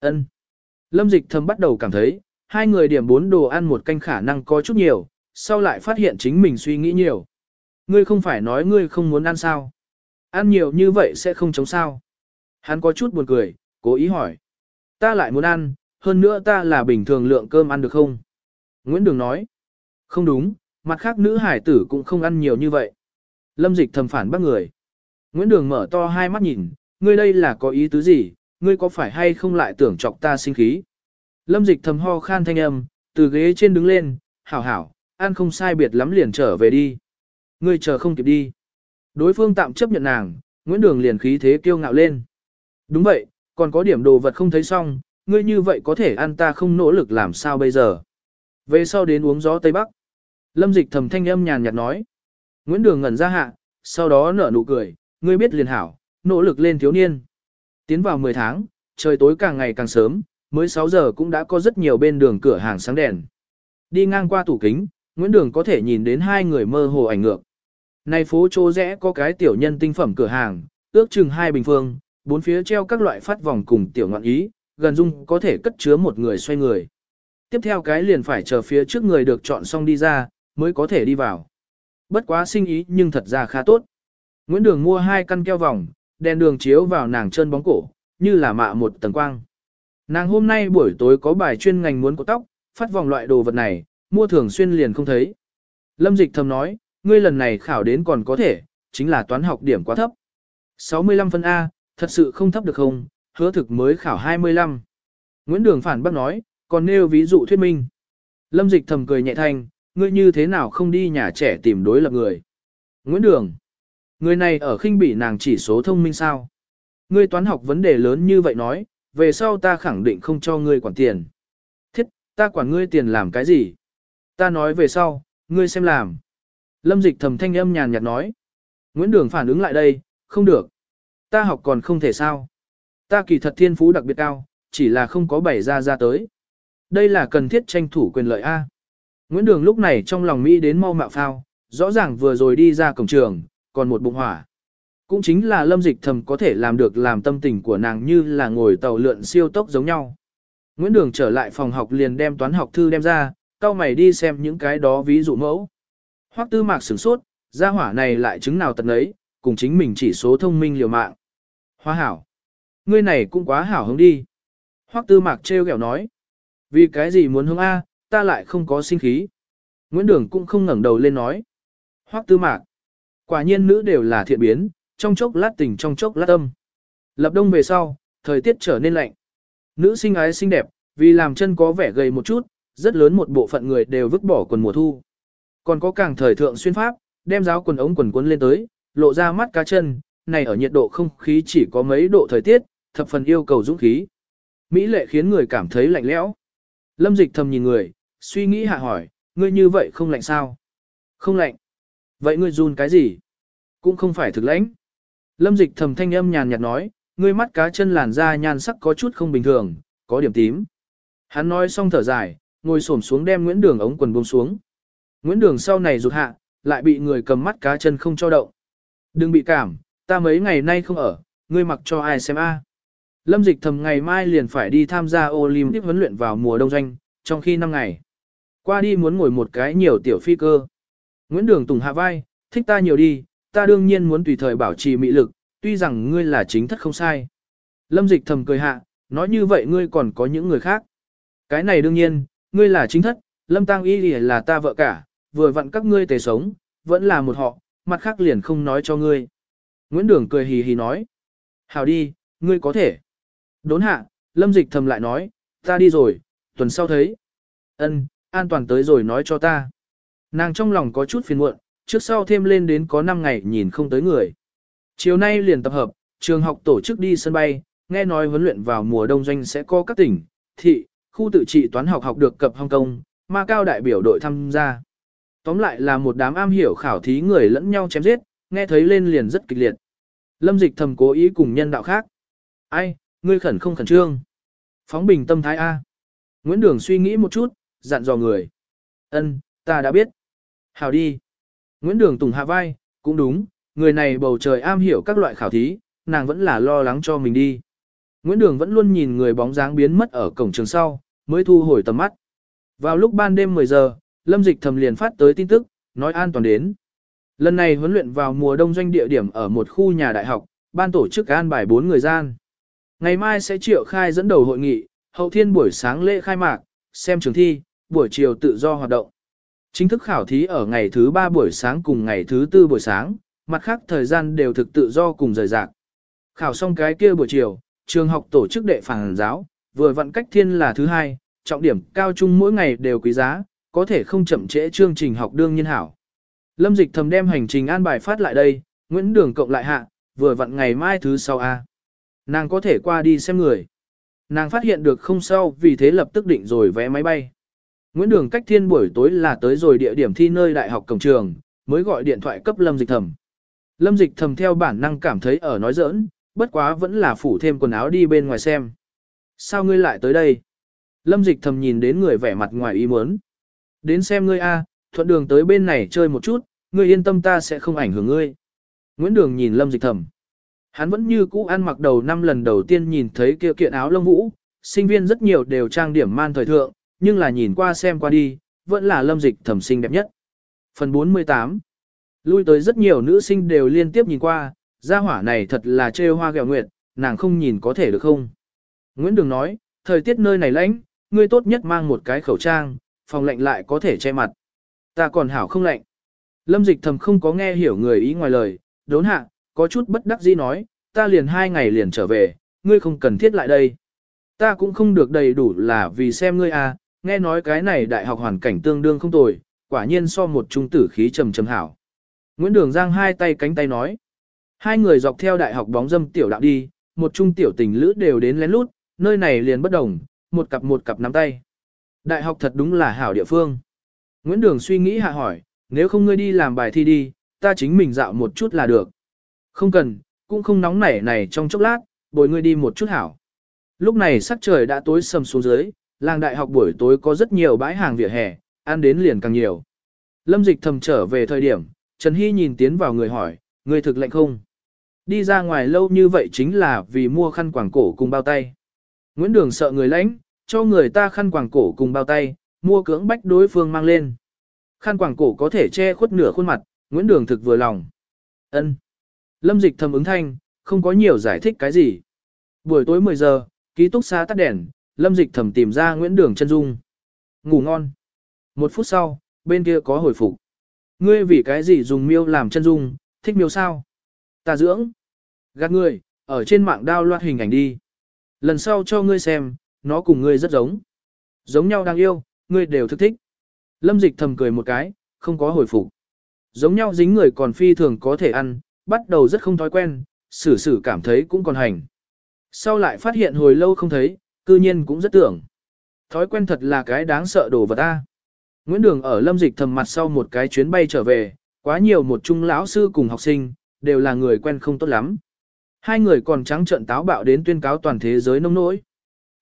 Ân. Lâm Dịch thầm bắt đầu cảm thấy, hai người điểm bốn đồ ăn một canh khả năng có chút nhiều, sau lại phát hiện chính mình suy nghĩ nhiều. Ngươi không phải nói ngươi không muốn ăn sao? Ăn nhiều như vậy sẽ không chống sao? Hắn có chút buồn cười, cố ý hỏi. Ta lại muốn ăn, hơn nữa ta là bình thường lượng cơm ăn được không? Nguyễn Đường nói. Không đúng, mặt khác nữ hải tử cũng không ăn nhiều như vậy. Lâm dịch thầm phản bác người. Nguyễn Đường mở to hai mắt nhìn, ngươi đây là có ý tứ gì, ngươi có phải hay không lại tưởng chọc ta sinh khí. Lâm dịch thầm ho khan thanh âm, từ ghế trên đứng lên, hảo hảo, ăn không sai biệt lắm liền trở về đi. Ngươi chờ không kịp đi. Đối phương tạm chấp nhận nàng, Nguyễn Đường liền khí thế kiêu ngạo lên. Đúng vậy, còn có điểm đồ vật không thấy xong, ngươi như vậy có thể ăn ta không nỗ lực làm sao bây giờ. Về sau đến uống gió Tây Bắc. Lâm dịch thầm thanh âm nhàn nhạt nói. Nguyễn Đường ngẩn ra hạ, sau đó nở nụ cười, ngươi biết liền hảo, nỗ lực lên thiếu niên. Tiến vào 10 tháng, trời tối càng ngày càng sớm, mới 6 giờ cũng đã có rất nhiều bên đường cửa hàng sáng đèn. Đi ngang qua tủ kính, Nguyễn Đường có thể nhìn đến hai người mơ hồ ảnh ngược. Này phố chỗ rẽ có cái tiểu nhân tinh phẩm cửa hàng, ước chừng hai bình phương, bốn phía treo các loại phát vòng cùng tiểu ngọn ý, gần dung có thể cất chứa một người xoay người. Tiếp theo cái liền phải chờ phía trước người được chọn xong đi ra, mới có thể đi vào. Bất quá sinh ý nhưng thật ra khá tốt. Nguyễn Đường mua hai căn keo vòng, đèn đường chiếu vào nàng chân bóng cổ, như là mạ một tầng quang. Nàng hôm nay buổi tối có bài chuyên ngành muốn có tóc, phát vòng loại đồ vật này, mua thường xuyên liền không thấy. Lâm Dịch thầm nói, ngươi lần này khảo đến còn có thể, chính là toán học điểm quá thấp. 65 phân A, thật sự không thấp được không, hứa thực mới khảo 25. Nguyễn Đường phản bác nói, còn nêu ví dụ thuyết minh. Lâm Dịch thầm cười nhẹ thanh, ngươi như thế nào không đi nhà trẻ tìm đối lập người. Nguyễn Đường, người này ở khinh bỉ nàng chỉ số thông minh sao. Ngươi toán học vấn đề lớn như vậy nói, về sau ta khẳng định không cho ngươi quản tiền. Thiết, ta quản ngươi tiền làm cái gì? Ta nói về sau, ngươi xem làm. Lâm dịch thầm thanh âm nhàn nhạt nói. Nguyễn Đường phản ứng lại đây, không được. Ta học còn không thể sao. Ta kỳ thật thiên phú đặc biệt cao, chỉ là không có bảy ra ra tới. Đây là cần thiết tranh thủ quyền lợi A. Nguyễn Đường lúc này trong lòng Mỹ đến mau mạo phao, rõ ràng vừa rồi đi ra cổng trường, còn một bụng hỏa. Cũng chính là lâm dịch thầm có thể làm được làm tâm tình của nàng như là ngồi tàu lượn siêu tốc giống nhau. Nguyễn Đường trở lại phòng học liền đem toán học thư đem ra, cao mày đi xem những cái đó ví dụ mẫu. Hoắc tư mạc sửng sốt, gia hỏa này lại chứng nào tận ấy, cùng chính mình chỉ số thông minh liều mạng. Hoa hảo. Ngươi này cũng quá hảo hứng đi. Hoắc tư mạc trêu ghẹo nói. Vì cái gì muốn hướng A, ta lại không có sinh khí. Nguyễn Đường cũng không ngẩng đầu lên nói. Hoắc tư mạc. Quả nhiên nữ đều là thiện biến, trong chốc lát tình trong chốc lát âm. Lập đông về sau, thời tiết trở nên lạnh. Nữ sinh ái xinh đẹp, vì làm chân có vẻ gầy một chút, rất lớn một bộ phận người đều vứt bỏ quần mùa thu. Còn có càng thời thượng xuyên pháp, đem giáo quần ống quần cuốn lên tới, lộ ra mắt cá chân, này ở nhiệt độ không khí chỉ có mấy độ thời tiết, thập phần yêu cầu dũng khí. Mỹ lệ khiến người cảm thấy lạnh lẽo. Lâm dịch thầm nhìn người, suy nghĩ hạ hỏi, ngươi như vậy không lạnh sao? Không lạnh. Vậy ngươi run cái gì? Cũng không phải thực lãnh. Lâm dịch thầm thanh âm nhàn nhạt nói, ngươi mắt cá chân làn da nhan sắc có chút không bình thường, có điểm tím. Hắn nói xong thở dài, ngồi xổm xuống đem Nguyễn Đường ống quần buông xuống. Nguyễn Đường sau này rụt hạ, lại bị người cầm mắt cá chân không cho động. Đừng bị cảm, ta mấy ngày nay không ở, ngươi mặc cho ai xem a. Lâm dịch thầm ngày mai liền phải đi tham gia Olympic huấn luyện vào mùa đông doanh, trong khi 5 ngày. Qua đi muốn ngồi một cái nhiều tiểu phi cơ. Nguyễn Đường Tùng hạ vai, thích ta nhiều đi, ta đương nhiên muốn tùy thời bảo trì mị lực, tuy rằng ngươi là chính thất không sai. Lâm dịch thầm cười hạ, nói như vậy ngươi còn có những người khác. Cái này đương nhiên, ngươi là chính thất, Lâm Tăng Y là ta vợ cả, vừa vặn các ngươi tề sống, vẫn là một họ, mặt khác liền không nói cho ngươi. Nguyễn Đường cười hì hì nói. Hào đi, ngươi có thể. Đốn hạ, Lâm Dịch thầm lại nói, ta đi rồi, tuần sau thấy. Ân, an toàn tới rồi nói cho ta. Nàng trong lòng có chút phiền muộn, trước sau thêm lên đến có 5 ngày nhìn không tới người. Chiều nay liền tập hợp, trường học tổ chức đi sân bay, nghe nói huấn luyện vào mùa đông doanh sẽ có các tỉnh, thị, khu tự trị toán học học được cập Hong Kong, ma cao đại biểu đội tham gia. Tóm lại là một đám am hiểu khảo thí người lẫn nhau chém giết, nghe thấy lên liền rất kịch liệt. Lâm dịch thầm cố ý cùng nhân đạo khác. Ai, ngươi khẩn không khẩn trương. Phóng bình tâm thái A. Nguyễn Đường suy nghĩ một chút, dặn dò người. Ân, ta đã biết. Hào đi. Nguyễn Đường tùng hạ vai, cũng đúng, người này bầu trời am hiểu các loại khảo thí, nàng vẫn là lo lắng cho mình đi. Nguyễn Đường vẫn luôn nhìn người bóng dáng biến mất ở cổng trường sau, mới thu hồi tầm mắt. Vào lúc ban đêm 10 giờ, Lâm Dịch thầm liền phát tới tin tức, nói an toàn đến. Lần này huấn luyện vào mùa đông doanh địa điểm ở một khu nhà đại học, ban tổ chức an bài 4 người gian. Ngày mai sẽ triệu khai dẫn đầu hội nghị, hậu thiên buổi sáng lễ khai mạc, xem trường thi, buổi chiều tự do hoạt động. Chính thức khảo thí ở ngày thứ 3 buổi sáng cùng ngày thứ 4 buổi sáng, mặt khác thời gian đều thực tự do cùng rời rạc. Khảo xong cái kia buổi chiều, trường học tổ chức đệ phản giáo, vừa vận cách thiên là thứ hai, trọng điểm cao trung mỗi ngày đều quý giá, có thể không chậm trễ chương trình học đương nhiên hảo. Lâm Dịch thầm đem hành trình an bài phát lại đây, Nguyễn Đường cộng lại hạ, vừa vận ngày mai thứ sau A. Nàng có thể qua đi xem người. Nàng phát hiện được không sao vì thế lập tức định rồi vé máy bay. Nguyễn Đường cách thiên buổi tối là tới rồi địa điểm thi nơi đại học cổng trường, mới gọi điện thoại cấp Lâm Dịch thầm. Lâm Dịch thầm theo bản năng cảm thấy ở nói giỡn, bất quá vẫn là phủ thêm quần áo đi bên ngoài xem. Sao ngươi lại tới đây? Lâm Dịch thầm nhìn đến người vẻ mặt ngoài ý muốn. Đến xem ngươi a, thuận đường tới bên này chơi một chút, ngươi yên tâm ta sẽ không ảnh hưởng ngươi. Nguyễn Đường nhìn Lâm Dịch thầm. Hắn vẫn như cũ ăn mặc đầu năm lần đầu tiên nhìn thấy kia kiện áo lông vũ, sinh viên rất nhiều đều trang điểm man thời thượng, nhưng là nhìn qua xem qua đi, vẫn là Lâm Dịch thẩm xinh đẹp nhất. Phần 48 Lui tới rất nhiều nữ sinh đều liên tiếp nhìn qua, gia hỏa này thật là trêu hoa gẹo nguyệt, nàng không nhìn có thể được không? Nguyễn Đường nói, thời tiết nơi này lạnh, ngươi tốt nhất mang một cái khẩu trang, phòng lạnh lại có thể che mặt. Ta còn hảo không lạnh. Lâm dịch thầm không có nghe hiểu người ý ngoài lời, đốn hạ, có chút bất đắc dĩ nói, ta liền hai ngày liền trở về, ngươi không cần thiết lại đây. Ta cũng không được đầy đủ là vì xem ngươi à, nghe nói cái này đại học hoàn cảnh tương đương không tồi, quả nhiên so một trung tử khí trầm trầm hảo. Nguyễn Đường Giang hai tay cánh tay nói. Hai người dọc theo đại học bóng dâm tiểu đạo đi, một trung tiểu tình lữ đều đến lén lút, nơi này liền bất đồng, một cặp một cặp nắm tay. Đại học thật đúng là hảo địa phương. Nguyễn Đường suy nghĩ hạ hỏi, nếu không ngươi đi làm bài thi đi, ta chính mình dạo một chút là được. Không cần, cũng không nóng nảy này trong chốc lát, bồi ngươi đi một chút hảo. Lúc này sắc trời đã tối sầm xuống dưới, làng đại học buổi tối có rất nhiều bãi hàng vỉa hè, ăn đến liền càng nhiều. Lâm dịch thầm trở về thời điểm, Trần Hy nhìn tiến vào người hỏi, người thực lệnh không? Đi ra ngoài lâu như vậy chính là vì mua khăn quàng cổ cùng bao tay. Nguyễn Đường sợ người lãnh, cho người ta khăn quàng cổ cùng bao tay, mua cưỡng bách đối phương mang lên. Khăn quàng cổ có thể che khuất nửa khuôn mặt, Nguyễn Đường thực vừa lòng. Ân. Lâm Dịch thầm ứng thanh, không có nhiều giải thích cái gì. Buổi tối 10 giờ, ký túc xá tắt đèn, Lâm Dịch thầm tìm ra Nguyễn Đường chân dung. Ngủ ngon. Một phút sau, bên kia có hồi phục. Ngươi vì cái gì dùng miêu làm chân dung, thích miêu sao? Ta dưỡng. Gạt ngươi, ở trên mạng đao loạt hình ảnh đi. Lần sau cho ngươi xem, nó cùng ngươi rất giống. Giống nhau đang yêu, ngươi đều thức thích. Lâm dịch thầm cười một cái, không có hồi phục. Giống nhau dính người còn phi thường có thể ăn, bắt đầu rất không thói quen, xử xử cảm thấy cũng còn hành. Sau lại phát hiện hồi lâu không thấy, cư nhiên cũng rất tưởng. Thói quen thật là cái đáng sợ đồ vật ta. Nguyễn Đường ở lâm dịch thầm mặt sau một cái chuyến bay trở về, quá nhiều một trung lão sư cùng học sinh, đều là người quen không tốt lắm. Hai người còn trắng trợn táo bạo đến tuyên cáo toàn thế giới nông nỗi.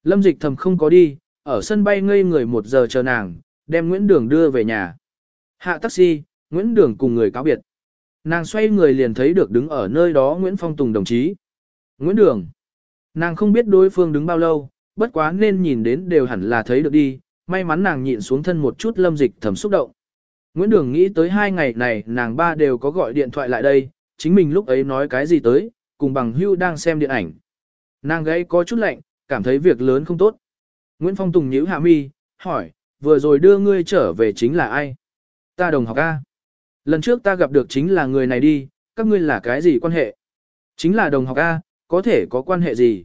Lâm dịch thầm không có đi, ở sân bay ngây người một giờ chờ nàng, đem Nguyễn Đường đưa về nhà. Hạ taxi, Nguyễn Đường cùng người cáo biệt. Nàng xoay người liền thấy được đứng ở nơi đó Nguyễn Phong Tùng đồng chí. Nguyễn Đường. Nàng không biết đối phương đứng bao lâu, bất quá nên nhìn đến đều hẳn là thấy được đi, may mắn nàng nhịn xuống thân một chút lâm dịch thầm xúc động. Nguyễn Đường nghĩ tới hai ngày này nàng ba đều có gọi điện thoại lại đây, chính mình lúc ấy nói cái gì tới, cùng bằng hưu đang xem điện ảnh. Nàng gãy có chút lạnh, cảm thấy việc lớn không tốt. Nguyễn Phong Tùng nhíu hạ mi, hỏi, vừa rồi đưa ngươi trở về chính là ai? Ta đồng học A. Lần trước ta gặp được chính là người này đi, các ngươi là cái gì quan hệ? Chính là đồng học A, có thể có quan hệ gì?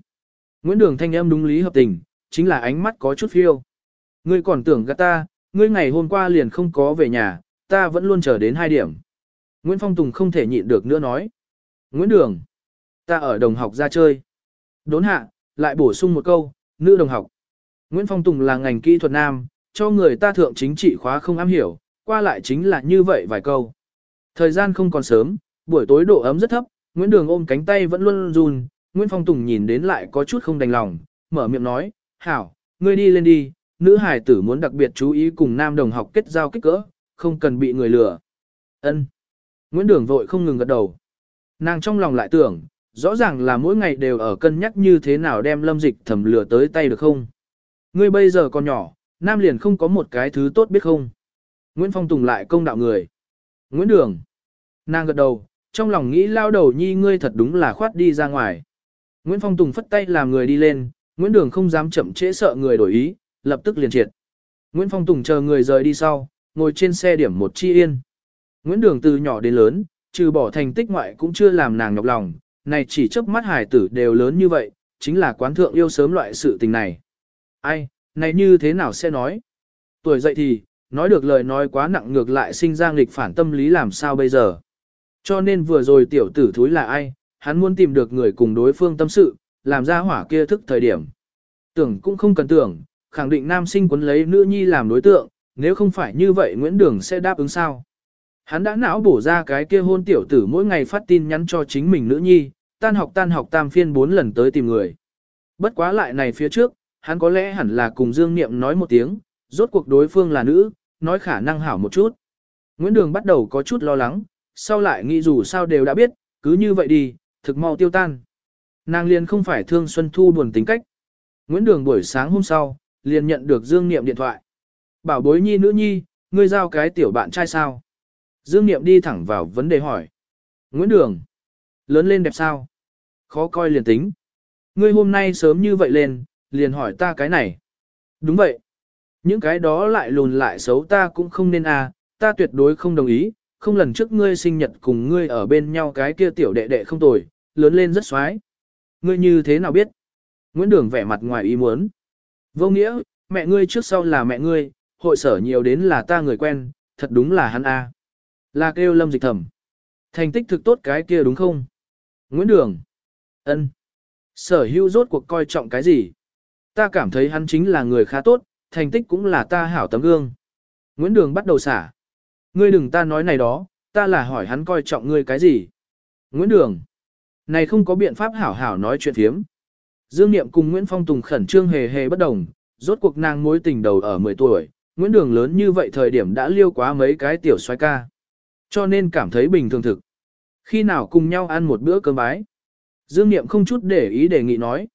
Nguyễn Đường thanh âm đúng lý hợp tình, chính là ánh mắt có chút phiêu. Ngươi còn tưởng gạt ta, ngươi ngày hôm qua liền không có về nhà, ta vẫn luôn chờ đến hai điểm. Nguyễn Phong Tùng không thể nhịn được nữa nói. Nguyễn Đường, ta ở đồng học ra chơi. Đốn hạ, lại bổ sung một câu, nữ đồng học. Nguyễn Phong Tùng là ngành kỹ thuật nam, cho người ta thượng chính trị khóa không am hiểu, qua lại chính là như vậy vài câu. Thời gian không còn sớm, buổi tối độ ấm rất thấp, Nguyễn Đường ôm cánh tay vẫn luôn run, Nguyễn Phong Tùng nhìn đến lại có chút không đành lòng, mở miệng nói, hảo, ngươi đi lên đi, nữ hải tử muốn đặc biệt chú ý cùng nam đồng học kết giao kích cỡ, không cần bị người lừa. Ân. Nguyễn Đường vội không ngừng gật đầu. Nàng trong lòng lại tưởng, rõ ràng là mỗi ngày đều ở cân nhắc như thế nào đem lâm dịch thầm lừa tới tay được không. Ngươi bây giờ còn nhỏ, nam liền không có một cái thứ tốt biết không. Nguyễn Phong Tùng lại công đạo người. Nguyễn Đường. Nàng gật đầu, trong lòng nghĩ lao đầu nhi ngươi thật đúng là khoát đi ra ngoài. Nguyễn Phong Tùng phất tay làm người đi lên, Nguyễn Đường không dám chậm trễ sợ người đổi ý, lập tức liền triệt. Nguyễn Phong Tùng chờ người rời đi sau, ngồi trên xe điểm một chi yên. Nguyễn Đường từ nhỏ đến lớn, trừ bỏ thành tích ngoại cũng chưa làm nàng nhọc lòng, này chỉ chớp mắt hải tử đều lớn như vậy, chính là quán thượng yêu sớm loại sự tình này. Ai, này như thế nào sẽ nói? Tuổi dậy thì, nói được lời nói quá nặng ngược lại sinh ra nghịch phản tâm lý làm sao bây giờ? Cho nên vừa rồi tiểu tử thúi là ai, hắn muốn tìm được người cùng đối phương tâm sự, làm ra hỏa kia thức thời điểm. Tưởng cũng không cần tưởng, khẳng định nam sinh quấn lấy nữ nhi làm đối tượng, nếu không phải như vậy Nguyễn Đường sẽ đáp ứng sao. Hắn đã não bổ ra cái kia hôn tiểu tử mỗi ngày phát tin nhắn cho chính mình nữ nhi, tan học tan học tam phiên bốn lần tới tìm người. Bất quá lại này phía trước, hắn có lẽ hẳn là cùng Dương Niệm nói một tiếng, rốt cuộc đối phương là nữ, nói khả năng hảo một chút. Nguyễn Đường bắt đầu có chút lo lắng, sau lại nghĩ dù sao đều đã biết, cứ như vậy đi, thực mau tiêu tan. Nàng liền không phải thương Xuân Thu buồn tính cách. Nguyễn Đường buổi sáng hôm sau, liền nhận được Dương Niệm điện thoại. Bảo bối nhi nữ nhi, ngươi giao cái tiểu bạn trai sao? Dương Niệm đi thẳng vào vấn đề hỏi. Nguyễn Đường, lớn lên đẹp sao? Khó coi liền tính. Ngươi hôm nay sớm như vậy lên, liền hỏi ta cái này. Đúng vậy. Những cái đó lại lùn lại xấu ta cũng không nên à, ta tuyệt đối không đồng ý, không lần trước ngươi sinh nhật cùng ngươi ở bên nhau cái kia tiểu đệ đệ không tồi, lớn lên rất xoái. Ngươi như thế nào biết? Nguyễn Đường vẻ mặt ngoài ý muốn. Vô nghĩa, mẹ ngươi trước sau là mẹ ngươi, hội sở nhiều đến là ta người quen, thật đúng là hắn a. Là kêu lâm dịch thẩm. Thành tích thực tốt cái kia đúng không? Nguyễn Đường. ân. Sở hữu rốt cuộc coi trọng cái gì? Ta cảm thấy hắn chính là người khá tốt, thành tích cũng là ta hảo tấm gương. Nguyễn Đường bắt đầu xả. Ngươi đừng ta nói này đó, ta là hỏi hắn coi trọng ngươi cái gì? Nguyễn Đường. Này không có biện pháp hảo hảo nói chuyện thiếm. Dương Niệm cùng Nguyễn Phong Tùng khẩn trương hề hề bất đồng, rốt cuộc nàng mối tình đầu ở 10 tuổi, Nguyễn Đường lớn như vậy thời điểm đã liêu quá mấy cái tiểu xoay ca. Cho nên cảm thấy bình thường thực. Khi nào cùng nhau ăn một bữa cơm bái. Dương Niệm không chút để ý đề nghị nói.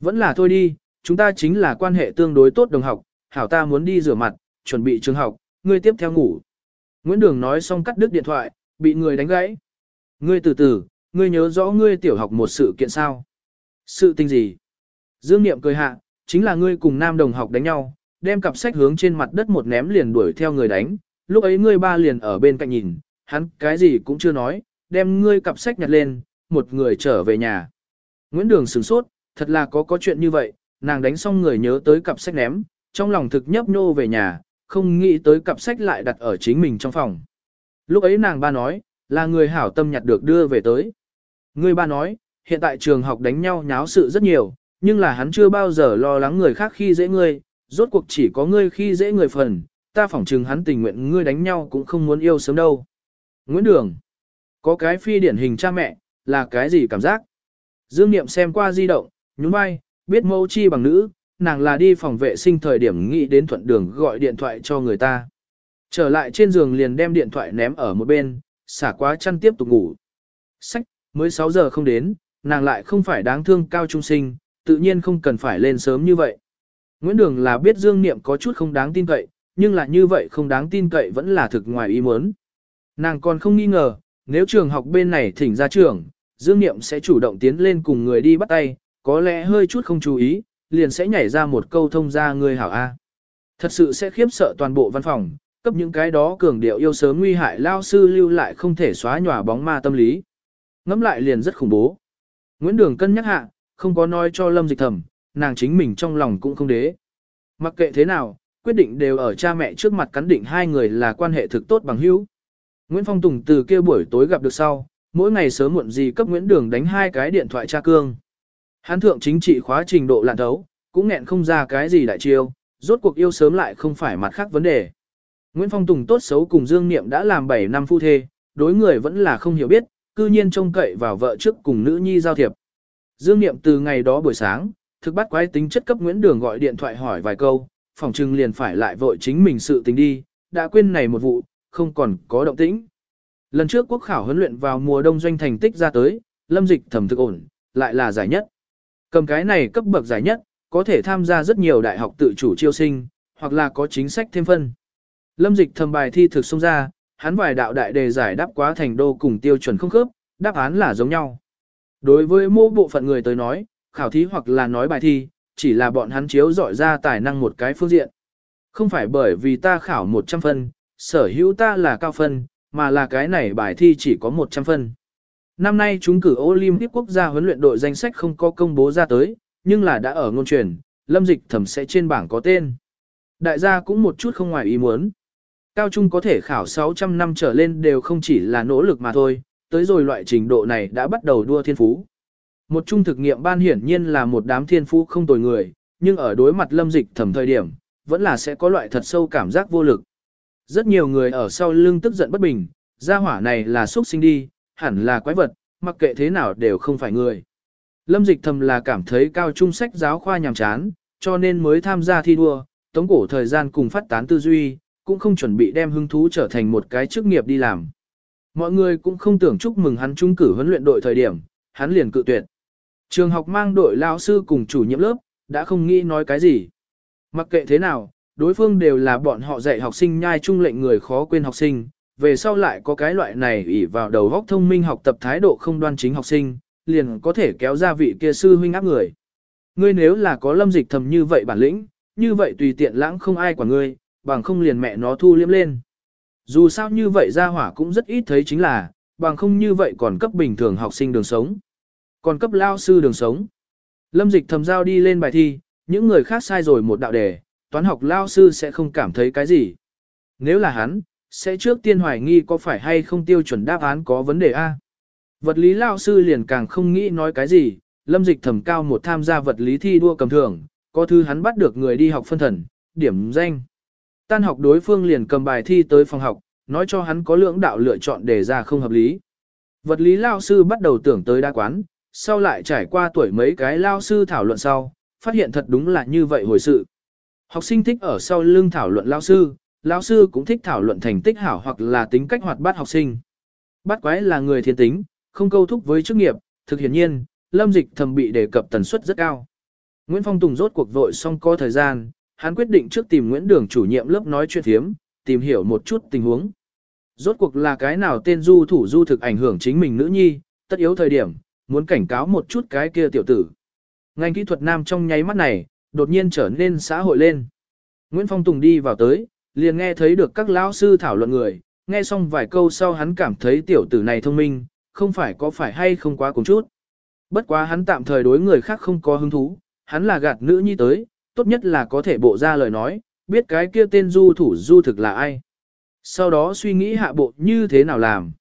Vẫn là thôi đi, chúng ta chính là quan hệ tương đối tốt đồng học, hảo ta muốn đi rửa mặt, chuẩn bị trường học, ngươi tiếp theo ngủ. Nguyễn Đường nói xong cắt đứt điện thoại, bị người đánh gãy. Ngươi từ từ, ngươi nhớ rõ ngươi tiểu học một sự kiện sao? Sự tình gì? Dương Niệm cười hạ, chính là ngươi cùng nam đồng học đánh nhau, đem cặp sách hướng trên mặt đất một ném liền đuổi theo người đánh, lúc ấy ngươi ba liền ở bên cạnh nhìn, hắn cái gì cũng chưa nói, đem ngươi cặp sách nhặt lên, một người trở về nhà. Nguyễn Đường sửng sốt, thật là có có chuyện như vậy, nàng đánh xong người nhớ tới cặp sách ném, trong lòng thực nhấp nhô về nhà, không nghĩ tới cặp sách lại đặt ở chính mình trong phòng. Lúc ấy nàng ba nói, là người hảo tâm nhặt được đưa về tới. Người ba nói, hiện tại trường học đánh nhau nháo sự rất nhiều, nhưng là hắn chưa bao giờ lo lắng người khác khi dễ ngươi, rốt cuộc chỉ có ngươi khi dễ người phần, ta phỏng chừng hắn tình nguyện ngươi đánh nhau cũng không muốn yêu sớm đâu. Nguyễn Đường, có cái phi điển hình cha mẹ, là cái gì cảm giác? Dương Niệm xem qua di động, nhún vai, biết mẫu chi bằng nữ, nàng là đi phòng vệ sinh thời điểm nghĩ đến thuận đường gọi điện thoại cho người ta. Trở lại trên giường liền đem điện thoại ném ở một bên, xả quá chăn tiếp tục ngủ. Sách, mới 6 giờ không đến, nàng lại không phải đáng thương cao trung sinh, tự nhiên không cần phải lên sớm như vậy. Nguyễn Đường là biết Dương Niệm có chút không đáng tin cậy, nhưng là như vậy không đáng tin cậy vẫn là thực ngoài ý muốn. Nàng còn không nghi ngờ, nếu trường học bên này thỉnh ra trường, Dương Niệm sẽ chủ động tiến lên cùng người đi bắt tay, có lẽ hơi chút không chú ý, liền sẽ nhảy ra một câu thông ra người hảo A. Thật sự sẽ khiếp sợ toàn bộ văn phòng, cấp những cái đó cường điệu yêu sớm nguy hại lao sư lưu lại không thể xóa nhòa bóng ma tâm lý. Ngắm lại liền rất khủng bố. Nguyễn Đường cân nhắc hạ, không có nói cho Lâm Dịch Thầm, nàng chính mình trong lòng cũng không đế. Mặc kệ thế nào, quyết định đều ở cha mẹ trước mặt cắn định hai người là quan hệ thực tốt bằng hữu. Nguyễn Phong Tùng từ kia buổi tối gặp được sau, mỗi ngày sớm muộn gì cấp Nguyễn Đường đánh hai cái điện thoại tra cương. Hán thượng chính trị khóa trình độ lạn thấu, cũng nghẹn không ra cái gì đại chiêu, rốt cuộc yêu sớm lại không phải mặt khác vấn đề. Nguyễn Phong Tùng tốt xấu cùng Dương Niệm đã làm 7 năm phu thê, đối người vẫn là không hiểu biết, cư nhiên trông cậy vào vợ trước cùng nữ nhi giao thiệp. Dương Niệm từ ngày đó buổi sáng, thực bắt quái tính chất cấp Nguyễn Đường gọi điện thoại hỏi vài câu, phòng trưng liền phải lại vội chính mình sự tình đi, đã quên này một vụ, không còn có động tĩnh. Lần trước quốc khảo huấn luyện vào mùa đông doanh thành tích ra tới, lâm dịch thẩm thực ổn, lại là giải nhất. Cầm cái này cấp bậc giải nhất, có thể tham gia rất nhiều đại học tự chủ chiêu sinh, hoặc là có chính sách thêm phân. Lâm dịch thầm bài thi thực xông ra, hắn vài đạo đại đề giải đáp quá thành đô cùng tiêu chuẩn không khớp, đáp án là giống nhau. Đối với mô bộ phận người tới nói, khảo thí hoặc là nói bài thi, chỉ là bọn hắn chiếu dọi ra tài năng một cái phương diện. Không phải bởi vì ta khảo 100 phân, sở hữu ta là cao phân, mà là cái này bài thi chỉ có 100 phân. Năm nay chúng cử Olympic quốc gia huấn luyện đội danh sách không có công bố ra tới, nhưng là đã ở ngôn truyền, lâm dịch thẩm sẽ trên bảng có tên. Đại gia cũng một chút không ngoài ý muốn. Cao trung có thể khảo 600 năm trở lên đều không chỉ là nỗ lực mà thôi, tới rồi loại trình độ này đã bắt đầu đua thiên phú. Một trung thực nghiệm ban hiển nhiên là một đám thiên phú không tồi người, nhưng ở đối mặt lâm dịch thẩm thời điểm, vẫn là sẽ có loại thật sâu cảm giác vô lực. Rất nhiều người ở sau lưng tức giận bất bình, gia hỏa này là xuất sinh đi, hẳn là quái vật, mặc kệ thế nào đều không phải người. Lâm dịch thầm là cảm thấy cao trung sách giáo khoa nhàm chán, cho nên mới tham gia thi đua, tống cổ thời gian cùng phát tán tư duy, cũng không chuẩn bị đem hứng thú trở thành một cái chức nghiệp đi làm. Mọi người cũng không tưởng chúc mừng hắn trung cử huấn luyện đội thời điểm, hắn liền cự tuyệt. Trường học mang đội lao sư cùng chủ nhiệm lớp, đã không nghĩ nói cái gì. Mặc kệ thế nào, đối phương đều là bọn họ dạy học sinh nhai trung lệnh người khó quên học sinh, về sau lại có cái loại này ỷ vào đầu góc thông minh học tập thái độ không đoan chính học sinh, liền có thể kéo ra vị kia sư huynh áp người. Ngươi nếu là có lâm dịch thầm như vậy bản lĩnh, như vậy tùy tiện lãng không ai quản ngươi, bằng không liền mẹ nó thu liếm lên. Dù sao như vậy ra hỏa cũng rất ít thấy chính là, bằng không như vậy còn cấp bình thường học sinh đường sống. Còn cấp lao sư đường sống. Lâm dịch thầm giao đi lên bài thi, những người khác sai rồi một đạo đề, toán học lao sư sẽ không cảm thấy cái gì. Nếu là hắn, sẽ trước tiên hoài nghi có phải hay không tiêu chuẩn đáp án có vấn đề A. Vật lý lao sư liền càng không nghĩ nói cái gì, lâm dịch thẩm cao một tham gia vật lý thi đua cầm thưởng, có thư hắn bắt được người đi học phân thần, điểm danh. Tan học đối phương liền cầm bài thi tới phòng học, nói cho hắn có lưỡng đạo lựa chọn đề ra không hợp lý. Vật lý lao sư bắt đầu tưởng tới đa quán, sau lại trải qua tuổi mấy cái lao sư thảo luận sau, phát hiện thật đúng là như vậy hồi sự. Học sinh thích ở sau lưng thảo luận lao sư, Lão sư cũng thích thảo luận thành tích hảo hoặc là tính cách hoạt bát học sinh. Bát quái là người thiên tính, không câu thúc với chức nghiệp, thực hiển nhiên, lâm dịch thầm bị đề cập tần suất rất cao. Nguyễn Phong Tùng rốt cuộc vội xong có thời gian, hắn quyết định trước tìm Nguyễn Đường chủ nhiệm lớp nói chuyện thiếm, tìm hiểu một chút tình huống. Rốt cuộc là cái nào tên du thủ du thực ảnh hưởng chính mình nữ nhi, tất yếu thời điểm, muốn cảnh cáo một chút cái kia tiểu tử. Ngành kỹ thuật nam trong nháy mắt này, đột nhiên trở nên xã hội lên. Nguyễn Phong Tùng đi vào tới, liền nghe thấy được các lão sư thảo luận người, nghe xong vài câu sau hắn cảm thấy tiểu tử này thông minh, không phải có phải hay không quá cùng chút. Bất quá hắn tạm thời đối người khác không có hứng thú, hắn là gạt nữ nhi tới, tốt nhất là có thể bộ ra lời nói, biết cái kia tên du thủ du thực là ai. Sau đó suy nghĩ hạ bộ như thế nào làm.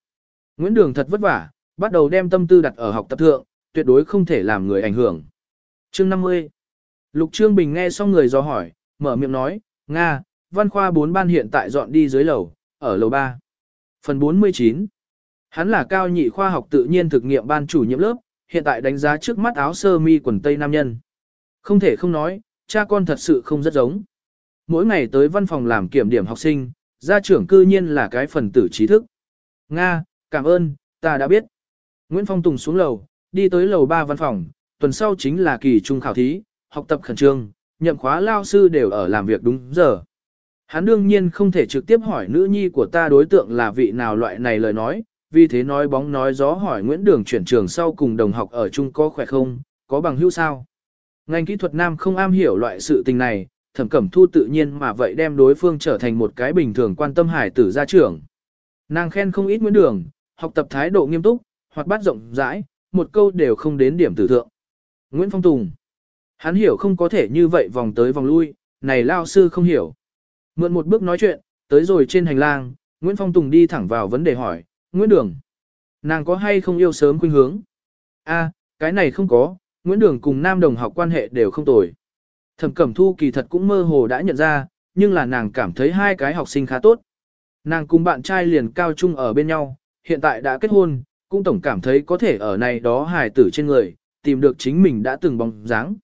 Nguyễn Đường thật vất vả, bắt đầu đem tâm tư đặt ở học tập thượng, tuyệt đối không thể làm người ảnh hưởng. Chương 50 Lục Trương Bình nghe xong người do hỏi, mở miệng nói, Nga, văn khoa 4 ban hiện tại dọn đi dưới lầu, ở lầu 3. Phần 49 Hắn là cao nhị khoa học tự nhiên thực nghiệm ban chủ nhiệm lớp, hiện tại đánh giá trước mắt áo sơ mi quần tây nam nhân. Không thể không nói, cha con thật sự không rất giống. Mỗi ngày tới văn phòng làm kiểm điểm học sinh, gia trưởng cư nhiên là cái phần tử trí thức. Nga, cảm ơn, ta đã biết. Nguyễn Phong Tùng xuống lầu, đi tới lầu 3 văn phòng, tuần sau chính là kỳ trung khảo thí, học tập khẩn trương, nhậm khóa lao sư đều ở làm việc đúng giờ. Hắn đương nhiên không thể trực tiếp hỏi nữ nhi của ta đối tượng là vị nào loại này lời nói, vì thế nói bóng nói gió hỏi Nguyễn Đường chuyển trường sau cùng đồng học ở chung có khỏe không, có bằng hữu sao. Ngành kỹ thuật nam không am hiểu loại sự tình này, thẩm cẩm thu tự nhiên mà vậy đem đối phương trở thành một cái bình thường quan tâm hải tử gia trưởng. Nàng khen không ít Nguyễn Đường, học tập thái độ nghiêm túc, hoặc bắt rộng rãi, một câu đều không đến điểm tử thượng. Nguyễn Phong Tùng. Hắn hiểu không có thể như vậy vòng tới vòng lui, này lao sư không hiểu. Mượn một bước nói chuyện, tới rồi trên hành lang, Nguyễn Phong Tùng đi thẳng vào vấn đề hỏi, Nguyễn Đường. Nàng có hay không yêu sớm khuynh hướng? A, cái này không có, Nguyễn Đường cùng nam đồng học quan hệ đều không tồi. Thẩm Cẩm Thu kỳ thật cũng mơ hồ đã nhận ra, nhưng là nàng cảm thấy hai cái học sinh khá tốt. Nàng cùng bạn trai liền cao trung ở bên nhau, hiện tại đã kết hôn, cũng tổng cảm thấy có thể ở này đó hài tử trên người, tìm được chính mình đã từng bóng dáng.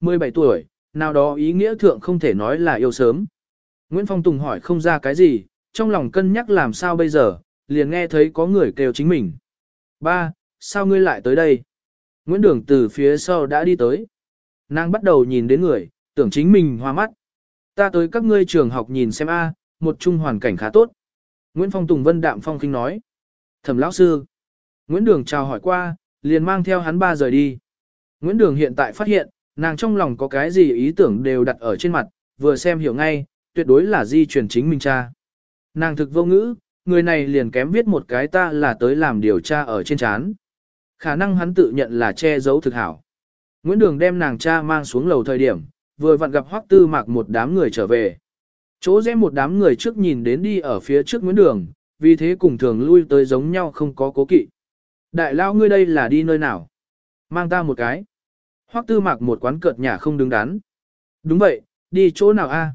17 tuổi, nào đó ý nghĩa thượng không thể nói là yêu sớm. Nguyễn Phong Tùng hỏi không ra cái gì, trong lòng cân nhắc làm sao bây giờ, liền nghe thấy có người kêu chính mình. Ba, sao ngươi lại tới đây? Nguyễn Đường từ phía sau đã đi tới. Nàng bắt đầu nhìn đến người, tưởng chính mình hoa mắt. Ta tới các ngươi trường học nhìn xem a, một chung hoàn cảnh khá tốt. Nguyễn Phong Tùng Vân đạm phong kinh nói. Thẩm lão sư. Nguyễn Đường chào hỏi qua, liền mang theo hắn ba rời đi. Nguyễn Đường hiện tại phát hiện, nàng trong lòng có cái gì ý tưởng đều đặt ở trên mặt, vừa xem hiểu ngay, tuyệt đối là di truyền chính mình cha. Nàng thực vô ngữ, người này liền kém viết một cái ta là tới làm điều tra ở trên chán. Khả năng hắn tự nhận là che giấu thực hảo. Nguyễn Đường đem nàng cha mang xuống lầu thời điểm, vừa vặn gặp Hoắc Tư Mạc một đám người trở về. Chỗ rẽ một đám người trước nhìn đến đi ở phía trước Nguyễn Đường, vì thế cùng thường lui tới giống nhau không có cố kỵ. Đại lao ngươi đây là đi nơi nào? Mang ta một cái. Hoắc Tư Mạc một quán cợt nhà không đứng đắn. Đúng vậy, đi chỗ nào a?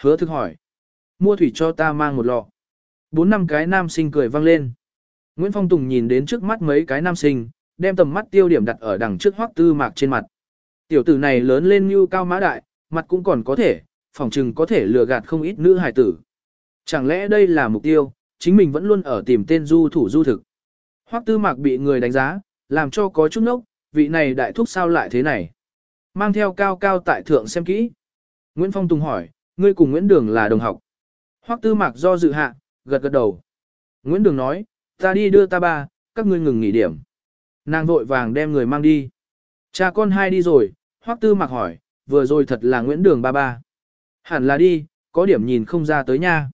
Hứa thực hỏi. Mua thủy cho ta mang một lọ. Bốn năm cái nam sinh cười vang lên. Nguyễn Phong Tùng nhìn đến trước mắt mấy cái nam sinh, đem tầm mắt tiêu điểm đặt ở đằng trước hoắc tư mạc trên mặt. Tiểu tử này lớn lên như cao mã đại, mặt cũng còn có thể, phỏng chừng có thể lừa gạt không ít nữ hài tử. Chẳng lẽ đây là mục tiêu, chính mình vẫn luôn ở tìm tên du thủ du thực. Hoắc tư mạc bị người đánh giá, làm cho có chút nốc, vị này đại thúc sao lại thế này. Mang theo cao cao tại thượng xem kỹ. Nguyễn Phong Tùng hỏi, ngươi cùng Nguyễn Đường là đồng học. Hoắc tư mạc do dự hạ, gật gật đầu. Nguyễn Đường nói, ta đi đưa ta ba, các ngươi ngừng nghỉ điểm. Nàng vội vàng đem người mang đi. Cha con hai đi rồi, Hoắc tư mạc hỏi, vừa rồi thật là Nguyễn Đường ba ba. Hẳn là đi, có điểm nhìn không ra tới nha.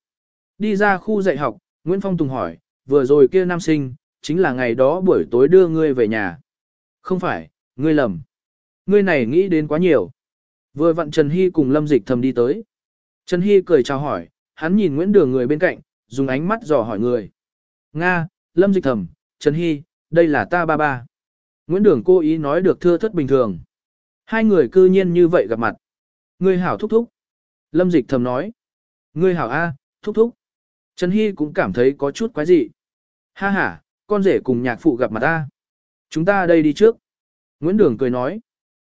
Đi ra khu dạy học, Nguyễn Phong Tùng hỏi, vừa rồi kia nam sinh, chính là ngày đó buổi tối đưa ngươi về nhà. Không phải, ngươi lầm. Ngươi này nghĩ đến quá nhiều. Vừa vặn Trần Hy cùng Lâm Dịch thầm đi tới. Trần Hy cười chào hỏi, hắn nhìn Nguyễn Đường người bên cạnh, dùng ánh mắt dò hỏi người. Nga, Lâm Dịch thầm, Trần Hy, đây là ta ba ba. Nguyễn Đường cố ý nói được thưa thất bình thường. Hai người cư nhiên như vậy gặp mặt. Ngươi hảo thúc thúc. Lâm Dịch thầm nói. Ngươi hảo A, thúc thúc. Trần Hy cũng cảm thấy có chút quái dị. Ha ha, con rể cùng nhạc phụ gặp mặt ta. Chúng ta đây đi trước. Nguyễn Đường cười nói.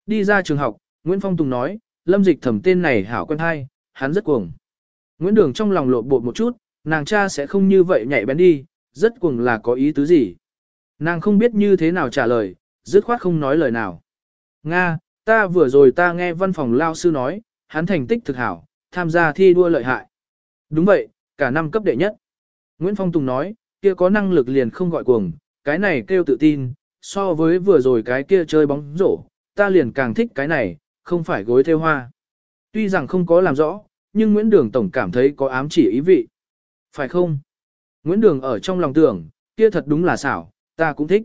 Đi ra trường học, Nguyễn Phong Tùng nói, Lâm Dịch thầm tên này hảo quen hay, hắn rất cuồng. Nguyễn Đường trong lòng lộ bột một chút, nàng cha sẽ không như vậy nhảy bén đi, rất cuồng là có ý tứ gì. Nàng không biết như thế nào trả lời, dứt khoát không nói lời nào. Nga, ta vừa rồi ta nghe văn phòng lao sư nói, hắn thành tích thực hảo, tham gia thi đua lợi hại. Đúng vậy, cả năm cấp đệ nhất. Nguyễn Phong Tùng nói, kia có năng lực liền không gọi cuồng, cái này kêu tự tin, so với vừa rồi cái kia chơi bóng rổ, ta liền càng thích cái này, không phải gối theo hoa. Tuy rằng không có làm rõ, nhưng Nguyễn Đường Tổng cảm thấy có ám chỉ ý vị. Phải không? Nguyễn Đường ở trong lòng tưởng, kia thật đúng là xảo, ta cũng thích.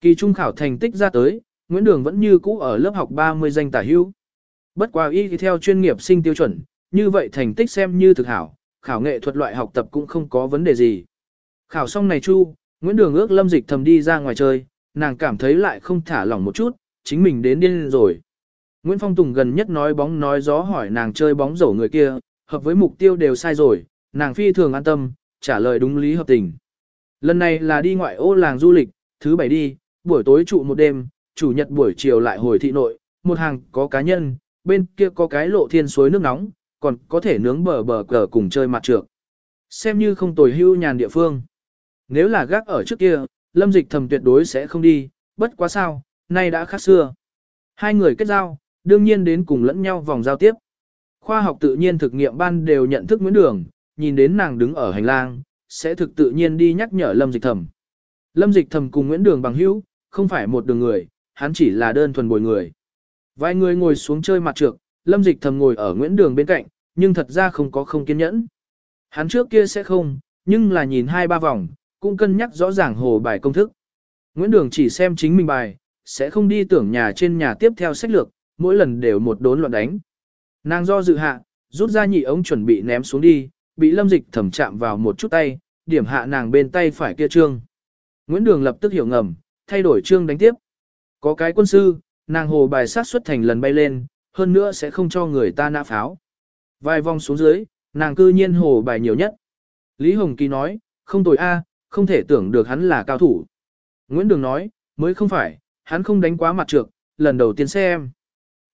Kỳ trung khảo thành tích ra tới, Nguyễn Đường vẫn như cũ ở lớp học 30 danh tả hữu. Bất quá y theo chuyên nghiệp sinh tiêu chuẩn, như vậy thành tích xem như thực hảo, khảo nghệ thuật loại học tập cũng không có vấn đề gì. Khảo xong này chu, Nguyễn Đường ước lâm dịch thầm đi ra ngoài chơi, nàng cảm thấy lại không thả lỏng một chút, chính mình đến điên rồi. Nguyễn Phong Tùng gần nhất nói bóng nói gió hỏi nàng chơi bóng rổ người kia, hợp với mục tiêu đều sai rồi, nàng phi thường an tâm, trả lời đúng lý hợp tình. Lần này là đi ngoại ô làng du lịch, thứ bảy đi, buổi tối trụ một đêm, chủ nhật buổi chiều lại hồi thị nội, một hàng có cá nhân, bên kia có cái lộ thiên suối nước nóng, còn có thể nướng bờ bờ cờ cùng chơi mặt trược. Xem như không tồi hưu nhàn địa phương. Nếu là gác ở trước kia, lâm dịch thầm tuyệt đối sẽ không đi, bất quá sao, nay đã khác xưa. Hai người kết giao, đương nhiên đến cùng lẫn nhau vòng giao tiếp. Khoa học tự nhiên thực nghiệm ban đều nhận thức Nguyễn Đường, nhìn đến nàng đứng ở hành lang, sẽ thực tự nhiên đi nhắc nhở Lâm Dịch Thầm. Lâm Dịch Thầm cùng Nguyễn Đường bằng hữu, không phải một đường người, hắn chỉ là đơn thuần bồi người. Vài người ngồi xuống chơi mặt trược, Lâm Dịch thầm ngồi ở Nguyễn Đường bên cạnh, nhưng thật ra không có không kiên nhẫn. Hắn trước kia sẽ không, nhưng là nhìn hai ba vòng, cũng cân nhắc rõ ràng hồ bài công thức. Nguyễn Đường chỉ xem chính mình bài, sẽ không đi tưởng nhà trên nhà tiếp theo sách lược, mỗi lần đều một đốn loạn đánh. Nàng do dự hạ, rút ra nhị ống chuẩn bị ném xuống đi, bị lâm dịch thẩm chạm vào một chút tay, điểm hạ nàng bên tay phải kia trương. Nguyễn Đường lập tức hiểu ngầm, thay đổi trương đánh tiếp. Có cái quân sư, nàng hồ bài sát xuất thành lần bay lên, hơn nữa sẽ không cho người ta nã pháo. Vài vòng xuống dưới, nàng cư nhiên hồ bài nhiều nhất. Lý Hồng Kỳ nói, không tồi a, không thể tưởng được hắn là cao thủ. Nguyễn Đường nói, mới không phải, hắn không đánh quá mặt trược, lần đầu tiên xem.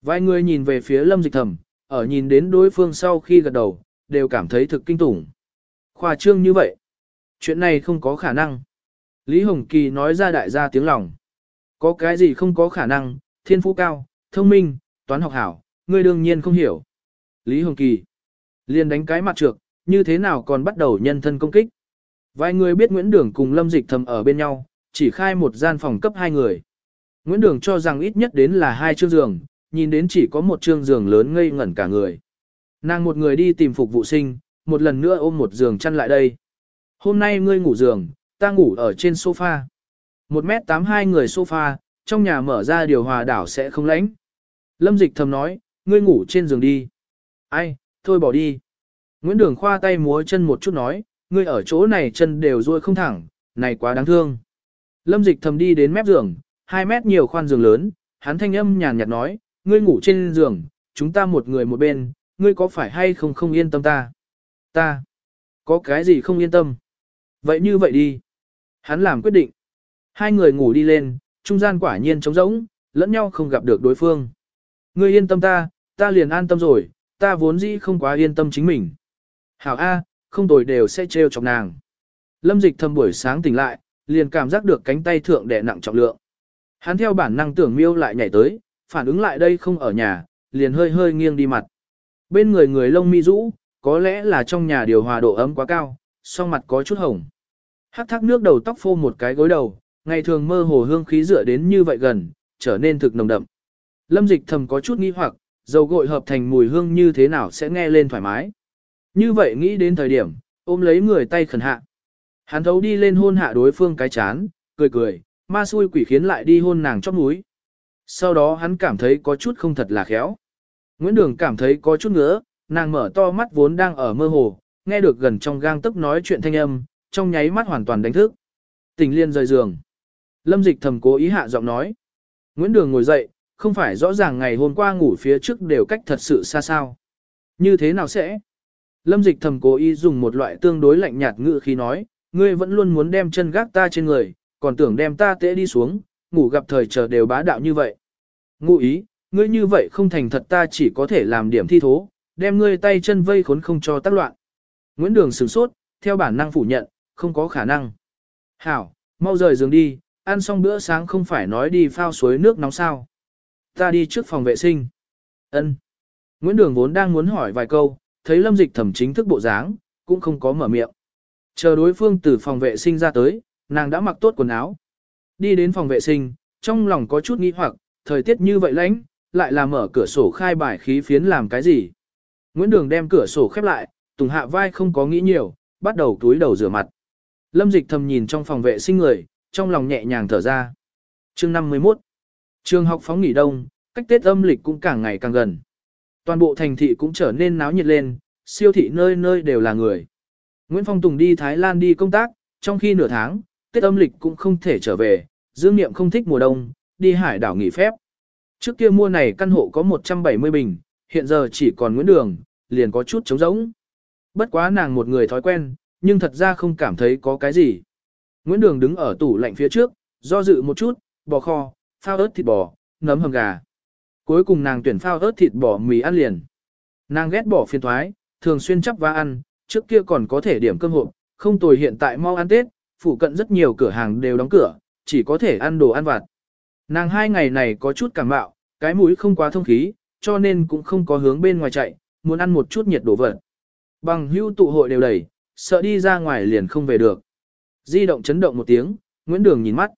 Vài người nhìn về phía lâm dịch thầm, ở nhìn đến đối phương sau khi gật đầu, đều cảm thấy thực kinh tủng. Khoa trương như vậy. Chuyện này không có khả năng. Lý Hồng Kỳ nói ra đại gia tiếng lòng. Có cái gì không có khả năng, thiên phú cao, thông minh, toán học hảo, ngươi đương nhiên không hiểu. Lý Hồng Kỳ. liền đánh cái mặt trược, như thế nào còn bắt đầu nhân thân công kích. Vài người biết Nguyễn Đường cùng Lâm Dịch thầm ở bên nhau, chỉ khai một gian phòng cấp hai người. Nguyễn Đường cho rằng ít nhất đến là hai chương giường, nhìn đến chỉ có một trương giường lớn ngây ngẩn cả người. Nàng một người đi tìm phục vụ sinh, một lần nữa ôm một giường chăn lại đây. Hôm nay ngươi ngủ giường, ta ngủ ở trên sofa. Một mét tám hai người sofa, trong nhà mở ra điều hòa đảo sẽ không lạnh. Lâm dịch thầm nói, ngươi ngủ trên giường đi. Ai, thôi bỏ đi. Nguyễn Đường khoa tay múa chân một chút nói, ngươi ở chỗ này chân đều ruôi không thẳng, này quá đáng thương. Lâm dịch thầm đi đến mép giường, hai mét nhiều khoan giường lớn, hắn thanh âm nhàn nhạt nói, ngươi ngủ trên giường, chúng ta một người một bên, ngươi có phải hay không không yên tâm ta? Ta, có cái gì không yên tâm? Vậy như vậy đi. Hắn làm quyết định. Hai người ngủ đi lên, trung gian quả nhiên trống rỗng, lẫn nhau không gặp được đối phương. Ngươi yên tâm ta, ta liền an tâm rồi, ta vốn dĩ không quá yên tâm chính mình. Hảo A, không tồi đều sẽ trêu chọc nàng. Lâm dịch thầm buổi sáng tỉnh lại, liền cảm giác được cánh tay thượng đè nặng trọng lượng. Hắn theo bản năng tưởng miêu lại nhảy tới, phản ứng lại đây không ở nhà, liền hơi hơi nghiêng đi mặt. Bên người người lông mi rũ, có lẽ là trong nhà điều hòa độ ấm quá cao, song mặt có chút hồng. Hắc thác nước đầu tóc phô một cái gối đầu, ngày thường mơ hồ hương khí dựa đến như vậy gần, trở nên thực nồng đậm. Lâm dịch thầm có chút nghi hoặc, dầu gội hợp thành mùi hương như thế nào sẽ nghe lên thoải mái. Như vậy nghĩ đến thời điểm, ôm lấy người tay khẩn hạ. Hắn thấu đi lên hôn hạ đối phương cái chán, cười cười, ma xui quỷ khiến lại đi hôn nàng chóp mũi. Sau đó hắn cảm thấy có chút không thật là khéo. Nguyễn Đường cảm thấy có chút ngứa, nàng mở to mắt vốn đang ở mơ hồ, nghe được gần trong gang tức nói chuyện thanh âm, trong nháy mắt hoàn toàn đánh thức. Tình liên rời giường. Lâm dịch thầm cố ý hạ giọng nói. Nguyễn Đường ngồi dậy, không phải rõ ràng ngày hôm qua ngủ phía trước đều cách thật sự xa sao. Như thế nào sẽ? Lâm dịch thầm cố ý dùng một loại tương đối lạnh nhạt ngữ khi nói, ngươi vẫn luôn muốn đem chân gác ta trên người, còn tưởng đem ta tễ đi xuống, ngủ gặp thời chờ đều bá đạo như vậy. Ngụ ý, ngươi như vậy không thành thật ta chỉ có thể làm điểm thi thố, đem ngươi tay chân vây khốn không cho tác loạn. Nguyễn Đường sửng sốt, theo bản năng phủ nhận, không có khả năng. Hảo, mau rời giường đi, ăn xong bữa sáng không phải nói đi phao suối nước nóng sao. Ta đi trước phòng vệ sinh. Ân. Nguyễn Đường vốn đang muốn hỏi vài câu, thấy Lâm Dịch thẩm chính thức bộ dáng, cũng không có mở miệng. Chờ đối phương từ phòng vệ sinh ra tới, nàng đã mặc tốt quần áo. Đi đến phòng vệ sinh, trong lòng có chút nghi hoặc, thời tiết như vậy lạnh, lại là mở cửa sổ khai bài khí phiến làm cái gì. Nguyễn Đường đem cửa sổ khép lại, Tùng hạ vai không có nghĩ nhiều, bắt đầu túi đầu rửa mặt. Lâm Dịch thầm nhìn trong phòng vệ sinh người, trong lòng nhẹ nhàng thở ra. Chương 51 Trường học phóng nghỉ đông, cách Tết âm lịch cũng càng ngày càng gần. Toàn bộ thành thị cũng trở nên náo nhiệt lên, siêu thị nơi nơi đều là người. Nguyễn Phong Tùng đi Thái Lan đi công tác, trong khi nửa tháng, Tết âm lịch cũng không thể trở về, Dương Niệm không thích mùa đông, đi hải đảo nghỉ phép. Trước kia mua này căn hộ có 170 bình, hiện giờ chỉ còn Nguyễn Đường, liền có chút trống rỗng. Bất quá nàng một người thói quen, nhưng thật ra không cảm thấy có cái gì. Nguyễn Đường đứng ở tủ lạnh phía trước, do dự một chút, bò kho, phao ớt thịt bò, nấm hầm gà. Cuối cùng nàng tuyển phao ớt thịt bò mì ăn liền. Nàng ghét bỏ phiên thoái, thường xuyên chấp và ăn, trước kia còn có thể điểm cơm hộp, không tồi hiện tại mau ăn Tết, phụ cận rất nhiều cửa hàng đều đóng cửa, chỉ có thể ăn đồ ăn vặt. Nàng hai ngày này có chút cảm mạo, cái mũi không quá thông khí, cho nên cũng không có hướng bên ngoài chạy, muốn ăn một chút nhiệt đồ vật. Bằng hưu tụ hội đều đầy, sợ đi ra ngoài liền không về được. Di động chấn động một tiếng, Nguyễn Đường nhìn mắt.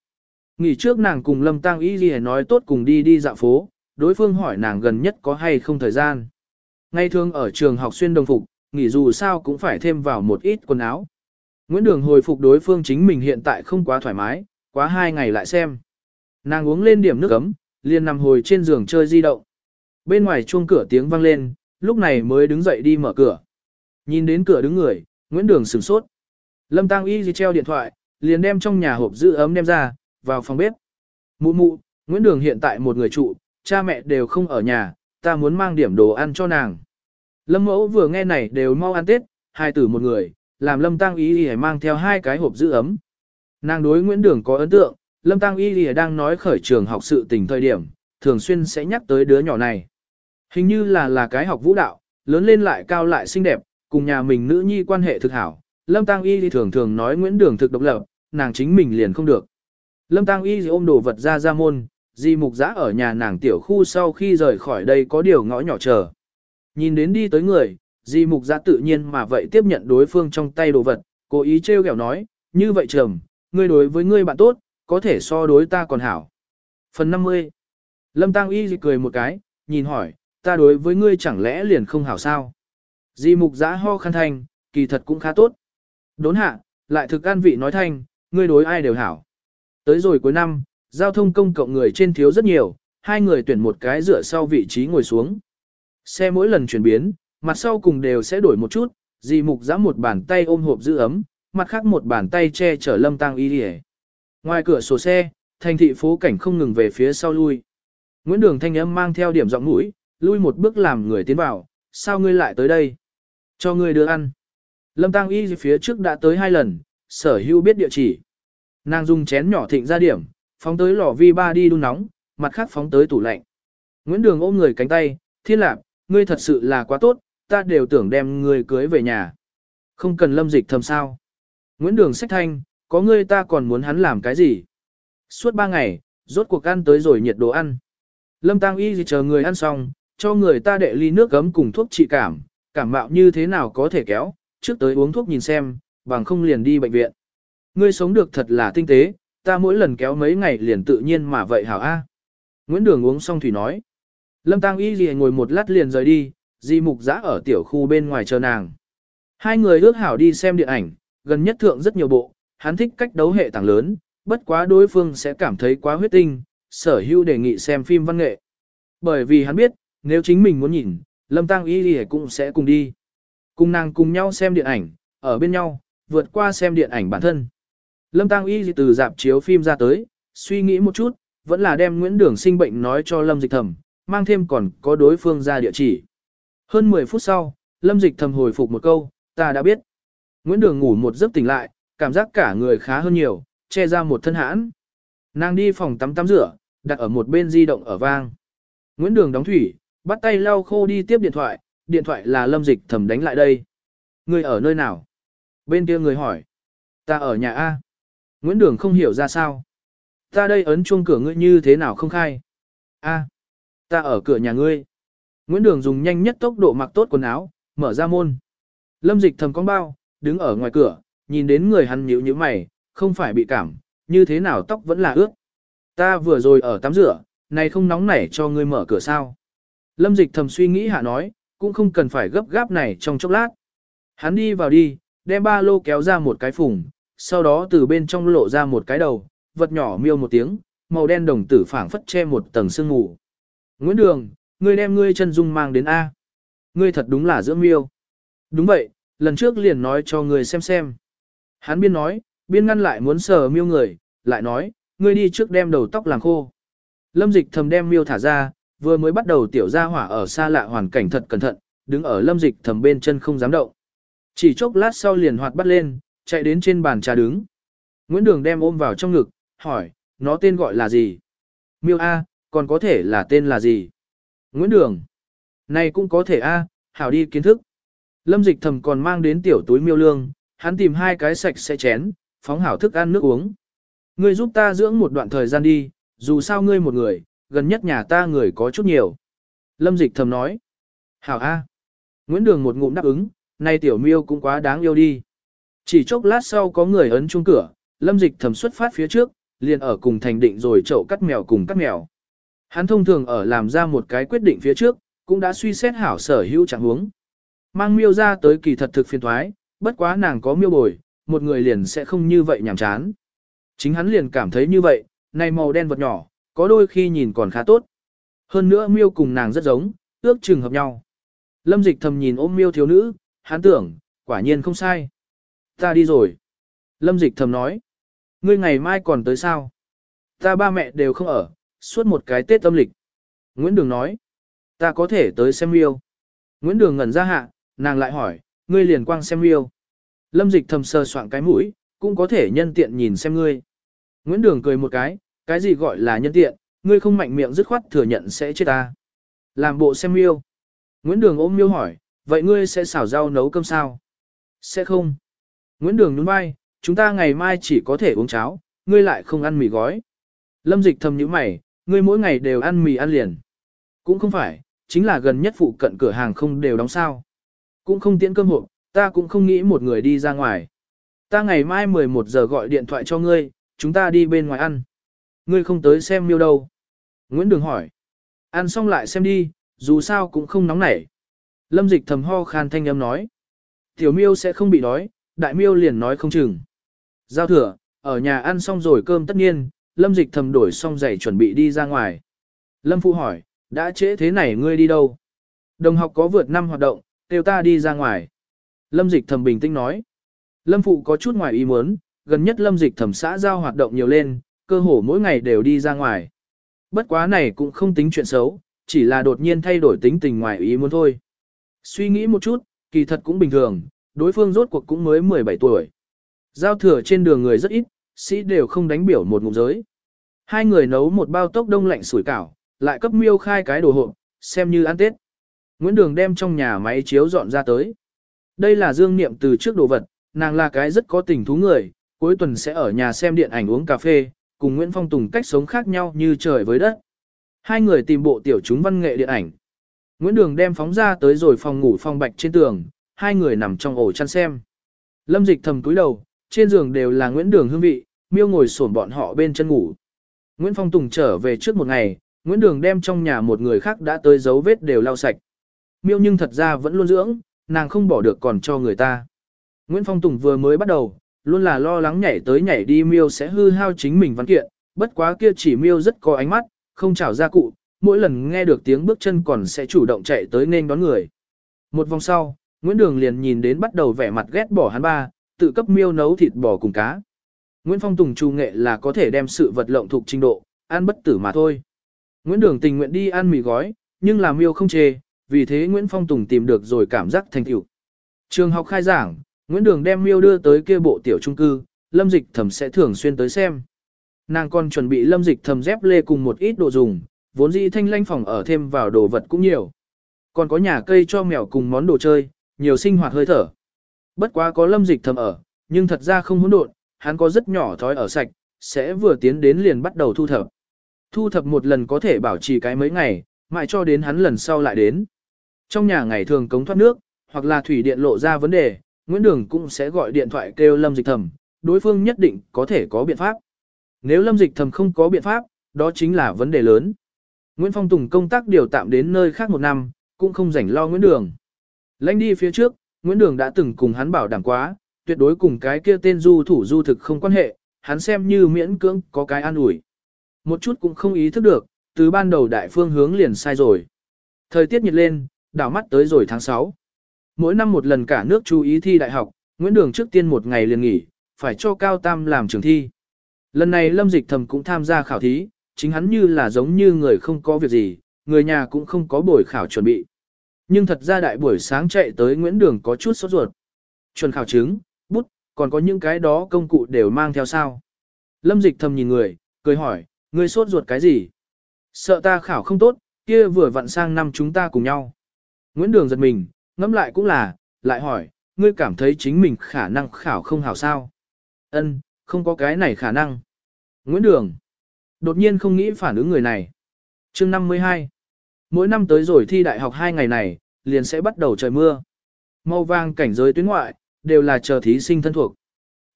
Nghỉ trước nàng cùng Lâm Tăng Y Ghi nói tốt cùng đi đi dạo phố, đối phương hỏi nàng gần nhất có hay không thời gian. Ngay thường ở trường học xuyên đồng phục, nghỉ dù sao cũng phải thêm vào một ít quần áo. Nguyễn Đường hồi phục đối phương chính mình hiện tại không quá thoải mái, quá hai ngày lại xem. Nàng uống lên điểm nước ấm, liền nằm hồi trên giường chơi di động. Bên ngoài chuông cửa tiếng vang lên, lúc này mới đứng dậy đi mở cửa. Nhìn đến cửa đứng người, Nguyễn Đường sửng sốt. Lâm Tăng Y treo điện thoại, liền đem trong nhà hộp giữ ấm đem ra, vào phòng bếp. Mụ mụ, Nguyễn Đường hiện tại một người trụ, cha mẹ đều không ở nhà, ta muốn mang điểm đồ ăn cho nàng. Lâm mẫu vừa nghe này đều mau ăn Tết, hai tử một người, làm Lâm Tăng Y Y mang theo hai cái hộp giữ ấm. Nàng đối Nguyễn Đường có ấn tượng, Lâm Tăng Y Y đang nói khởi trường học sự tình thời điểm, thường xuyên sẽ nhắc tới đứa nhỏ này. Hình như là là cái học vũ đạo, lớn lên lại cao lại xinh đẹp, cùng nhà mình nữ nhi quan hệ thực hảo. Lâm Tăng Y thường thường nói Nguyễn Đường thực độc lập, nàng chính mình liền không được. Lâm Tăng Y ôm đồ vật ra ra môn, di mục giã ở nhà nàng tiểu khu sau khi rời khỏi đây có điều ngõ nhỏ chờ. Nhìn đến đi tới người, di mục giã tự nhiên mà vậy tiếp nhận đối phương trong tay đồ vật, cố ý trêu ghẹo nói, như vậy trầm, ngươi đối với ngươi bạn tốt, có thể so đối ta còn hảo. Phần 50 Lâm Tăng Y cười một cái, nhìn hỏi, ta đối với ngươi chẳng lẽ liền không hảo sao? Di mục giã ho khăn thanh, kỳ thật cũng khá tốt. Đốn hạ, lại thực an vị nói thanh, ngươi đối ai đều hảo. Tới rồi cuối năm, giao thông công cộng người trên thiếu rất nhiều, hai người tuyển một cái dựa sau vị trí ngồi xuống. Xe mỗi lần chuyển biến, mặt sau cùng đều sẽ đổi một chút, dì mục giã một bàn tay ôm hộp giữ ấm, mặt khác một bàn tay che chở lâm tăng y đi Ngoài cửa sổ xe, thành thị phố cảnh không ngừng về phía sau lui. Nguyễn Đường thanh âm mang theo điểm giọng mũi, lui một bước làm người tiến vào, sao ngươi lại tới đây? Cho ngươi đưa ăn. Lâm Tăng Y phía trước đã tới hai lần, sở hữu biết địa chỉ. Nàng dùng chén nhỏ thịnh ra điểm, phóng tới lò vi ba đi đun nóng, mặt khác phóng tới tủ lạnh. Nguyễn Đường ôm người cánh tay, thiên lạc, ngươi thật sự là quá tốt, ta đều tưởng đem ngươi cưới về nhà. Không cần lâm dịch thầm sao. Nguyễn Đường sách thanh, có ngươi ta còn muốn hắn làm cái gì? Suốt ba ngày, rốt cuộc ăn tới rồi nhiệt đồ ăn. Lâm Tăng Y chờ người ăn xong, cho người ta đệ ly nước gấm cùng thuốc trị cảm, cảm mạo như thế nào có thể kéo, trước tới uống thuốc nhìn xem, bằng không liền đi bệnh viện. Ngươi sống được thật là tinh tế, ta mỗi lần kéo mấy ngày liền tự nhiên mà vậy hảo a. Nguyễn Đường uống xong thủy nói. Lâm Tăng Y gì ngồi một lát liền rời đi, Di Mục Giã ở tiểu khu bên ngoài chờ nàng. Hai người ước hảo đi xem điện ảnh, gần nhất thượng rất nhiều bộ, hắn thích cách đấu hệ tảng lớn, bất quá đối phương sẽ cảm thấy quá huyết tinh, sở hữu đề nghị xem phim văn nghệ. Bởi vì hắn biết, nếu chính mình muốn nhìn, Lâm Tăng Y thì cũng sẽ cùng đi. Cùng nàng cùng nhau xem điện ảnh, ở bên nhau, vượt qua xem điện ảnh bản thân. Lâm Tăng Y từ dạp chiếu phim ra tới, suy nghĩ một chút, vẫn là đem Nguyễn Đường sinh bệnh nói cho Lâm Dịch Thẩm, mang thêm còn có đối phương ra địa chỉ. Hơn 10 phút sau, Lâm Dịch Thầm hồi phục một câu, ta đã biết. Nguyễn Đường ngủ một giấc tỉnh lại, cảm giác cả người khá hơn nhiều, che ra một thân hãn. Nàng đi phòng tắm tắm rửa, đặt ở một bên di động ở vang. Nguyễn Đường đóng thủy, bắt tay lau khô đi tiếp điện thoại, điện thoại là lâm dịch thầm đánh lại đây. Người ở nơi nào? Bên kia người hỏi. Ta ở nhà A. Nguyễn Đường không hiểu ra sao. Ta đây ấn chuông cửa ngươi như thế nào không khai? A. Ta ở cửa nhà ngươi. Nguyễn Đường dùng nhanh nhất tốc độ mặc tốt quần áo, mở ra môn. Lâm dịch thầm con bao, đứng ở ngoài cửa, nhìn đến người hắn nhíu nhíu mày, không phải bị cảm, như thế nào tóc vẫn là ướt. Ta vừa rồi ở tắm rửa, này không nóng nảy cho ngươi mở cửa sao. Lâm dịch thầm suy nghĩ hạ nói, cũng không cần phải gấp gáp này trong chốc lát. Hắn đi vào đi, đem ba lô kéo ra một cái phùng, sau đó từ bên trong lộ ra một cái đầu, vật nhỏ miêu một tiếng, màu đen đồng tử phảng phất che một tầng sương ngủ. Nguyễn Đường, ngươi đem ngươi chân dung mang đến A. Ngươi thật đúng là dưỡng miêu. Đúng vậy, lần trước liền nói cho ngươi xem xem. Hắn biên nói, biên ngăn lại muốn sờ miêu người, lại nói, ngươi đi trước đem đầu tóc làm khô. Lâm dịch thầm đem miêu thả ra, vừa mới bắt đầu tiểu ra hỏa ở xa lạ hoàn cảnh thật cẩn thận, đứng ở lâm dịch thầm bên chân không dám động. Chỉ chốc lát sau liền hoạt bắt lên, chạy đến trên bàn trà đứng. Nguyễn Đường đem ôm vào trong ngực, hỏi, nó tên gọi là gì? Miêu A, còn có thể là tên là gì? Nguyễn Đường. Này cũng có thể A, hảo đi kiến thức. Lâm dịch thầm còn mang đến tiểu túi miêu lương, hắn tìm hai cái sạch sẽ chén, phóng hảo thức ăn nước uống. Ngươi giúp ta dưỡng một đoạn thời gian đi, dù sao ngươi một người, gần nhất nhà ta người có chút nhiều. Lâm dịch thầm nói. Hảo A. Nguyễn Đường một ngụm đáp ứng, nay tiểu miêu cũng quá đáng yêu đi. Chỉ chốc lát sau có người ấn chuông cửa, lâm dịch thầm xuất phát phía trước, liền ở cùng thành định rồi chậu cắt mèo cùng cắt mèo. Hắn thông thường ở làm ra một cái quyết định phía trước, cũng đã suy xét hảo sở hữu trạng huống. Mang miêu ra tới kỳ thật thực phiền thoái, bất quá nàng có miêu bồi, một người liền sẽ không như vậy nhàm chán. Chính hắn liền cảm thấy như vậy, này màu đen vật nhỏ, có đôi khi nhìn còn khá tốt. Hơn nữa miêu cùng nàng rất giống, ước chừng hợp nhau. Lâm dịch thầm nhìn ôm miêu thiếu nữ, hắn tưởng, quả nhiên không sai. Ta đi rồi. Lâm dịch thầm nói. Ngươi ngày mai còn tới sao? Ta ba mẹ đều không ở, suốt một cái Tết âm lịch. Nguyễn Đường nói. Ta có thể tới xem yêu. Nguyễn Đường ngẩn ra hạ, nàng lại hỏi, ngươi liền quang xem yêu. Lâm dịch thầm sờ soạn cái mũi, cũng có thể nhân tiện nhìn xem ngươi. Nguyễn Đường cười một cái, cái gì gọi là nhân tiện, ngươi không mạnh miệng dứt khoát thừa nhận sẽ chết ta. Làm bộ xem miêu. Nguyễn Đường ôm miêu hỏi, vậy ngươi sẽ xào rau nấu cơm sao? Sẽ không. Nguyễn Đường nhún vai, chúng ta ngày mai chỉ có thể uống cháo, ngươi lại không ăn mì gói. Lâm dịch thầm như mày, ngươi mỗi ngày đều ăn mì ăn liền. Cũng không phải, chính là gần nhất phụ cận cửa hàng không đều đóng sao. Cũng không tiễn cơm hộp, ta cũng không nghĩ một người đi ra ngoài. Ta ngày mai 11 giờ gọi điện thoại cho ngươi, chúng ta đi bên ngoài ăn. Ngươi không tới xem miêu đâu. Nguyễn Đường hỏi. Ăn xong lại xem đi, dù sao cũng không nóng nảy. Lâm dịch thầm ho khan thanh âm nói. Tiểu miêu sẽ không bị đói, đại miêu liền nói không chừng. Giao thừa, ở nhà ăn xong rồi cơm tất nhiên, lâm dịch thầm đổi xong giày chuẩn bị đi ra ngoài. Lâm phụ hỏi, đã trễ thế này ngươi đi đâu? Đồng học có vượt năm hoạt động, kêu ta đi ra ngoài. Lâm dịch thầm bình tĩnh nói. Lâm phụ có chút ngoài ý muốn, gần nhất lâm dịch thầm xã giao hoạt động nhiều lên, cơ hồ mỗi ngày đều đi ra ngoài. Bất quá này cũng không tính chuyện xấu, chỉ là đột nhiên thay đổi tính tình ngoài ý muốn thôi. Suy nghĩ một chút, kỳ thật cũng bình thường, đối phương rốt cuộc cũng mới 17 tuổi. Giao thừa trên đường người rất ít, sĩ đều không đánh biểu một ngụm giới. Hai người nấu một bao tốc đông lạnh sủi cảo, lại cấp miêu khai cái đồ hộp, xem như ăn Tết. Nguyễn Đường đem trong nhà máy chiếu dọn ra tới. Đây là dương niệm từ trước đồ vật, nàng là cái rất có tình thú người, cuối tuần sẽ ở nhà xem điện ảnh uống cà phê, cùng Nguyễn Phong Tùng cách sống khác nhau như trời với đất. Hai người tìm bộ tiểu chúng văn nghệ điện ảnh. Nguyễn Đường đem phóng ra tới rồi phòng ngủ phong bạch trên tường, hai người nằm trong ổ chăn xem. Lâm dịch thầm túi đầu, trên giường đều là Nguyễn Đường hương vị, miêu ngồi sổn bọn họ bên chân ngủ. Nguyễn Phong Tùng trở về trước một ngày, Nguyễn Đường đem trong nhà một người khác đã tới dấu vết đều lau sạch. Miêu nhưng thật ra vẫn luôn dưỡng, nàng không bỏ được còn cho người ta. Nguyễn Phong Tùng vừa mới bắt đầu, luôn là lo lắng nhảy tới nhảy đi miêu sẽ hư hao chính mình văn kiện, bất quá kia chỉ miêu rất có ánh mắt, không chào ra cụ, mỗi lần nghe được tiếng bước chân còn sẽ chủ động chạy tới nên đón người. Một vòng sau, Nguyễn Đường liền nhìn đến bắt đầu vẻ mặt ghét bỏ hắn ba, tự cấp miêu nấu thịt bò cùng cá. Nguyễn Phong Tùng trù nghệ là có thể đem sự vật lộng thuộc trình độ, ăn bất tử mà thôi. Nguyễn Đường tình nguyện đi ăn mì gói, nhưng làm miêu không chê, vì thế Nguyễn Phong Tùng tìm được rồi cảm giác thành tựu. Trường học khai giảng, Nguyễn Đường đem miêu đưa tới kia bộ tiểu trung cư, Lâm Dịch Thẩm sẽ thường xuyên tới xem. Nàng còn chuẩn bị Lâm Dịch Thẩm dép lê cùng một ít đồ dùng, vốn dĩ thanh lanh phòng ở thêm vào đồ vật cũng nhiều. Còn có nhà cây cho mèo cùng món đồ chơi, nhiều sinh hoạt hơi thở. Bất quá có Lâm Dịch Thầm ở, nhưng thật ra không hỗn độn, hắn có rất nhỏ thói ở sạch, sẽ vừa tiến đến liền bắt đầu thu thập. Thu thập một lần có thể bảo trì cái mấy ngày, mãi cho đến hắn lần sau lại đến. Trong nhà ngày thường cống thoát nước, hoặc là thủy điện lộ ra vấn đề, Nguyễn Đường cũng sẽ gọi điện thoại kêu Lâm Dịch Thầm, đối phương nhất định có thể có biện pháp. Nếu Lâm Dịch Thầm không có biện pháp, đó chính là vấn đề lớn. Nguyễn Phong Tùng công tác điều tạm đến nơi khác một năm, cũng không rảnh lo Nguyễn Đường. Lanh đi phía trước, Nguyễn Đường đã từng cùng hắn bảo đảm quá, tuyệt đối cùng cái kia tên du thủ du thực không quan hệ, hắn xem như miễn cưỡng có cái an ủi. Một chút cũng không ý thức được, từ ban đầu đại phương hướng liền sai rồi. Thời tiết nhiệt lên, đảo mắt tới rồi tháng 6. Mỗi năm một lần cả nước chú ý thi đại học, Nguyễn Đường trước tiên một ngày liền nghỉ, phải cho Cao Tam làm trường thi. Lần này Lâm Dịch Thầm cũng tham gia khảo thí, chính hắn như là giống như người không có việc gì, người nhà cũng không có buổi khảo chuẩn bị. Nhưng thật ra đại buổi sáng chạy tới Nguyễn Đường có chút sốt ruột. Chuẩn khảo chứng, bút, còn có những cái đó công cụ đều mang theo sao. Lâm Dịch Thầm nhìn người, cười hỏi, ngươi sốt ruột cái gì? Sợ ta khảo không tốt, kia vừa vặn sang năm chúng ta cùng nhau. Nguyễn Đường giật mình, ngẫm lại cũng là, lại hỏi, ngươi cảm thấy chính mình khả năng khảo không hảo sao? Ân, không có cái này khả năng. Nguyễn Đường, đột nhiên không nghĩ phản ứng người này. chương 52. Mỗi năm tới rồi thi đại học hai ngày này, liền sẽ bắt đầu trời mưa. Màu vàng cảnh giới tuyến ngoại, đều là chờ thí sinh thân thuộc.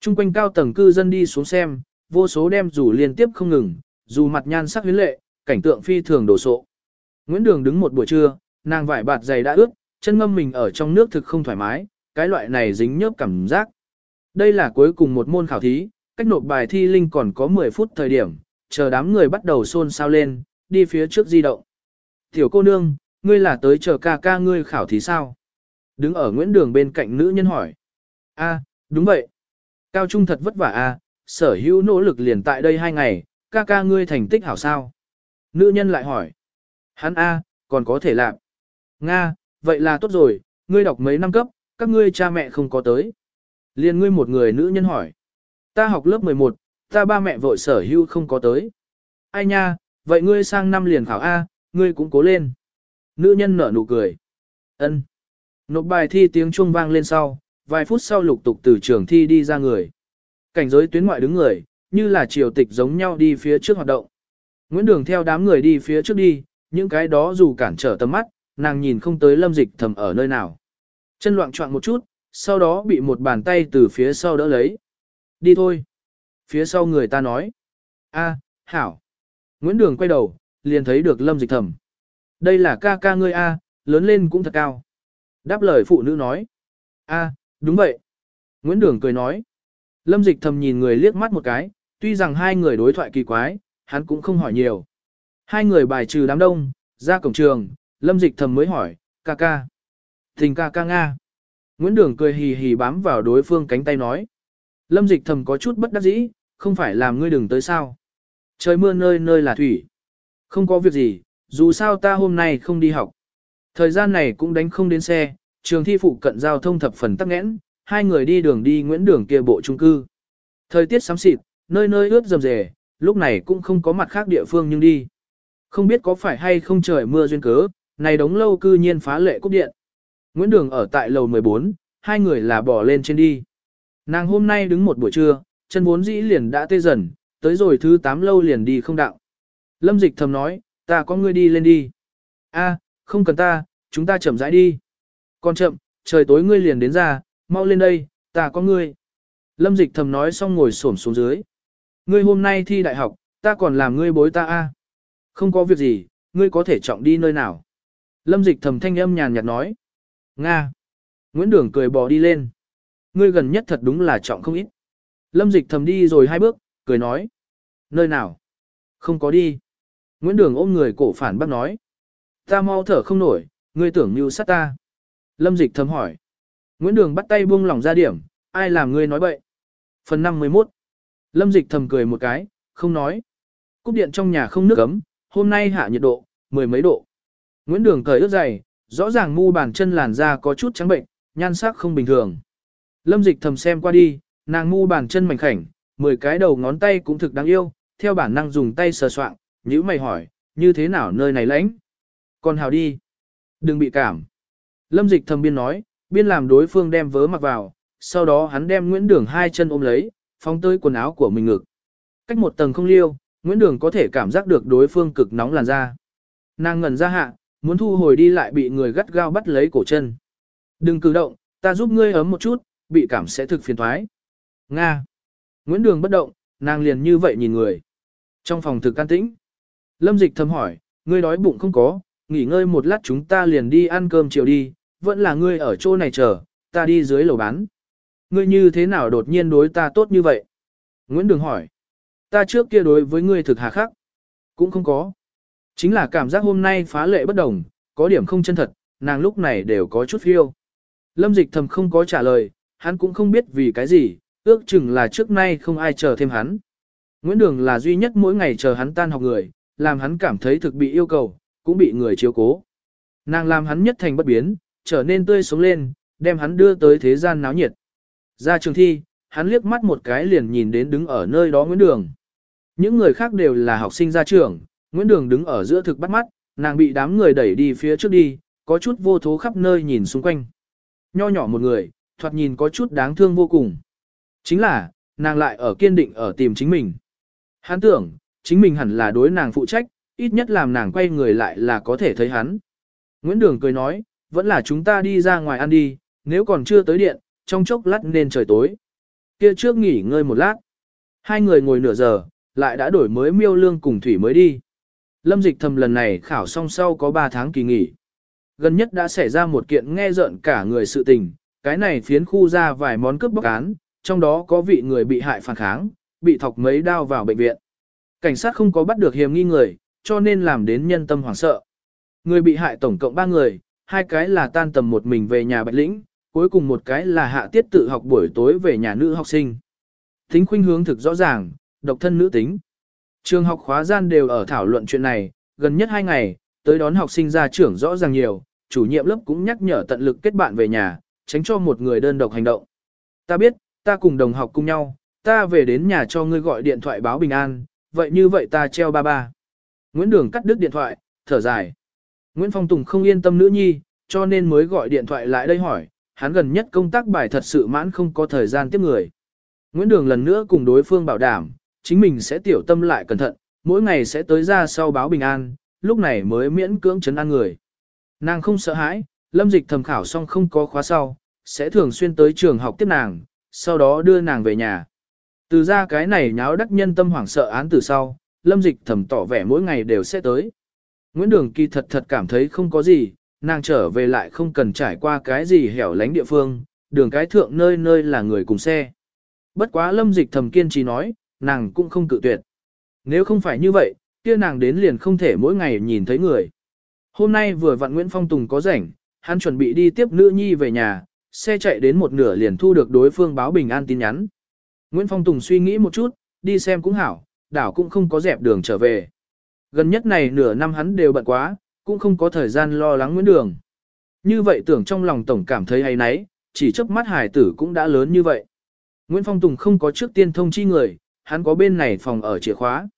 Trung quanh cao tầng cư dân đi xuống xem, vô số đem rủ liên tiếp không ngừng, dù mặt nhan sắc huyến lệ, cảnh tượng phi thường đồ sộ. Nguyễn Đường đứng một buổi trưa, nàng vải bạt giày đã ướt, chân ngâm mình ở trong nước thực không thoải mái, cái loại này dính nhớp cảm giác. Đây là cuối cùng một môn khảo thí, cách nộp bài thi linh còn có 10 phút thời điểm, chờ đám người bắt đầu xôn xao lên, đi phía trước di động. Tiểu cô nương, ngươi là tới chờ ca ca ngươi khảo thí sao? Đứng ở Nguyễn Đường bên cạnh nữ nhân hỏi. A, đúng vậy. Cao Trung thật vất vả a, sở hữu nỗ lực liền tại đây hai ngày, ca ca ngươi thành tích hảo sao? Nữ nhân lại hỏi. Hắn A, còn có thể làm. Nga, vậy là tốt rồi, ngươi đọc mấy năm cấp, các ngươi cha mẹ không có tới. liền ngươi một người nữ nhân hỏi. Ta học lớp 11, ta ba mẹ vội sở hữu không có tới. Ai nha, vậy ngươi sang năm liền khảo A, ngươi cũng cố lên. Nữ nhân nở nụ cười. ân Nộp bài thi tiếng chuông vang lên sau, vài phút sau lục tục từ trường thi đi ra người. Cảnh giới tuyến ngoại đứng người, như là triều tịch giống nhau đi phía trước hoạt động. Nguyễn Đường theo đám người đi phía trước đi, những cái đó dù cản trở tầm mắt, nàng nhìn không tới lâm dịch thầm ở nơi nào. Chân loạn trọng một chút, sau đó bị một bàn tay từ phía sau đỡ lấy. Đi thôi. Phía sau người ta nói. a hảo. Nguyễn Đường quay đầu, liền thấy được lâm dịch thầm. Đây là ca ca ngươi a lớn lên cũng thật cao. Đáp lời phụ nữ nói. a đúng vậy. Nguyễn Đường cười nói. Lâm dịch thầm nhìn người liếc mắt một cái, tuy rằng hai người đối thoại kỳ quái, hắn cũng không hỏi nhiều. Hai người bài trừ đám đông, ra cổng trường, lâm dịch thầm mới hỏi, ca ca. Tình ca ca Nga. Nguyễn Đường cười hì hì bám vào đối phương cánh tay nói. Lâm dịch thầm có chút bất đắc dĩ, không phải làm ngươi đừng tới sao. Trời mưa nơi nơi là thủy. Không có việc gì, dù sao ta hôm nay không đi học. Thời gian này cũng đánh không đến xe, trường thi phụ cận giao thông thập phần tắc nghẽn, hai người đi đường đi Nguyễn Đường kia bộ trung cư. Thời tiết sám xịt, nơi nơi ướt rầm rề, lúc này cũng không có mặt khác địa phương nhưng đi. Không biết có phải hay không trời mưa duyên cớ, này đống lâu cư nhiên phá lệ cúp điện. Nguyễn Đường ở tại lầu 14, hai người là bỏ lên trên đi. Nàng hôm nay đứng một buổi trưa, chân vốn dĩ liền đã tê dần, tới rồi thứ 8 lâu liền đi không đạo. Lâm dịch thầm nói, ta có ngươi đi lên đi. A, không cần ta, chúng ta chậm rãi đi. Còn chậm, trời tối ngươi liền đến ra, mau lên đây, ta có ngươi. Lâm dịch thầm nói xong ngồi xổm xuống dưới. Ngươi hôm nay thi đại học, ta còn làm ngươi bối ta a. Không có việc gì, ngươi có thể trọng đi nơi nào. Lâm dịch thầm thanh âm nhàn nhạt nói. Nga. Nguyễn Đường cười bò đi lên. Ngươi gần nhất thật đúng là trọng không ít. Lâm dịch thầm đi rồi hai bước, cười nói. Nơi nào? Không có đi. Nguyễn Đường ôm người cổ phản bác nói. Ta mau thở không nổi, ngươi tưởng như sát ta. Lâm dịch thầm hỏi. Nguyễn Đường bắt tay buông lỏng ra điểm, ai làm ngươi nói bậy. Phần 51. Lâm dịch thầm cười một cái, không nói. Cúp điện trong nhà không nước ấm, hôm nay hạ nhiệt độ, mười mấy độ. Nguyễn Đường cởi ướt dày, rõ ràng mu bàn chân làn da có chút trắng bệnh, nhan sắc không bình thường. Lâm dịch thầm xem qua đi, nàng mu bàn chân mảnh khảnh, mười cái đầu ngón tay cũng thực đáng yêu, theo bản năng dùng tay sờ soạng, nhữ mày hỏi, như thế nào nơi này lãnh? Còn hào đi. Đừng bị cảm. Lâm dịch thầm biên nói, biên làm đối phương đem vớ mặc vào, sau đó hắn đem Nguyễn Đường hai chân ôm lấy, phóng tới quần áo của mình ngực. Cách một tầng không liêu, Nguyễn Đường có thể cảm giác được đối phương cực nóng làn da. Nàng ngẩn ra hạ, muốn thu hồi đi lại bị người gắt gao bắt lấy cổ chân. Đừng cử động, ta giúp ngươi ấm một chút, bị cảm sẽ thực phiền thoái. Nga. Nguyễn Đường bất động, nàng liền như vậy nhìn người. Trong phòng thực can tĩnh. Lâm Dịch thầm hỏi, ngươi đói bụng không có, nghỉ ngơi một lát chúng ta liền đi ăn cơm chiều đi, vẫn là ngươi ở chỗ này chờ, ta đi dưới lầu bán. Ngươi như thế nào đột nhiên đối ta tốt như vậy? Nguyễn Đường hỏi. Ta trước kia đối với ngươi thực hà khắc. Cũng không có. Chính là cảm giác hôm nay phá lệ bất đồng, có điểm không chân thật, nàng lúc này đều có chút phiêu. Lâm dịch thầm không có trả lời, hắn cũng không biết vì cái gì, ước chừng là trước nay không ai chờ thêm hắn. Nguyễn Đường là duy nhất mỗi ngày chờ hắn tan học người, làm hắn cảm thấy thực bị yêu cầu, cũng bị người chiếu cố. Nàng làm hắn nhất thành bất biến, trở nên tươi sống lên, đem hắn đưa tới thế gian náo nhiệt. Ra trường thi, hắn liếc mắt một cái liền nhìn đến đứng ở nơi đó Nguyễn Đường. Những người khác đều là học sinh ra trường, Nguyễn Đường đứng ở giữa thực bắt mắt, nàng bị đám người đẩy đi phía trước đi, có chút vô thố khắp nơi nhìn xung quanh. Nho nhỏ một người, thoạt nhìn có chút đáng thương vô cùng. Chính là, nàng lại ở kiên định ở tìm chính mình. Hắn tưởng, chính mình hẳn là đối nàng phụ trách, ít nhất làm nàng quay người lại là có thể thấy hắn. Nguyễn Đường cười nói, vẫn là chúng ta đi ra ngoài ăn đi, nếu còn chưa tới điện, trong chốc lát nên trời tối. Kia trước nghỉ ngơi một lát. Hai người ngồi nửa giờ, lại đã đổi mới miêu lương cùng thủy mới đi. Lâm dịch thầm lần này khảo xong sau có 3 tháng kỳ nghỉ. Gần nhất đã xảy ra một kiện nghe rợn cả người sự tình, cái này phiến khu ra vài món cướp bóc án, trong đó có vị người bị hại phản kháng, bị thọc mấy đao vào bệnh viện. Cảnh sát không có bắt được hiểm nghi người, cho nên làm đến nhân tâm hoảng sợ. Người bị hại tổng cộng 3 người, hai cái là tan tầm một mình về nhà Bạch Lĩnh, cuối cùng một cái là hạ tiết tự học buổi tối về nhà nữ học sinh. Tính khuynh hướng thực rõ ràng, độc thân nữ tính. Trường học khóa gian đều ở thảo luận chuyện này, gần nhất hai ngày, tới đón học sinh ra trưởng rõ ràng nhiều, chủ nhiệm lớp cũng nhắc nhở tận lực kết bạn về nhà, tránh cho một người đơn độc hành động. Ta biết, ta cùng đồng học cùng nhau, ta về đến nhà cho ngươi gọi điện thoại báo bình an, vậy như vậy ta treo ba ba. Nguyễn Đường cắt đứt điện thoại, thở dài. Nguyễn Phong Tùng không yên tâm nữ nhi, cho nên mới gọi điện thoại lại đây hỏi, hắn gần nhất công tác bài thật sự mãn không có thời gian tiếp người. Nguyễn Đường lần nữa cùng đối phương bảo đảm, chính mình sẽ tiểu tâm lại cẩn thận, mỗi ngày sẽ tới ra sau báo bình an, lúc này mới miễn cưỡng chấn an người. Nàng không sợ hãi, lâm dịch thầm khảo xong không có khóa sau, sẽ thường xuyên tới trường học tiếp nàng, sau đó đưa nàng về nhà. Từ ra cái này nháo đắc nhân tâm hoảng sợ án từ sau, lâm dịch thầm tỏ vẻ mỗi ngày đều sẽ tới. Nguyễn Đường kỳ thật thật cảm thấy không có gì, nàng trở về lại không cần trải qua cái gì hẻo lánh địa phương, đường cái thượng nơi nơi là người cùng xe. Bất quá lâm dịch thầm kiên trì nói, nàng cũng không cự tuyệt. Nếu không phải như vậy, kia nàng đến liền không thể mỗi ngày nhìn thấy người. Hôm nay vừa vặn Nguyễn Phong Tùng có rảnh, hắn chuẩn bị đi tiếp nữ nhi về nhà, xe chạy đến một nửa liền thu được đối phương báo bình an tin nhắn. Nguyễn Phong Tùng suy nghĩ một chút, đi xem cũng hảo, đảo cũng không có dẹp đường trở về. Gần nhất này nửa năm hắn đều bận quá, cũng không có thời gian lo lắng Nguyễn Đường. Như vậy tưởng trong lòng tổng cảm thấy hay nấy, chỉ chớp mắt hải tử cũng đã lớn như vậy. Nguyễn Phong Tùng không có trước tiên thông chi người, hắn có bên này phòng ở chìa khóa.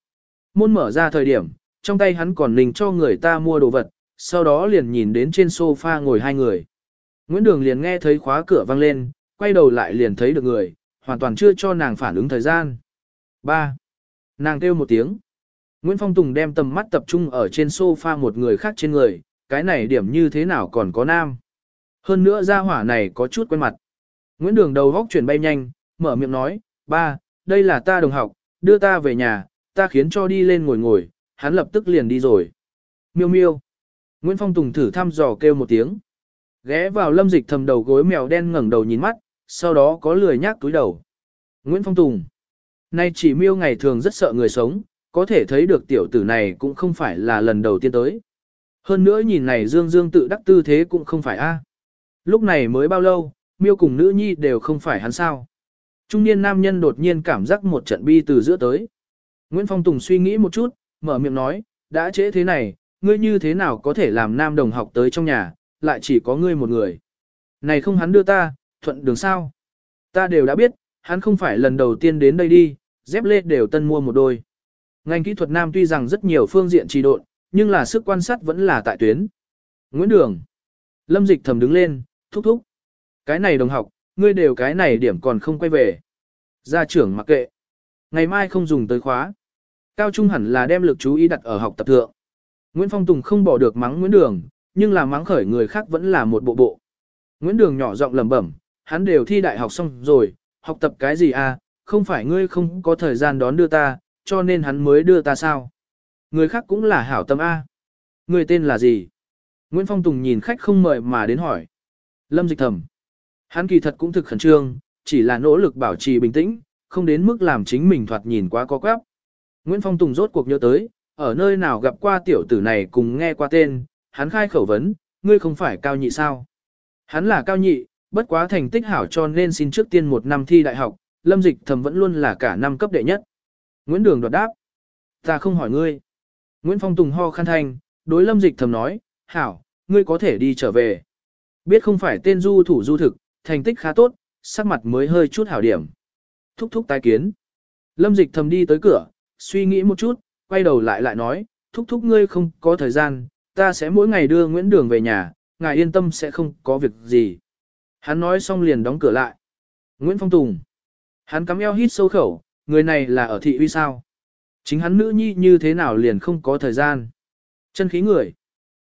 Môn mở ra thời điểm, trong tay hắn còn nình cho người ta mua đồ vật, sau đó liền nhìn đến trên sofa ngồi hai người. Nguyễn Đường liền nghe thấy khóa cửa vang lên, quay đầu lại liền thấy được người, hoàn toàn chưa cho nàng phản ứng thời gian. 3. Nàng kêu một tiếng. Nguyễn Phong Tùng đem tầm mắt tập trung ở trên sofa một người khác trên người, cái này điểm như thế nào còn có nam. Hơn nữa ra hỏa này có chút quen mặt. Nguyễn Đường đầu góc chuyển bay nhanh, mở miệng nói, ba, đây là ta đồng học, đưa ta về nhà, ta khiến cho đi lên ngồi ngồi, hắn lập tức liền đi rồi. Miêu miêu. Nguyễn Phong Tùng thử thăm dò kêu một tiếng. Ghé vào lâm dịch thầm đầu gối mèo đen ngẩng đầu nhìn mắt, sau đó có lười nhác túi đầu. Nguyễn Phong Tùng. Nay chỉ miêu ngày thường rất sợ người sống, có thể thấy được tiểu tử này cũng không phải là lần đầu tiên tới. Hơn nữa nhìn này dương dương tự đắc tư thế cũng không phải a. Lúc này mới bao lâu, miêu cùng nữ nhi đều không phải hắn sao. Trung niên nam nhân đột nhiên cảm giác một trận bi từ giữa tới. Nguyễn Phong Tùng suy nghĩ một chút, mở miệng nói, đã trễ thế này, ngươi như thế nào có thể làm nam đồng học tới trong nhà, lại chỉ có ngươi một người. Này không hắn đưa ta, thuận đường sao. Ta đều đã biết, hắn không phải lần đầu tiên đến đây đi, dép lê đều tân mua một đôi. Ngành kỹ thuật nam tuy rằng rất nhiều phương diện trì độn, nhưng là sức quan sát vẫn là tại tuyến. Nguyễn Đường. Lâm Dịch thầm đứng lên, thúc thúc. Cái này đồng học, ngươi đều cái này điểm còn không quay về. Gia trưởng mặc kệ. Ngày mai không dùng tới khóa. Cao trung hẳn là đem lực chú ý đặt ở học tập thượng. Nguyễn Phong Tùng không bỏ được mắng Nguyễn Đường, nhưng là mắng khởi người khác vẫn là một bộ bộ. Nguyễn Đường nhỏ giọng lẩm bẩm, hắn đều thi đại học xong rồi, học tập cái gì à, không phải ngươi không có thời gian đón đưa ta, cho nên hắn mới đưa ta sao. Người khác cũng là hảo tâm A. Người tên là gì? Nguyễn Phong Tùng nhìn khách không mời mà đến hỏi. Lâm dịch thầm. Hắn kỳ thật cũng thực khẩn trương, chỉ là nỗ lực bảo trì bình tĩnh, không đến mức làm chính mình thoạt nhìn quá có quáp. Nguyễn Phong Tùng rốt cuộc nhớ tới, ở nơi nào gặp qua tiểu tử này cùng nghe qua tên, hắn khai khẩu vấn, ngươi không phải cao nhị sao? Hắn là cao nhị, bất quá thành tích hảo cho nên xin trước tiên một năm thi đại học, lâm dịch thầm vẫn luôn là cả năm cấp đệ nhất. Nguyễn Đường đoạt đáp. Ta không hỏi ngươi. Nguyễn Phong Tùng ho khăn thanh, đối lâm dịch thầm nói, hảo, ngươi có thể đi trở về. Biết không phải tên du thủ du thực, thành tích khá tốt, sắc mặt mới hơi chút hảo điểm. Thúc thúc tái kiến. Lâm dịch thầm đi tới cửa, suy nghĩ một chút, quay đầu lại lại nói, thúc thúc ngươi không có thời gian, ta sẽ mỗi ngày đưa Nguyễn Đường về nhà, ngài yên tâm sẽ không có việc gì. Hắn nói xong liền đóng cửa lại. Nguyễn Phong Tùng. Hắn cắm eo hít sâu khẩu, người này là ở thị uy sao. Chính hắn nữ nhi như thế nào liền không có thời gian. Chân khí người.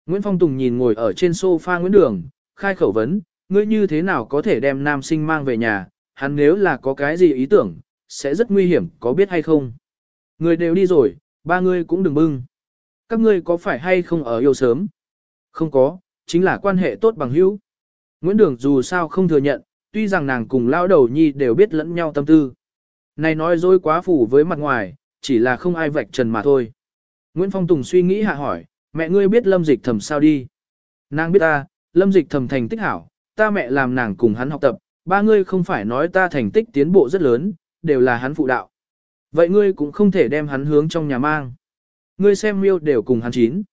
Nguyễn Phong Tùng nhìn ngồi ở trên sofa Nguyễn Đường, khai khẩu vấn, ngươi như thế nào có thể đem nam sinh mang về nhà, hắn nếu là có cái gì ý tưởng, sẽ rất nguy hiểm, có biết hay không. Người đều đi rồi, ba ngươi cũng đừng bưng. các ngươi có phải hay không ở yêu sớm? Không có, chính là quan hệ tốt bằng hữu. Nguyễn Đường dù sao không thừa nhận, tuy rằng nàng cùng lão đầu nhi đều biết lẫn nhau tâm tư. Này nói dối quá phủ với mặt ngoài, chỉ là không ai vạch trần mà thôi. Nguyễn Phong Tùng suy nghĩ hạ hỏi, mẹ ngươi biết lâm dịch thầm sao đi? Nàng biết ta, lâm dịch thầm thành tích hảo, ta mẹ làm nàng cùng hắn học tập, ba ngươi không phải nói ta thành tích tiến bộ rất lớn, đều là hắn phụ đạo. Vậy ngươi cũng không thể đem hắn hướng trong nhà mang. Ngươi xem miêu đều cùng hắn chín.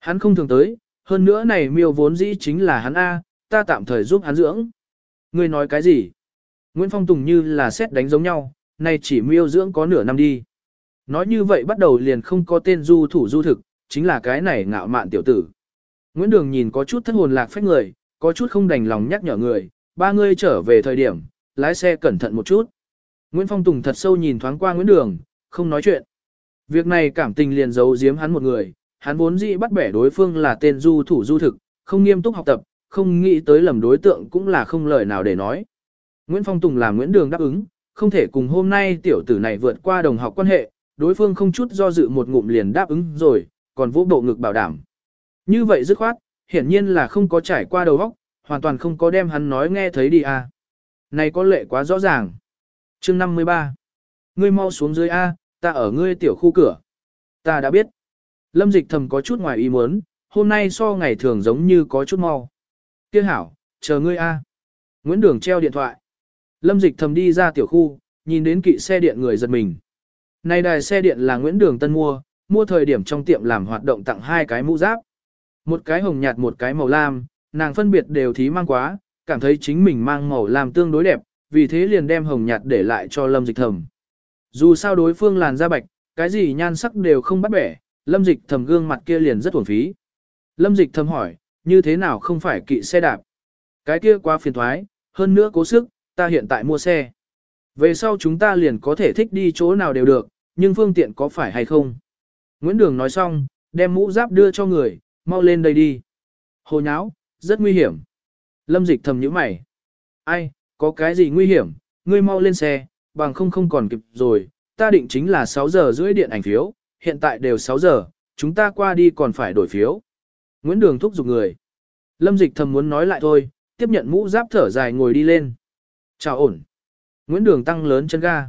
Hắn không thường tới, hơn nữa này miêu vốn dĩ chính là hắn A, ta tạm thời giúp hắn dưỡng. Ngươi nói cái gì? Nguyễn Phong Tùng như là xét đánh giống nhau, này chỉ miêu dưỡng có nửa năm đi. Nói như vậy bắt đầu liền không có tên du thủ du thực, chính là cái này ngạo mạn tiểu tử. Nguyễn Đường nhìn có chút thất hồn lạc phách người, có chút không đành lòng nhắc nhở người, ba người trở về thời điểm, lái xe cẩn thận một chút. Nguyễn Phong Tùng thật sâu nhìn thoáng qua Nguyễn Đường, không nói chuyện. Việc này cảm tình liền giấu giếm hắn một người, hắn vốn dĩ bắt bẻ đối phương là tên du thủ du thực, không nghiêm túc học tập, không nghĩ tới lầm đối tượng cũng là không lời nào để nói. Nguyễn Phong Tùng là Nguyễn Đường đáp ứng, không thể cùng hôm nay tiểu tử này vượt qua đồng học quan hệ, đối phương không chút do dự một ngụm liền đáp ứng rồi, còn vũ bộ ngực bảo đảm. Như vậy dứt khoát, hiển nhiên là không có trải qua đầu óc, hoàn toàn không có đem hắn nói nghe thấy đi à. Này có lệ quá rõ ràng. chương 53. Ngươi mau xuống dưới A, ta ở ngươi tiểu khu cửa. Ta đã biết. Lâm dịch thầm có chút ngoài ý muốn, hôm nay so ngày thường giống như có chút mau. Kia hảo, chờ ngươi A. Nguyễn Đường treo điện thoại. Lâm dịch thầm đi ra tiểu khu, nhìn đến kỵ xe điện người giật mình. Này đài xe điện là Nguyễn Đường Tân mua, mua thời điểm trong tiệm làm hoạt động tặng hai cái mũ giáp. Một cái hồng nhạt một cái màu lam, nàng phân biệt đều thí mang quá, cảm thấy chính mình mang màu lam tương đối đẹp, vì thế liền đem hồng nhạt để lại cho lâm dịch thầm. Dù sao đối phương làn da bạch, cái gì nhan sắc đều không bắt bẻ, lâm dịch thầm gương mặt kia liền rất uổng phí. Lâm dịch thầm hỏi, như thế nào không phải kỵ xe đạp? Cái kia quá phiền thoái, hơn nữa cố sức, ta hiện tại mua xe. Về sau chúng ta liền có thể thích đi chỗ nào đều được, nhưng phương tiện có phải hay không? Nguyễn Đường nói xong, đem mũ giáp đưa cho người, mau lên đây đi. Hồ nháo, rất nguy hiểm. Lâm dịch thầm nhíu mày. Ai, có cái gì nguy hiểm, ngươi mau lên xe, bằng không không còn kịp rồi, ta định chính là 6 giờ rưỡi điện ảnh phiếu, hiện tại đều 6 giờ, chúng ta qua đi còn phải đổi phiếu. Nguyễn Đường thúc giục người. Lâm dịch thầm muốn nói lại thôi, tiếp nhận mũ giáp thở dài ngồi đi lên. Chào ổn. Nguyễn Đường tăng lớn chân ga.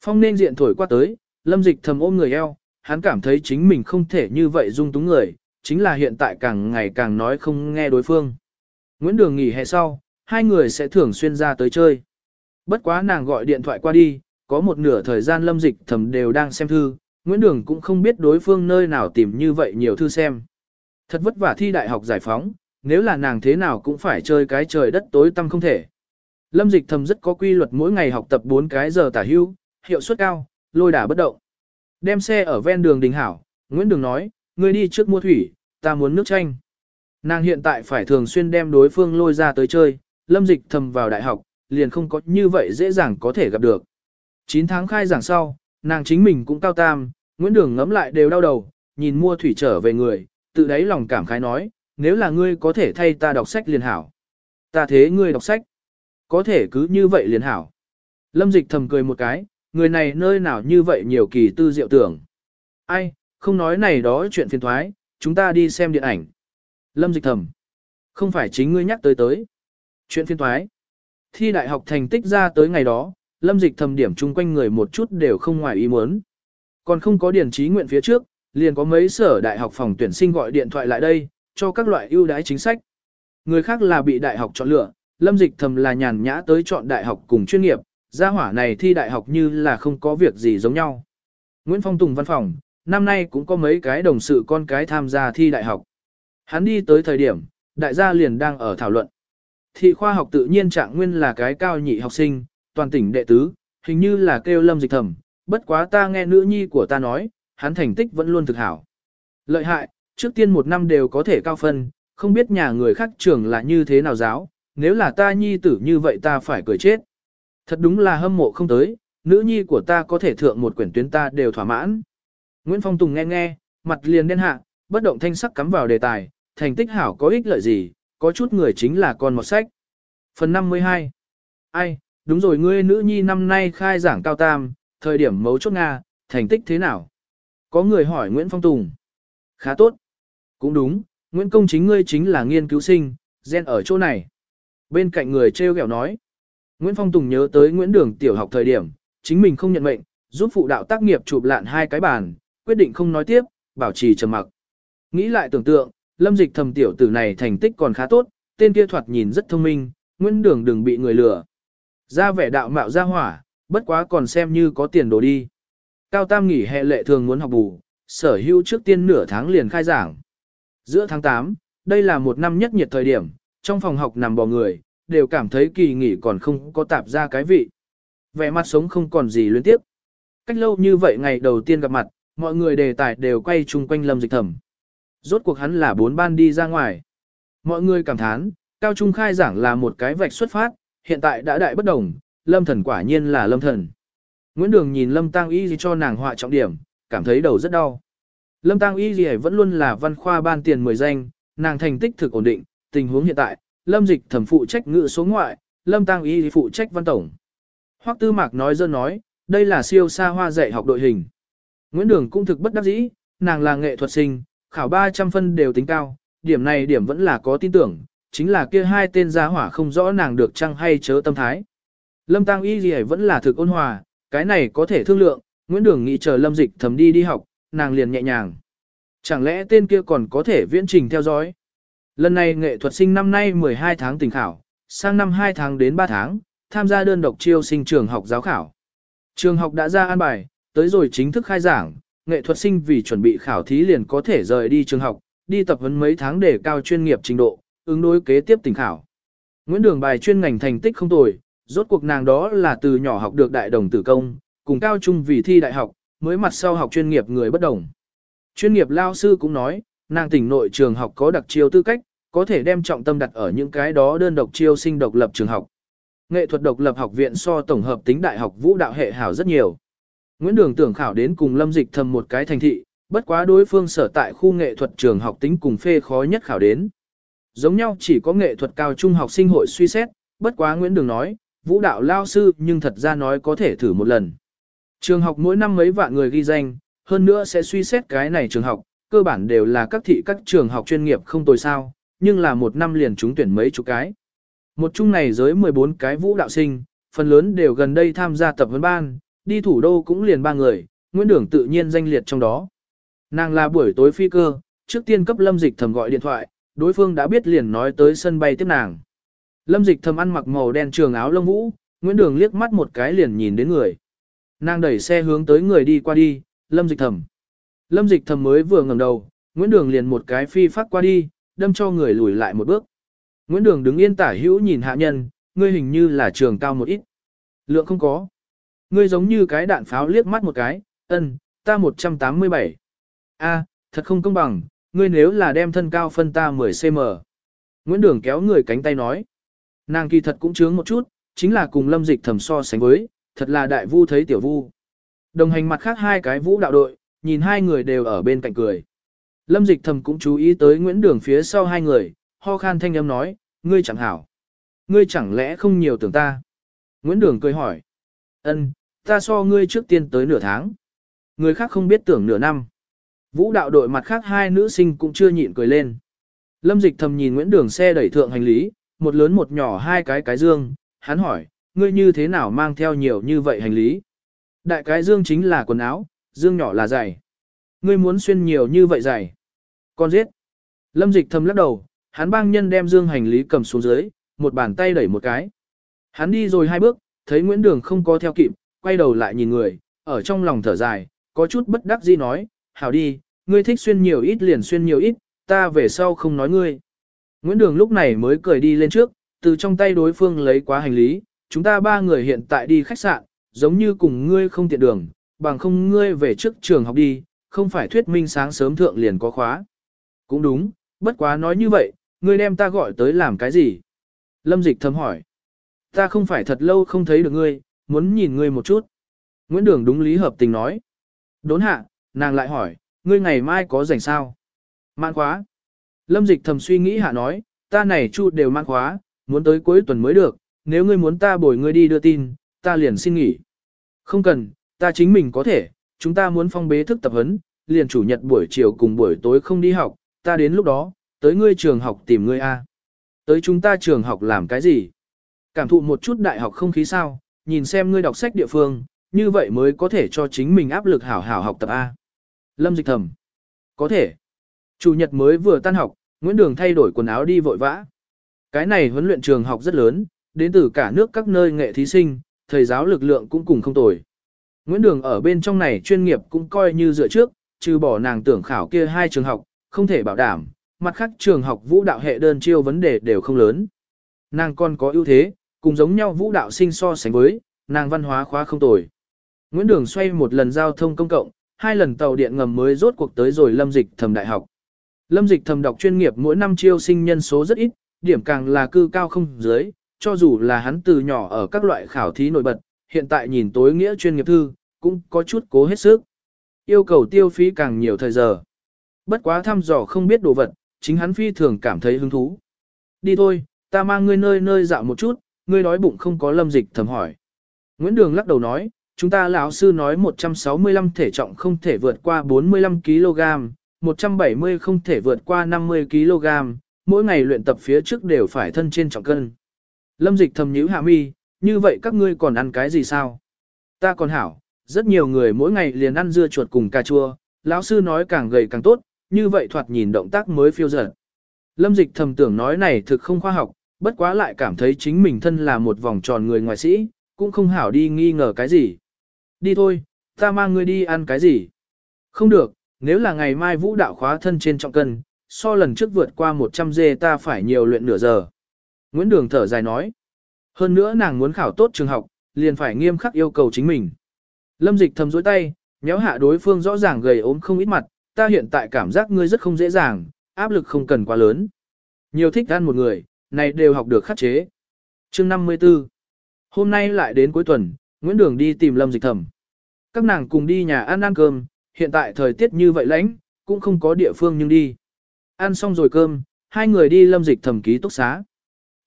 Phong nên diện thổi qua tới, lâm dịch thầm ôm người eo, hắn cảm thấy chính mình không thể như vậy dung túng người, chính là hiện tại càng ngày càng nói không nghe đối phương. Nguyễn Đường nghỉ hè sau, hai người sẽ thường xuyên ra tới chơi. Bất quá nàng gọi điện thoại qua đi, có một nửa thời gian lâm dịch thầm đều đang xem thư, Nguyễn Đường cũng không biết đối phương nơi nào tìm như vậy nhiều thư xem. Thật vất vả thi đại học giải phóng, nếu là nàng thế nào cũng phải chơi cái trời đất tối tăm không thể. Lâm dịch thầm rất có quy luật mỗi ngày học tập 4 cái giờ tả hưu, hiệu suất cao, lôi đả bất động. Đem xe ở ven đường đình hảo, Nguyễn Đường nói, ngươi đi trước mua thủy, ta muốn nước chanh. Nàng hiện tại phải thường xuyên đem đối phương lôi ra tới chơi, lâm dịch thầm vào đại học, liền không có như vậy dễ dàng có thể gặp được. 9 tháng khai giảng sau, nàng chính mình cũng cao tam, Nguyễn Đường ngấm lại đều đau đầu, nhìn mua thủy trở về người, tự đáy lòng cảm khái nói, nếu là ngươi có thể thay ta đọc sách liền hảo. Ta thế ngươi đọc sách. Có thể cứ như vậy liền hảo. Lâm dịch thầm cười một cái, người này nơi nào như vậy nhiều kỳ tư diệu tưởng. Ai, không nói này đó chuyện phiền thoái, chúng ta đi xem điện ảnh. Lâm dịch thầm. Không phải chính ngươi nhắc tới tới. Chuyện phiền thoái. Thi đại học thành tích ra tới ngày đó, lâm dịch thầm điểm chung quanh người một chút đều không ngoài ý muốn. Còn không có điển trí nguyện phía trước, liền có mấy sở đại học phòng tuyển sinh gọi điện thoại lại đây, cho các loại ưu đãi chính sách. Người khác là bị đại học chọn lựa, lâm dịch thầm là nhàn nhã tới chọn đại học cùng chuyên nghiệp, gia hỏa này thi đại học như là không có việc gì giống nhau. Nguyễn Phong Tùng văn phòng, năm nay cũng có mấy cái đồng sự con cái tham gia thi đại học. Hắn đi tới thời điểm, đại gia liền đang ở thảo luận. Thị khoa học tự nhiên trạng nguyên là cái cao nhị học sinh, toàn tỉnh đệ tứ, hình như là kêu lâm dịch thầm, bất quá ta nghe nữ nhi của ta nói, hắn thành tích vẫn luôn thực hảo. Lợi hại, trước tiên một năm đều có thể cao phân, không biết nhà người khác trường là như thế nào giáo, nếu là ta nhi tử như vậy ta phải cười chết. Thật đúng là hâm mộ không tới, nữ nhi của ta có thể thượng một quyển tuyến ta đều thỏa mãn. Nguyễn Phong Tùng nghe nghe, mặt liền đen hạ, bất động thanh sắc cắm vào đề tài, thành tích hảo có ích lợi gì, có chút người chính là con một sách. Phần 52 Ai, đúng rồi ngươi nữ nhi năm nay khai giảng cao tam, thời điểm mấu chốt Nga, thành tích thế nào? Có người hỏi Nguyễn Phong Tùng. Khá tốt. Cũng đúng, Nguyễn Công chính ngươi chính là nghiên cứu sinh, gen ở chỗ này. Bên cạnh người treo gẹo nói. Nguyễn Phong Tùng nhớ tới Nguyễn Đường tiểu học thời điểm, chính mình không nhận mệnh, giúp phụ đạo tác nghiệp chụp lạn hai cái bàn, quyết định không nói tiếp, bảo trì trầm mặc. Nghĩ lại tưởng tượng, lâm dịch thầm tiểu tử này thành tích còn khá tốt, tên kia thoạt nhìn rất thông minh, Nguyễn Đường đừng bị người lừa. Ra vẻ đạo mạo ra hỏa, bất quá còn xem như có tiền đồ đi. Cao Tam nghỉ hè lệ thường muốn học bù, sở hữu trước tiên nửa tháng liền khai giảng. Giữa tháng 8, đây là một năm nhất nhiệt thời điểm, trong phòng học nằm bò người, đều cảm thấy kỳ nghỉ còn không có tạp ra cái vị. Vẻ mặt sống không còn gì liên tiếp. Cách lâu như vậy ngày đầu tiên gặp mặt, mọi người đề tài đều quay chung quanh lâm dịch thẩm. Rốt cuộc hắn là bốn ban đi ra ngoài. Mọi người cảm thán, cao trung khai giảng là một cái vạch xuất phát, hiện tại đã đại bất đồng, lâm thần quả nhiên là lâm thần. Nguyễn Đường nhìn lâm tăng y gì cho nàng họa trọng điểm, cảm thấy đầu rất đau. Lâm tăng y gì vẫn luôn là văn khoa ban tiền 10 danh, nàng thành tích thực ổn định, tình huống hiện tại, lâm dịch thẩm phụ trách ngự số ngoại, lâm tăng y phụ trách văn tổng. Hoắc tư mạc nói dơ nói, đây là siêu xa hoa dạy học đội hình. Nguyễn Đường cũng thực bất đắc dĩ, nàng là nghệ thuật sinh, khảo 300 phân đều tính cao, điểm này điểm vẫn là có tin tưởng, chính là kia hai tên gia hỏa không rõ nàng được chăng hay chớ tâm thái. Lâm Tăng Y gì vẫn là thực ôn hòa, cái này có thể thương lượng, Nguyễn Đường nghĩ chờ Lâm Dịch thầm đi đi học, nàng liền nhẹ nhàng. Chẳng lẽ tên kia còn có thể viễn trình theo dõi? Lần này nghệ thuật sinh năm nay 12 tháng tình khảo, sang năm 2 tháng đến 3 tháng, tham gia đơn độc chiêu sinh trường học giáo khảo. Trường học đã ra an bài, tới rồi chính thức khai giảng, nghệ thuật sinh vì chuẩn bị khảo thí liền có thể rời đi trường học, đi tập huấn mấy tháng để cao chuyên nghiệp trình độ, ứng đối kế tiếp tình khảo. Nguyễn Đường bài chuyên ngành thành tích không tồi, rốt cuộc nàng đó là từ nhỏ học được đại đồng tử công, cùng cao trung vì thi đại học, mới mặt sau học chuyên nghiệp người bất đồng. Chuyên nghiệp lao sư cũng nói, nàng tỉnh nội trường học có đặc chiêu tư cách, có thể đem trọng tâm đặt ở những cái đó đơn độc chiêu sinh độc lập trường học. Nghệ thuật độc lập học viện so tổng hợp tính đại học vũ đạo hệ hảo rất nhiều. Nguyễn Đường tưởng khảo đến cùng Lâm Dịch thầm một cái thành thị, bất quá đối phương sở tại khu nghệ thuật trường học tính cùng phê khó nhất khảo đến. Giống nhau chỉ có nghệ thuật cao trung học sinh hội suy xét, bất quá Nguyễn Đường nói, vũ đạo lao sư nhưng thật ra nói có thể thử một lần. Trường học mỗi năm mấy vạn người ghi danh, hơn nữa sẽ suy xét cái này trường học, cơ bản đều là các thị các trường học chuyên nghiệp không tồi sao, nhưng là một năm liền trúng tuyển mấy chục cái. Một chung này giới 14 cái vũ đạo sinh, phần lớn đều gần đây tham gia tập huấn ban, đi thủ đô cũng liền ba người, Nguyễn Đường tự nhiên danh liệt trong đó. Nàng là buổi tối phi cơ, trước tiên cấp Lâm Dịch thầm gọi điện thoại, đối phương đã biết liền nói tới sân bay tiếp nàng. Lâm Dịch thầm ăn mặc màu đen trường áo lông vũ, Nguyễn Đường liếc mắt một cái liền nhìn đến người. Nàng đẩy xe hướng tới người đi qua đi, Lâm Dịch thầm. Lâm Dịch thầm mới vừa ngẩng đầu, Nguyễn Đường liền một cái phi phát qua đi, đâm cho người lùi lại một bước. Nguyễn Đường đứng yên tả hữu nhìn hạ nhân, ngươi hình như là trường cao một ít. Lượng không có. Ngươi giống như cái đạn pháo liếc mắt một cái, ân, ta 187. A, thật không công bằng, ngươi nếu là đem thân cao phân ta 10cm. Nguyễn Đường kéo người cánh tay nói. Nàng kỳ thật cũng chướng một chút, chính là cùng lâm dịch thầm so sánh với, thật là đại vu thấy tiểu vu. Đồng hành mặt khác hai cái vũ đạo đội, nhìn hai người đều ở bên cạnh cười. Lâm dịch thầm cũng chú ý tới Nguyễn Đường phía sau hai người, ho khan thanh âm nói, ngươi chẳng hảo. Ngươi chẳng lẽ không nhiều tưởng ta? Nguyễn Đường cười hỏi. Ân, ta so ngươi trước tiên tới nửa tháng. Người khác không biết tưởng nửa năm. Vũ đạo đội mặt khác hai nữ sinh cũng chưa nhịn cười lên. Lâm dịch thầm nhìn Nguyễn Đường xe đẩy thượng hành lý, một lớn một nhỏ hai cái cái dương, hắn hỏi, ngươi như thế nào mang theo nhiều như vậy hành lý? Đại cái dương chính là quần áo, dương nhỏ là giày. Ngươi muốn xuyên nhiều như vậy giày. Con giết. Lâm dịch thầm lắc đầu, hắn bang nhân đem dương hành lý cầm xuống dưới, một bàn tay đẩy một cái. Hắn đi rồi hai bước, thấy Nguyễn Đường không có theo kịp, quay đầu lại nhìn người, ở trong lòng thở dài, có chút bất đắc dĩ nói, hảo đi, ngươi thích xuyên nhiều ít liền xuyên nhiều ít, ta về sau không nói ngươi. Nguyễn Đường lúc này mới cười đi lên trước, từ trong tay đối phương lấy quá hành lý, chúng ta ba người hiện tại đi khách sạn, giống như cùng ngươi không tiện đường, bằng không ngươi về trước trường học đi, không phải thuyết minh sáng sớm thượng liền có khóa. Cũng đúng, bất quá nói như vậy, ngươi đem ta gọi tới làm cái gì? Lâm Dịch thầm hỏi. Ta không phải thật lâu không thấy được ngươi, muốn nhìn ngươi một chút. Nguyễn Đường đúng lý hợp tình nói. Đốn hạ, nàng lại hỏi, ngươi ngày mai có rảnh sao? Mạn khóa. Lâm Dịch thầm suy nghĩ hạ nói, ta này chu đều mang khóa, muốn tới cuối tuần mới được, nếu ngươi muốn ta bồi ngươi đi đưa tin, ta liền xin nghỉ. Không cần, ta chính mình có thể, chúng ta muốn phong bế thức tập huấn, liền chủ nhật buổi chiều cùng buổi tối không đi học, ta đến lúc đó, tới ngươi trường học tìm ngươi A. Tới chúng ta trường học làm cái gì? Cảm thụ một chút đại học không khí sao, nhìn xem ngươi đọc sách địa phương, như vậy mới có thể cho chính mình áp lực hảo hảo học tập A. Lâm dịch thầm. Có thể. Chủ nhật mới vừa tan học, Nguyễn Đường thay đổi quần áo đi vội vã. Cái này huấn luyện trường học rất lớn, đến từ cả nước các nơi nghệ thí sinh, thầy giáo lực lượng cũng cùng không tồi. Nguyễn Đường ở bên trong này chuyên nghiệp cũng coi như dựa trước, trừ bỏ nàng tưởng khảo kia hai trường học, không thể bảo đảm, mặt khác trường học vũ đạo hệ đơn chiêu vấn đề đều không lớn. Nàng còn có ưu thế, cùng giống nhau vũ đạo sinh so sánh với, nàng văn hóa khóa không tồi. Nguyễn Đường xoay một lần giao thông công cộng, hai lần tàu điện ngầm mới rốt cuộc tới rồi lâm dịch thầm đại học. Lâm dịch thầm đọc chuyên nghiệp mỗi năm chiêu sinh nhân số rất ít, điểm càng là cư cao không dưới, cho dù là hắn từ nhỏ ở các loại khảo thí nổi bật, hiện tại nhìn tối nghĩa chuyên nghiệp thư, cũng có chút cố hết sức. Yêu cầu tiêu phí càng nhiều thời giờ. Bất quá thăm dò không biết đồ vật, chính hắn phi thường cảm thấy hứng thú. Đi thôi, ta mang ngươi nơi nơi dạo một chút, ngươi đói bụng không có lâm dịch thầm hỏi. Nguyễn Đường lắc đầu nói, chúng ta lão sư nói 165 thể trọng không thể vượt qua 45 kg, 170 không thể vượt qua 50 kg, mỗi ngày luyện tập phía trước đều phải thân trên trọng cân. Lâm dịch thầm nhíu hạ mi, như vậy các ngươi còn ăn cái gì sao? Ta còn hảo, rất nhiều người mỗi ngày liền ăn dưa chuột cùng cà chua, lão sư nói càng gầy càng tốt, như vậy thoạt nhìn động tác mới phiêu dở. Lâm dịch thầm tưởng nói này thực không khoa học, bất quá lại cảm thấy chính mình thân là một vòng tròn người ngoại sĩ, cũng không hảo đi nghi ngờ cái gì. Đi thôi, ta mang ngươi đi ăn cái gì? Không được, nếu là ngày mai vũ đạo khóa thân trên trọng cân, so lần trước vượt qua 100 dê ta phải nhiều luyện nửa giờ. Nguyễn Đường thở dài nói. Hơn nữa nàng muốn khảo tốt trường học, liền phải nghiêm khắc yêu cầu chính mình. Lâm dịch thầm dối tay, nhéo hạ đối phương rõ ràng gầy ốm không ít mặt, ta hiện tại cảm giác ngươi rất không dễ dàng, áp lực không cần quá lớn. Nhiều thích ăn một người, này đều học được khắc chế. chương 54 Hôm nay lại đến cuối tuần, Nguyễn Đường đi tìm Lâm Dịch Thầm. Các nàng cùng đi nhà ăn ăn cơm, hiện tại thời tiết như vậy lạnh, cũng không có địa phương nhưng đi. Ăn xong rồi cơm, hai người đi Lâm Dịch Thầm ký túc xá.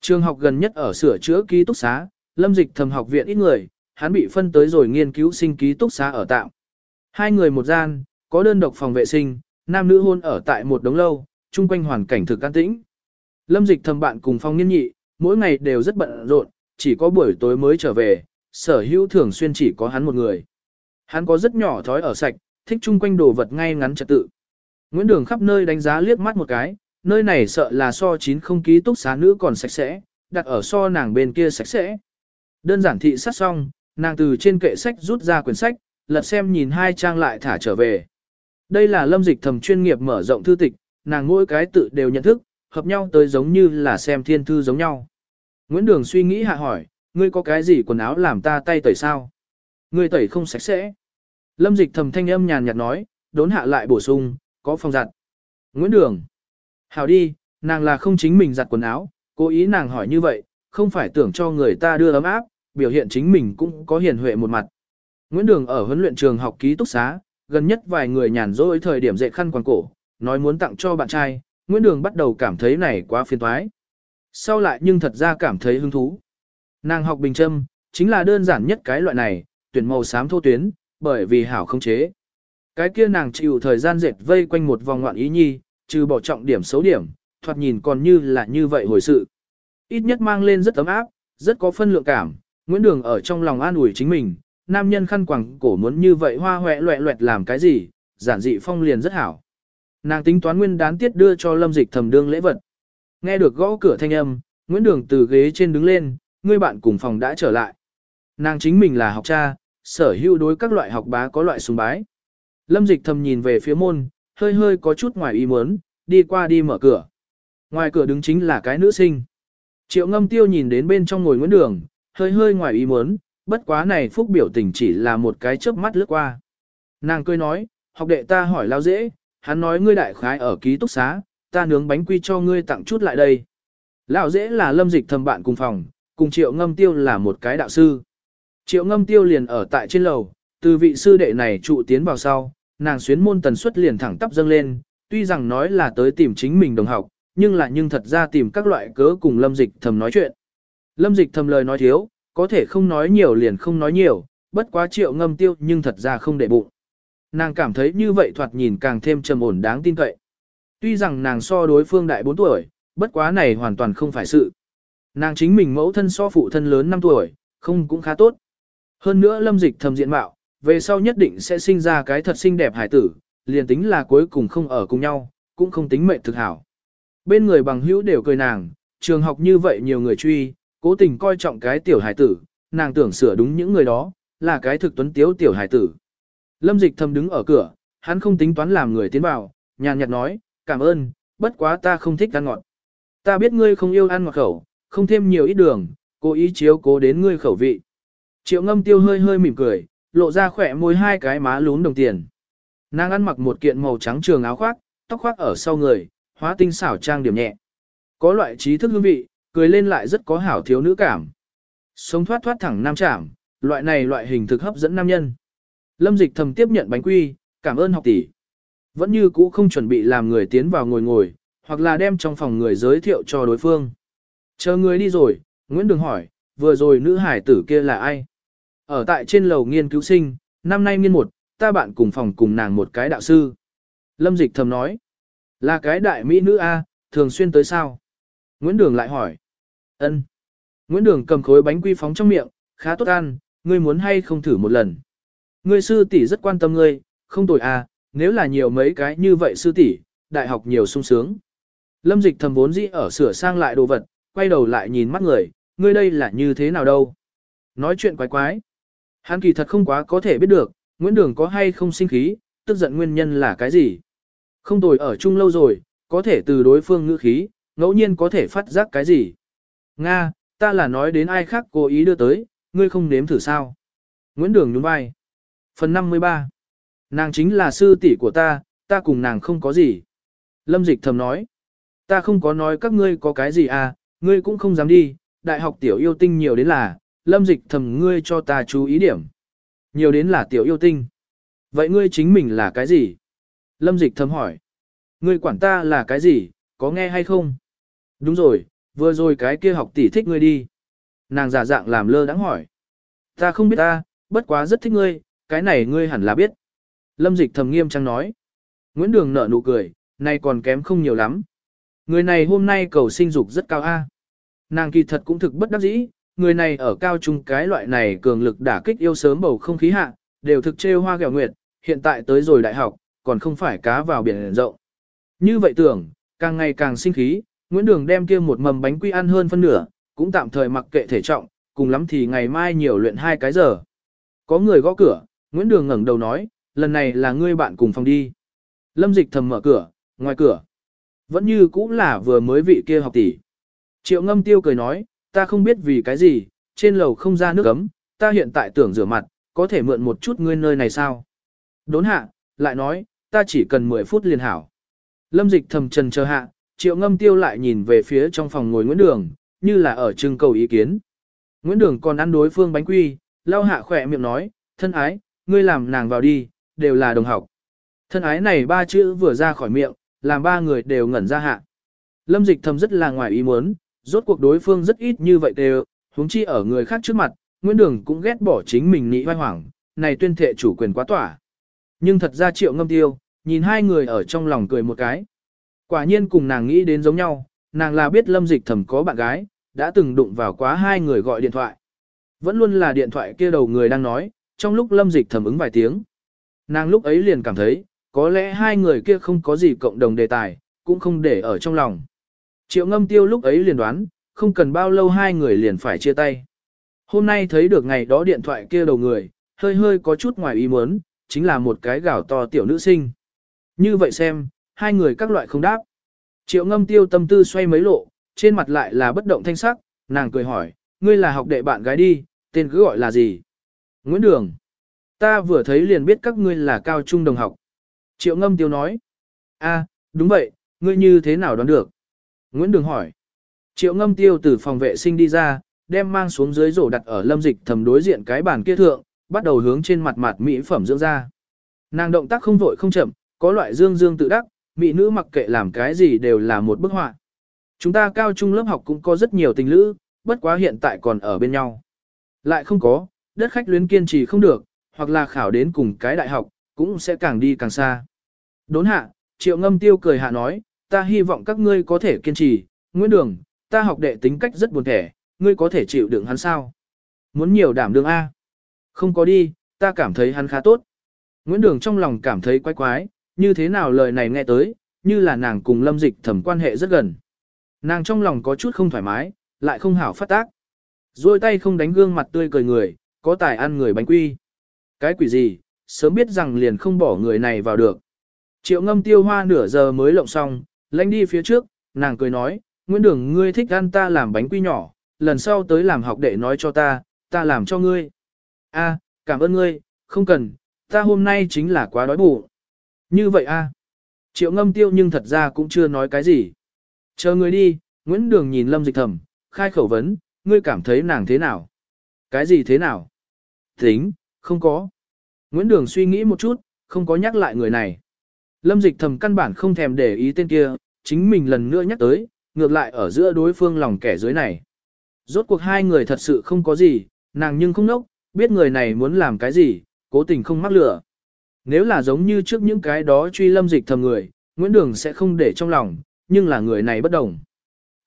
Trường học gần nhất ở sửa chữa ký túc xá, Lâm Dịch Thầm học viện ít người, hắn bị phân tới rồi nghiên cứu sinh ký túc xá ở tạm. Hai người một gian, có đơn độc phòng vệ sinh, nam nữ hôn ở tại một đống lâu, chung quanh hoàn cảnh thực an tĩnh. Lâm dịch thầm bạn cùng phong nghiên nhị, mỗi ngày đều rất bận rộn, chỉ có buổi tối mới trở về, sở hữu thường xuyên chỉ có hắn một người. Hắn có rất nhỏ thói ở sạch, thích chung quanh đồ vật ngay ngắn trật tự. Nguyễn Đường khắp nơi đánh giá liếc mắt một cái, nơi này sợ là so chín không ký túc xá nữ còn sạch sẽ, đặt ở so nàng bên kia sạch sẽ. Đơn giản thị sát xong, nàng từ trên kệ sách rút ra quyển sách, lật xem nhìn hai trang lại thả trở về. Đây là lâm dịch thầm chuyên nghiệp mở rộng thư tịch, nàng mỗi cái tự đều nhận thức, hợp nhau tới giống như là xem thiên thư giống nhau. Nguyễn Đường suy nghĩ hạ hỏi, ngươi có cái gì quần áo làm ta tay tẩy sao? Ngươi tẩy không sạch sẽ. Lâm dịch thầm thanh âm nhàn nhạt nói, đốn hạ lại bổ sung, có phòng giặt. Nguyễn Đường. Hảo đi, nàng là không chính mình giặt quần áo, cố ý nàng hỏi như vậy, không phải tưởng cho người ta đưa ấm áp, biểu hiện chính mình cũng có hiền huệ một mặt. Nguyễn Đường ở huấn luyện trường học ký túc xá, gần nhất vài người nhàn rỗi thời điểm dạy khăn quàng cổ, nói muốn tặng cho bạn trai, Nguyễn Đường bắt đầu cảm thấy này quá phiền toái. Sau lại nhưng thật ra cảm thấy hứng thú. Nàng học bình châm, chính là đơn giản nhất cái loại này, tuyển màu xám thô tuyến, bởi vì hảo không chế. Cái kia nàng chịu thời gian dệt vây quanh một vòng ngoạn ý nhi, trừ bỏ trọng điểm xấu điểm, thoạt nhìn còn như là như vậy hồi sự. Ít nhất mang lên rất ấm áp, rất có phân lượng cảm, Nguyễn Đường ở trong lòng an ủi chính mình, nam nhân khăn quẳng cổ muốn như vậy hoa hoẹ loẹ loẹt làm cái gì, giản dị phong liền rất hảo. Nàng tính toán nguyên đán tiết đưa cho lâm dịch thầm đương lễ vật. Nghe được gõ cửa thanh âm, Nguyễn Đường từ ghế trên đứng lên, người bạn cùng phòng đã trở lại. Nàng chính mình là học cha, sở hữu đối các loại học bá có loại sùng bái. Lâm dịch thầm nhìn về phía môn, hơi hơi có chút ngoài ý muốn, đi qua đi mở cửa. Ngoài cửa đứng chính là cái nữ sinh. Triệu ngâm tiêu nhìn đến bên trong ngồi Nguyễn Đường, hơi hơi ngoài ý muốn, bất quá này phúc biểu tình chỉ là một cái chớp mắt lướt qua. Nàng cười nói, học đệ ta hỏi lao dễ, hắn nói ngươi đại khái ở ký túc xá, ta nướng bánh quy cho ngươi tặng chút lại đây. Lão dễ là lâm dịch thầm bạn cùng phòng, cùng triệu ngâm tiêu là một cái đạo sư. Triệu ngâm tiêu liền ở tại trên lầu, từ vị sư đệ này trụ tiến vào sau, nàng xuyến môn tần suất liền thẳng tắp dâng lên, tuy rằng nói là tới tìm chính mình đồng học, nhưng là nhưng thật ra tìm các loại cớ cùng lâm dịch thầm nói chuyện. Lâm dịch thầm lời nói thiếu, có thể không nói nhiều liền không nói nhiều, bất quá triệu ngâm tiêu nhưng thật ra không để bụng. Nàng cảm thấy như vậy thoạt nhìn càng thêm trầm ổn đáng tin cậy. Tuy rằng nàng so đối phương đại 4 tuổi, bất quá này hoàn toàn không phải sự. Nàng chính mình mẫu thân so phụ thân lớn 5 tuổi, không cũng khá tốt. Hơn nữa lâm dịch thầm diện mạo, về sau nhất định sẽ sinh ra cái thật xinh đẹp hải tử, liền tính là cuối cùng không ở cùng nhau, cũng không tính mệnh thực hảo. Bên người bằng hữu đều cười nàng, trường học như vậy nhiều người truy, cố tình coi trọng cái tiểu hải tử, nàng tưởng sửa đúng những người đó, là cái thực tuấn tiếu tiểu hải tử. Lâm dịch thầm đứng ở cửa, hắn không tính toán làm người tiến vào, nhàn nhạt nói, cảm ơn, bất quá ta không thích ăn ngọt. Ta biết ngươi không yêu ăn ngọt khẩu, không thêm nhiều ít đường, cố ý chiếu cố đến ngươi khẩu vị. Triệu ngâm tiêu hơi hơi mỉm cười, lộ ra khỏe môi hai cái má lún đồng tiền. Nàng ăn mặc một kiện màu trắng trường áo khoác, tóc khoác ở sau người, hóa tinh xảo trang điểm nhẹ. Có loại trí thức hương vị, cười lên lại rất có hảo thiếu nữ cảm. Sống thoát thoát thẳng nam trảm, loại này loại hình thực hấp dẫn nam nhân. Lâm dịch thầm tiếp nhận bánh quy, cảm ơn học tỷ. Vẫn như cũ không chuẩn bị làm người tiến vào ngồi ngồi, hoặc là đem trong phòng người giới thiệu cho đối phương. Chờ người đi rồi, Nguyễn Đường hỏi, vừa rồi nữ hải tử kia là ai? Ở tại trên lầu nghiên cứu sinh, năm nay nghiên một, ta bạn cùng phòng cùng nàng một cái đạo sư. Lâm dịch thầm nói, là cái đại mỹ nữ A, thường xuyên tới sao? Nguyễn Đường lại hỏi, ân. Nguyễn Đường cầm khối bánh quy phóng trong miệng, khá tốt ăn, ngươi muốn hay không thử một lần. Ngươi sư tỷ rất quan tâm ngươi, không tội à, nếu là nhiều mấy cái như vậy sư tỷ, đại học nhiều sung sướng. Lâm dịch thầm vốn dĩ ở sửa sang lại đồ vật, quay đầu lại nhìn mắt người, ngươi đây là như thế nào đâu. Nói chuyện quái quái. Hắn kỳ thật không quá có thể biết được, Nguyễn Đường có hay không sinh khí, tức giận nguyên nhân là cái gì. Không tồi ở chung lâu rồi, có thể từ đối phương ngữ khí, ngẫu nhiên có thể phát giác cái gì. Nga, ta là nói đến ai khác cố ý đưa tới, ngươi không nếm thử sao. Nguyễn Đường nhún vai. Phần 53. Nàng chính là sư tỷ của ta, ta cùng nàng không có gì. Lâm Dịch thầm nói. Ta không có nói các ngươi có cái gì à, ngươi cũng không dám đi, đại học tiểu yêu tinh nhiều đến là, Lâm Dịch thầm ngươi cho ta chú ý điểm. Nhiều đến là tiểu yêu tinh. Vậy ngươi chính mình là cái gì? Lâm Dịch thầm hỏi. Ngươi quản ta là cái gì, có nghe hay không? Đúng rồi, vừa rồi cái kia học tỷ thích ngươi đi. Nàng giả dạng làm lơ đáng hỏi. Ta không biết ta, bất quá rất thích ngươi, cái này ngươi hẳn là biết. Lâm dịch thầm nghiêm trang nói. Nguyễn Đường nở nụ cười, nay còn kém không nhiều lắm. Người này hôm nay cầu sinh dục rất cao A. Nàng kỳ thật cũng thực bất đắc dĩ, người này ở cao trung cái loại này cường lực đả kích yêu sớm bầu không khí hạ, đều thực trêu hoa gẹo nguyệt, hiện tại tới rồi đại học, còn không phải cá vào biển rộng. Như vậy tưởng, càng ngày càng sinh khí, Nguyễn Đường đem kia một mầm bánh quy ăn hơn phân nửa, cũng tạm thời mặc kệ thể trọng, cùng lắm thì ngày mai nhiều luyện hai cái giờ. Có người gõ cửa, Nguyễn Đường ngẩng đầu nói, lần này là ngươi bạn cùng phòng đi. Lâm Dịch thầm mở cửa, ngoài cửa. Vẫn như cũ là vừa mới vị kia học tỷ. Triệu ngâm tiêu cười nói, ta không biết vì cái gì, trên lầu không ra nước ấm, ta hiện tại tưởng rửa mặt, có thể mượn một chút ngươi nơi này sao? Đốn hạ, lại nói, ta chỉ cần 10 phút liền hảo. Lâm dịch thầm trần chờ hạ, triệu ngâm tiêu lại nhìn về phía trong phòng ngồi Nguyễn Đường, như là ở trưng cầu ý kiến. Nguyễn Đường còn ăn đối phương bánh quy, lau hạ khỏe miệng nói, thân ái, ngươi làm nàng vào đi, đều là đồng học. Thân ái này ba chữ vừa ra khỏi miệng, làm ba người đều ngẩn ra hạ. Lâm dịch thầm rất là ngoài ý muốn, rốt cuộc đối phương rất ít như vậy đều, huống chi ở người khác trước mặt, Nguyễn Đường cũng ghét bỏ chính mình nị vai hoảng, này tuyên thệ chủ quyền quá tỏa. Nhưng thật ra triệu ngâm tiêu, nhìn hai người ở trong lòng cười một cái. Quả nhiên cùng nàng nghĩ đến giống nhau, nàng là biết lâm dịch thầm có bạn gái, đã từng đụng vào quá hai người gọi điện thoại. Vẫn luôn là điện thoại kia đầu người đang nói, trong lúc lâm dịch thầm ứng vài tiếng. Nàng lúc ấy liền cảm thấy, có lẽ hai người kia không có gì cộng đồng đề tài, cũng không để ở trong lòng. Triệu ngâm tiêu lúc ấy liền đoán, không cần bao lâu hai người liền phải chia tay. Hôm nay thấy được ngày đó điện thoại kia đầu người, hơi hơi có chút ngoài ý muốn, chính là một cái gạo to tiểu nữ sinh. Như vậy xem, hai người các loại không đáp. Triệu ngâm tiêu tâm tư xoay mấy lộ, trên mặt lại là bất động thanh sắc, nàng cười hỏi, ngươi là học đệ bạn gái đi, tên cứ gọi là gì? Nguyễn Đường. Ta vừa thấy liền biết các ngươi là cao trung đồng học. Triệu ngâm tiêu nói. a đúng vậy, ngươi như thế nào đoán được? Nguyễn Đường hỏi. Triệu ngâm tiêu từ phòng vệ sinh đi ra, đem mang xuống dưới rổ đặt ở lâm dịch thầm đối diện cái bàn kia thượng, bắt đầu hướng trên mặt mặt mỹ phẩm dưỡng ra. Nàng động tác không vội không chậm, có loại dương dương tự đắc, mỹ nữ mặc kệ làm cái gì đều là một bức họa. Chúng ta cao trung lớp học cũng có rất nhiều tình lữ, bất quá hiện tại còn ở bên nhau. Lại không có, đất khách luyến kiên trì không được, hoặc là khảo đến cùng cái đại học, cũng sẽ càng đi càng xa. Đốn hạ, triệu ngâm tiêu cười hạ nói, ta hy vọng các ngươi có thể kiên trì, Nguyễn Đường, ta học đệ tính cách rất buồn thẻ, ngươi có thể chịu đựng hắn sao? Muốn nhiều đảm đương A. Không có đi, ta cảm thấy hắn khá tốt. Nguyễn Đường trong lòng cảm thấy quái quái, như thế nào lời này nghe tới, như là nàng cùng lâm dịch thẩm quan hệ rất gần. Nàng trong lòng có chút không thoải mái, lại không hảo phát tác. Rồi tay không đánh gương mặt tươi cười người, có tài ăn người bánh quy. Cái quỷ gì, sớm biết rằng liền không bỏ người này vào được. Triệu ngâm tiêu hoa nửa giờ mới lộng xong, lánh đi phía trước, nàng cười nói, Nguyễn Đường ngươi thích ăn ta làm bánh quy nhỏ, lần sau tới làm học đệ nói cho ta, ta làm cho ngươi. A, cảm ơn ngươi, không cần, ta hôm nay chính là quá đói bụng. Như vậy a. Triệu ngâm tiêu nhưng thật ra cũng chưa nói cái gì. Chờ người đi, Nguyễn Đường nhìn Lâm Dịch Thầm, khai khẩu vấn, ngươi cảm thấy nàng thế nào? Cái gì thế nào? Tính, không có. Nguyễn Đường suy nghĩ một chút, không có nhắc lại người này. Lâm Dịch Thầm căn bản không thèm để ý tên kia, chính mình lần nữa nhắc tới, ngược lại ở giữa đối phương lòng kẻ dưới này. Rốt cuộc hai người thật sự không có gì, nàng nhưng không nốc, biết người này muốn làm cái gì, cố tình không mắc lửa. Nếu là giống như trước những cái đó truy lâm dịch thầm người, Nguyễn Đường sẽ không để trong lòng, nhưng là người này bất đồng.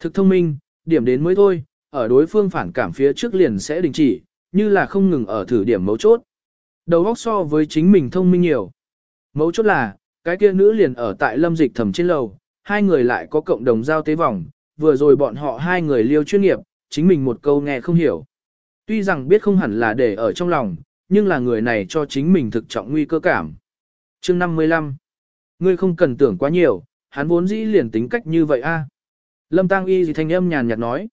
Thực thông minh, điểm đến mới thôi, ở đối phương phản cảm phía trước liền sẽ đình chỉ, như là không ngừng ở thử điểm mấu chốt. Đầu óc so với chính mình thông minh nhiều. Mấu chốt là, cái kia nữ liền ở tại lâm dịch thầm trên lầu, hai người lại có cộng đồng giao tế vòng, vừa rồi bọn họ hai người liêu chuyên nghiệp, chính mình một câu nghe không hiểu. Tuy rằng biết không hẳn là để ở trong lòng, nhưng là người này cho chính mình thực trọng nguy cơ cảm. Chương 55 Ngươi không cần tưởng quá nhiều, hắn vốn dĩ liền tính cách như vậy a. Lâm Tăng Y gì thanh âm nhàn nhạt nói.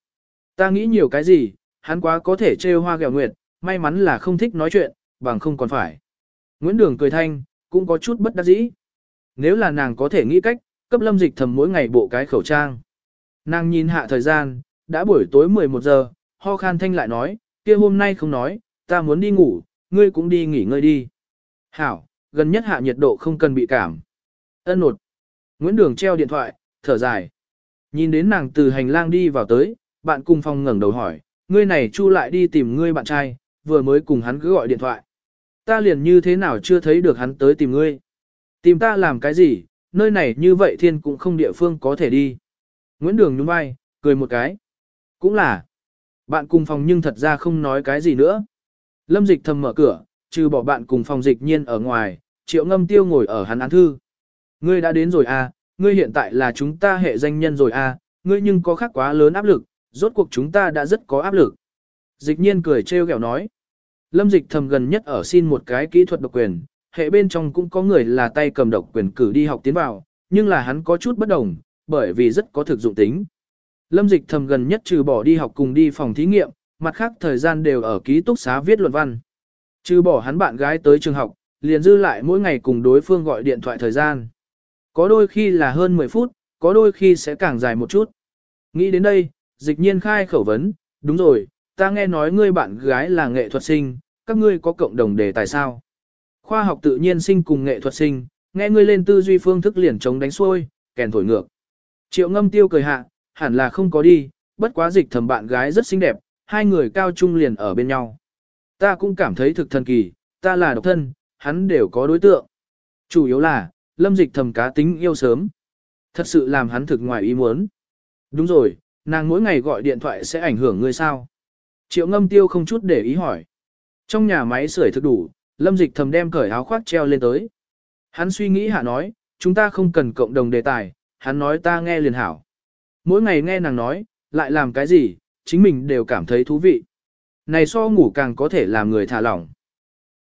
Ta nghĩ nhiều cái gì, hắn quá có thể trêu hoa gẹo nguyệt, may mắn là không thích nói chuyện, bằng không còn phải. Nguyễn Đường cười thanh, cũng có chút bất đắc dĩ. Nếu là nàng có thể nghĩ cách, cấp lâm dịch thầm mỗi ngày bộ cái khẩu trang. Nàng nhìn hạ thời gian, đã buổi tối 11 giờ, ho khan thanh lại nói, kia hôm nay không nói, ta muốn đi ngủ, ngươi cũng đi nghỉ ngơi đi. Hảo, gần nhất hạ nhiệt độ không cần bị cảm. Ân nột. Nguyễn Đường treo điện thoại, thở dài. Nhìn đến nàng từ hành lang đi vào tới, bạn cùng phòng ngẩng đầu hỏi, ngươi này chu lại đi tìm ngươi bạn trai, vừa mới cùng hắn cứ gọi điện thoại. Ta liền như thế nào chưa thấy được hắn tới tìm ngươi. Tìm ta làm cái gì, nơi này như vậy thiên cũng không địa phương có thể đi. Nguyễn Đường nhún vai, cười một cái. Cũng là. Bạn cùng phòng nhưng thật ra không nói cái gì nữa. Lâm dịch thầm mở cửa, trừ bỏ bạn cùng phòng dịch nhiên ở ngoài, triệu ngâm tiêu ngồi ở hắn án thư. Ngươi đã đến rồi à, ngươi hiện tại là chúng ta hệ danh nhân rồi à, ngươi nhưng có khác quá lớn áp lực, rốt cuộc chúng ta đã rất có áp lực. Dịch nhiên cười trêu ghẹo nói. Lâm dịch thầm gần nhất ở xin một cái kỹ thuật độc quyền, hệ bên trong cũng có người là tay cầm độc quyền cử đi học tiến vào, nhưng là hắn có chút bất đồng, bởi vì rất có thực dụng tính. Lâm dịch thầm gần nhất trừ bỏ đi học cùng đi phòng thí nghiệm, mặt khác thời gian đều ở ký túc xá viết luận văn. Trừ bỏ hắn bạn gái tới trường học, liền dư lại mỗi ngày cùng đối phương gọi điện thoại thời gian. Có đôi khi là hơn 10 phút, có đôi khi sẽ càng dài một chút. Nghĩ đến đây, dịch nhiên khai khẩu vấn, đúng rồi, ta nghe nói ngươi bạn gái là nghệ thuật sinh, các ngươi có cộng đồng đề tài sao? Khoa học tự nhiên sinh cùng nghệ thuật sinh, nghe ngươi lên tư duy phương thức liền chống đánh xuôi, kèn thổi ngược. Triệu ngâm tiêu cười hạ, hẳn là không có đi, bất quá dịch thầm bạn gái rất xinh đẹp, hai người cao trung liền ở bên nhau. Ta cũng cảm thấy thực thần kỳ, ta là độc thân, hắn đều có đối tượng. Chủ yếu là, lâm dịch thầm cá tính yêu sớm. Thật sự làm hắn thực ngoài ý muốn. Đúng rồi, nàng mỗi ngày gọi điện thoại sẽ ảnh hưởng ngươi sao? Triệu ngâm tiêu không chút để ý hỏi. Trong nhà máy sưởi thực đủ, lâm dịch thầm đem cởi áo khoác treo lên tới. Hắn suy nghĩ hạ nói, chúng ta không cần cộng đồng đề tài, hắn nói ta nghe liền hảo. Mỗi ngày nghe nàng nói, lại làm cái gì, chính mình đều cảm thấy thú vị. Này so ngủ càng có thể làm người thả lỏng.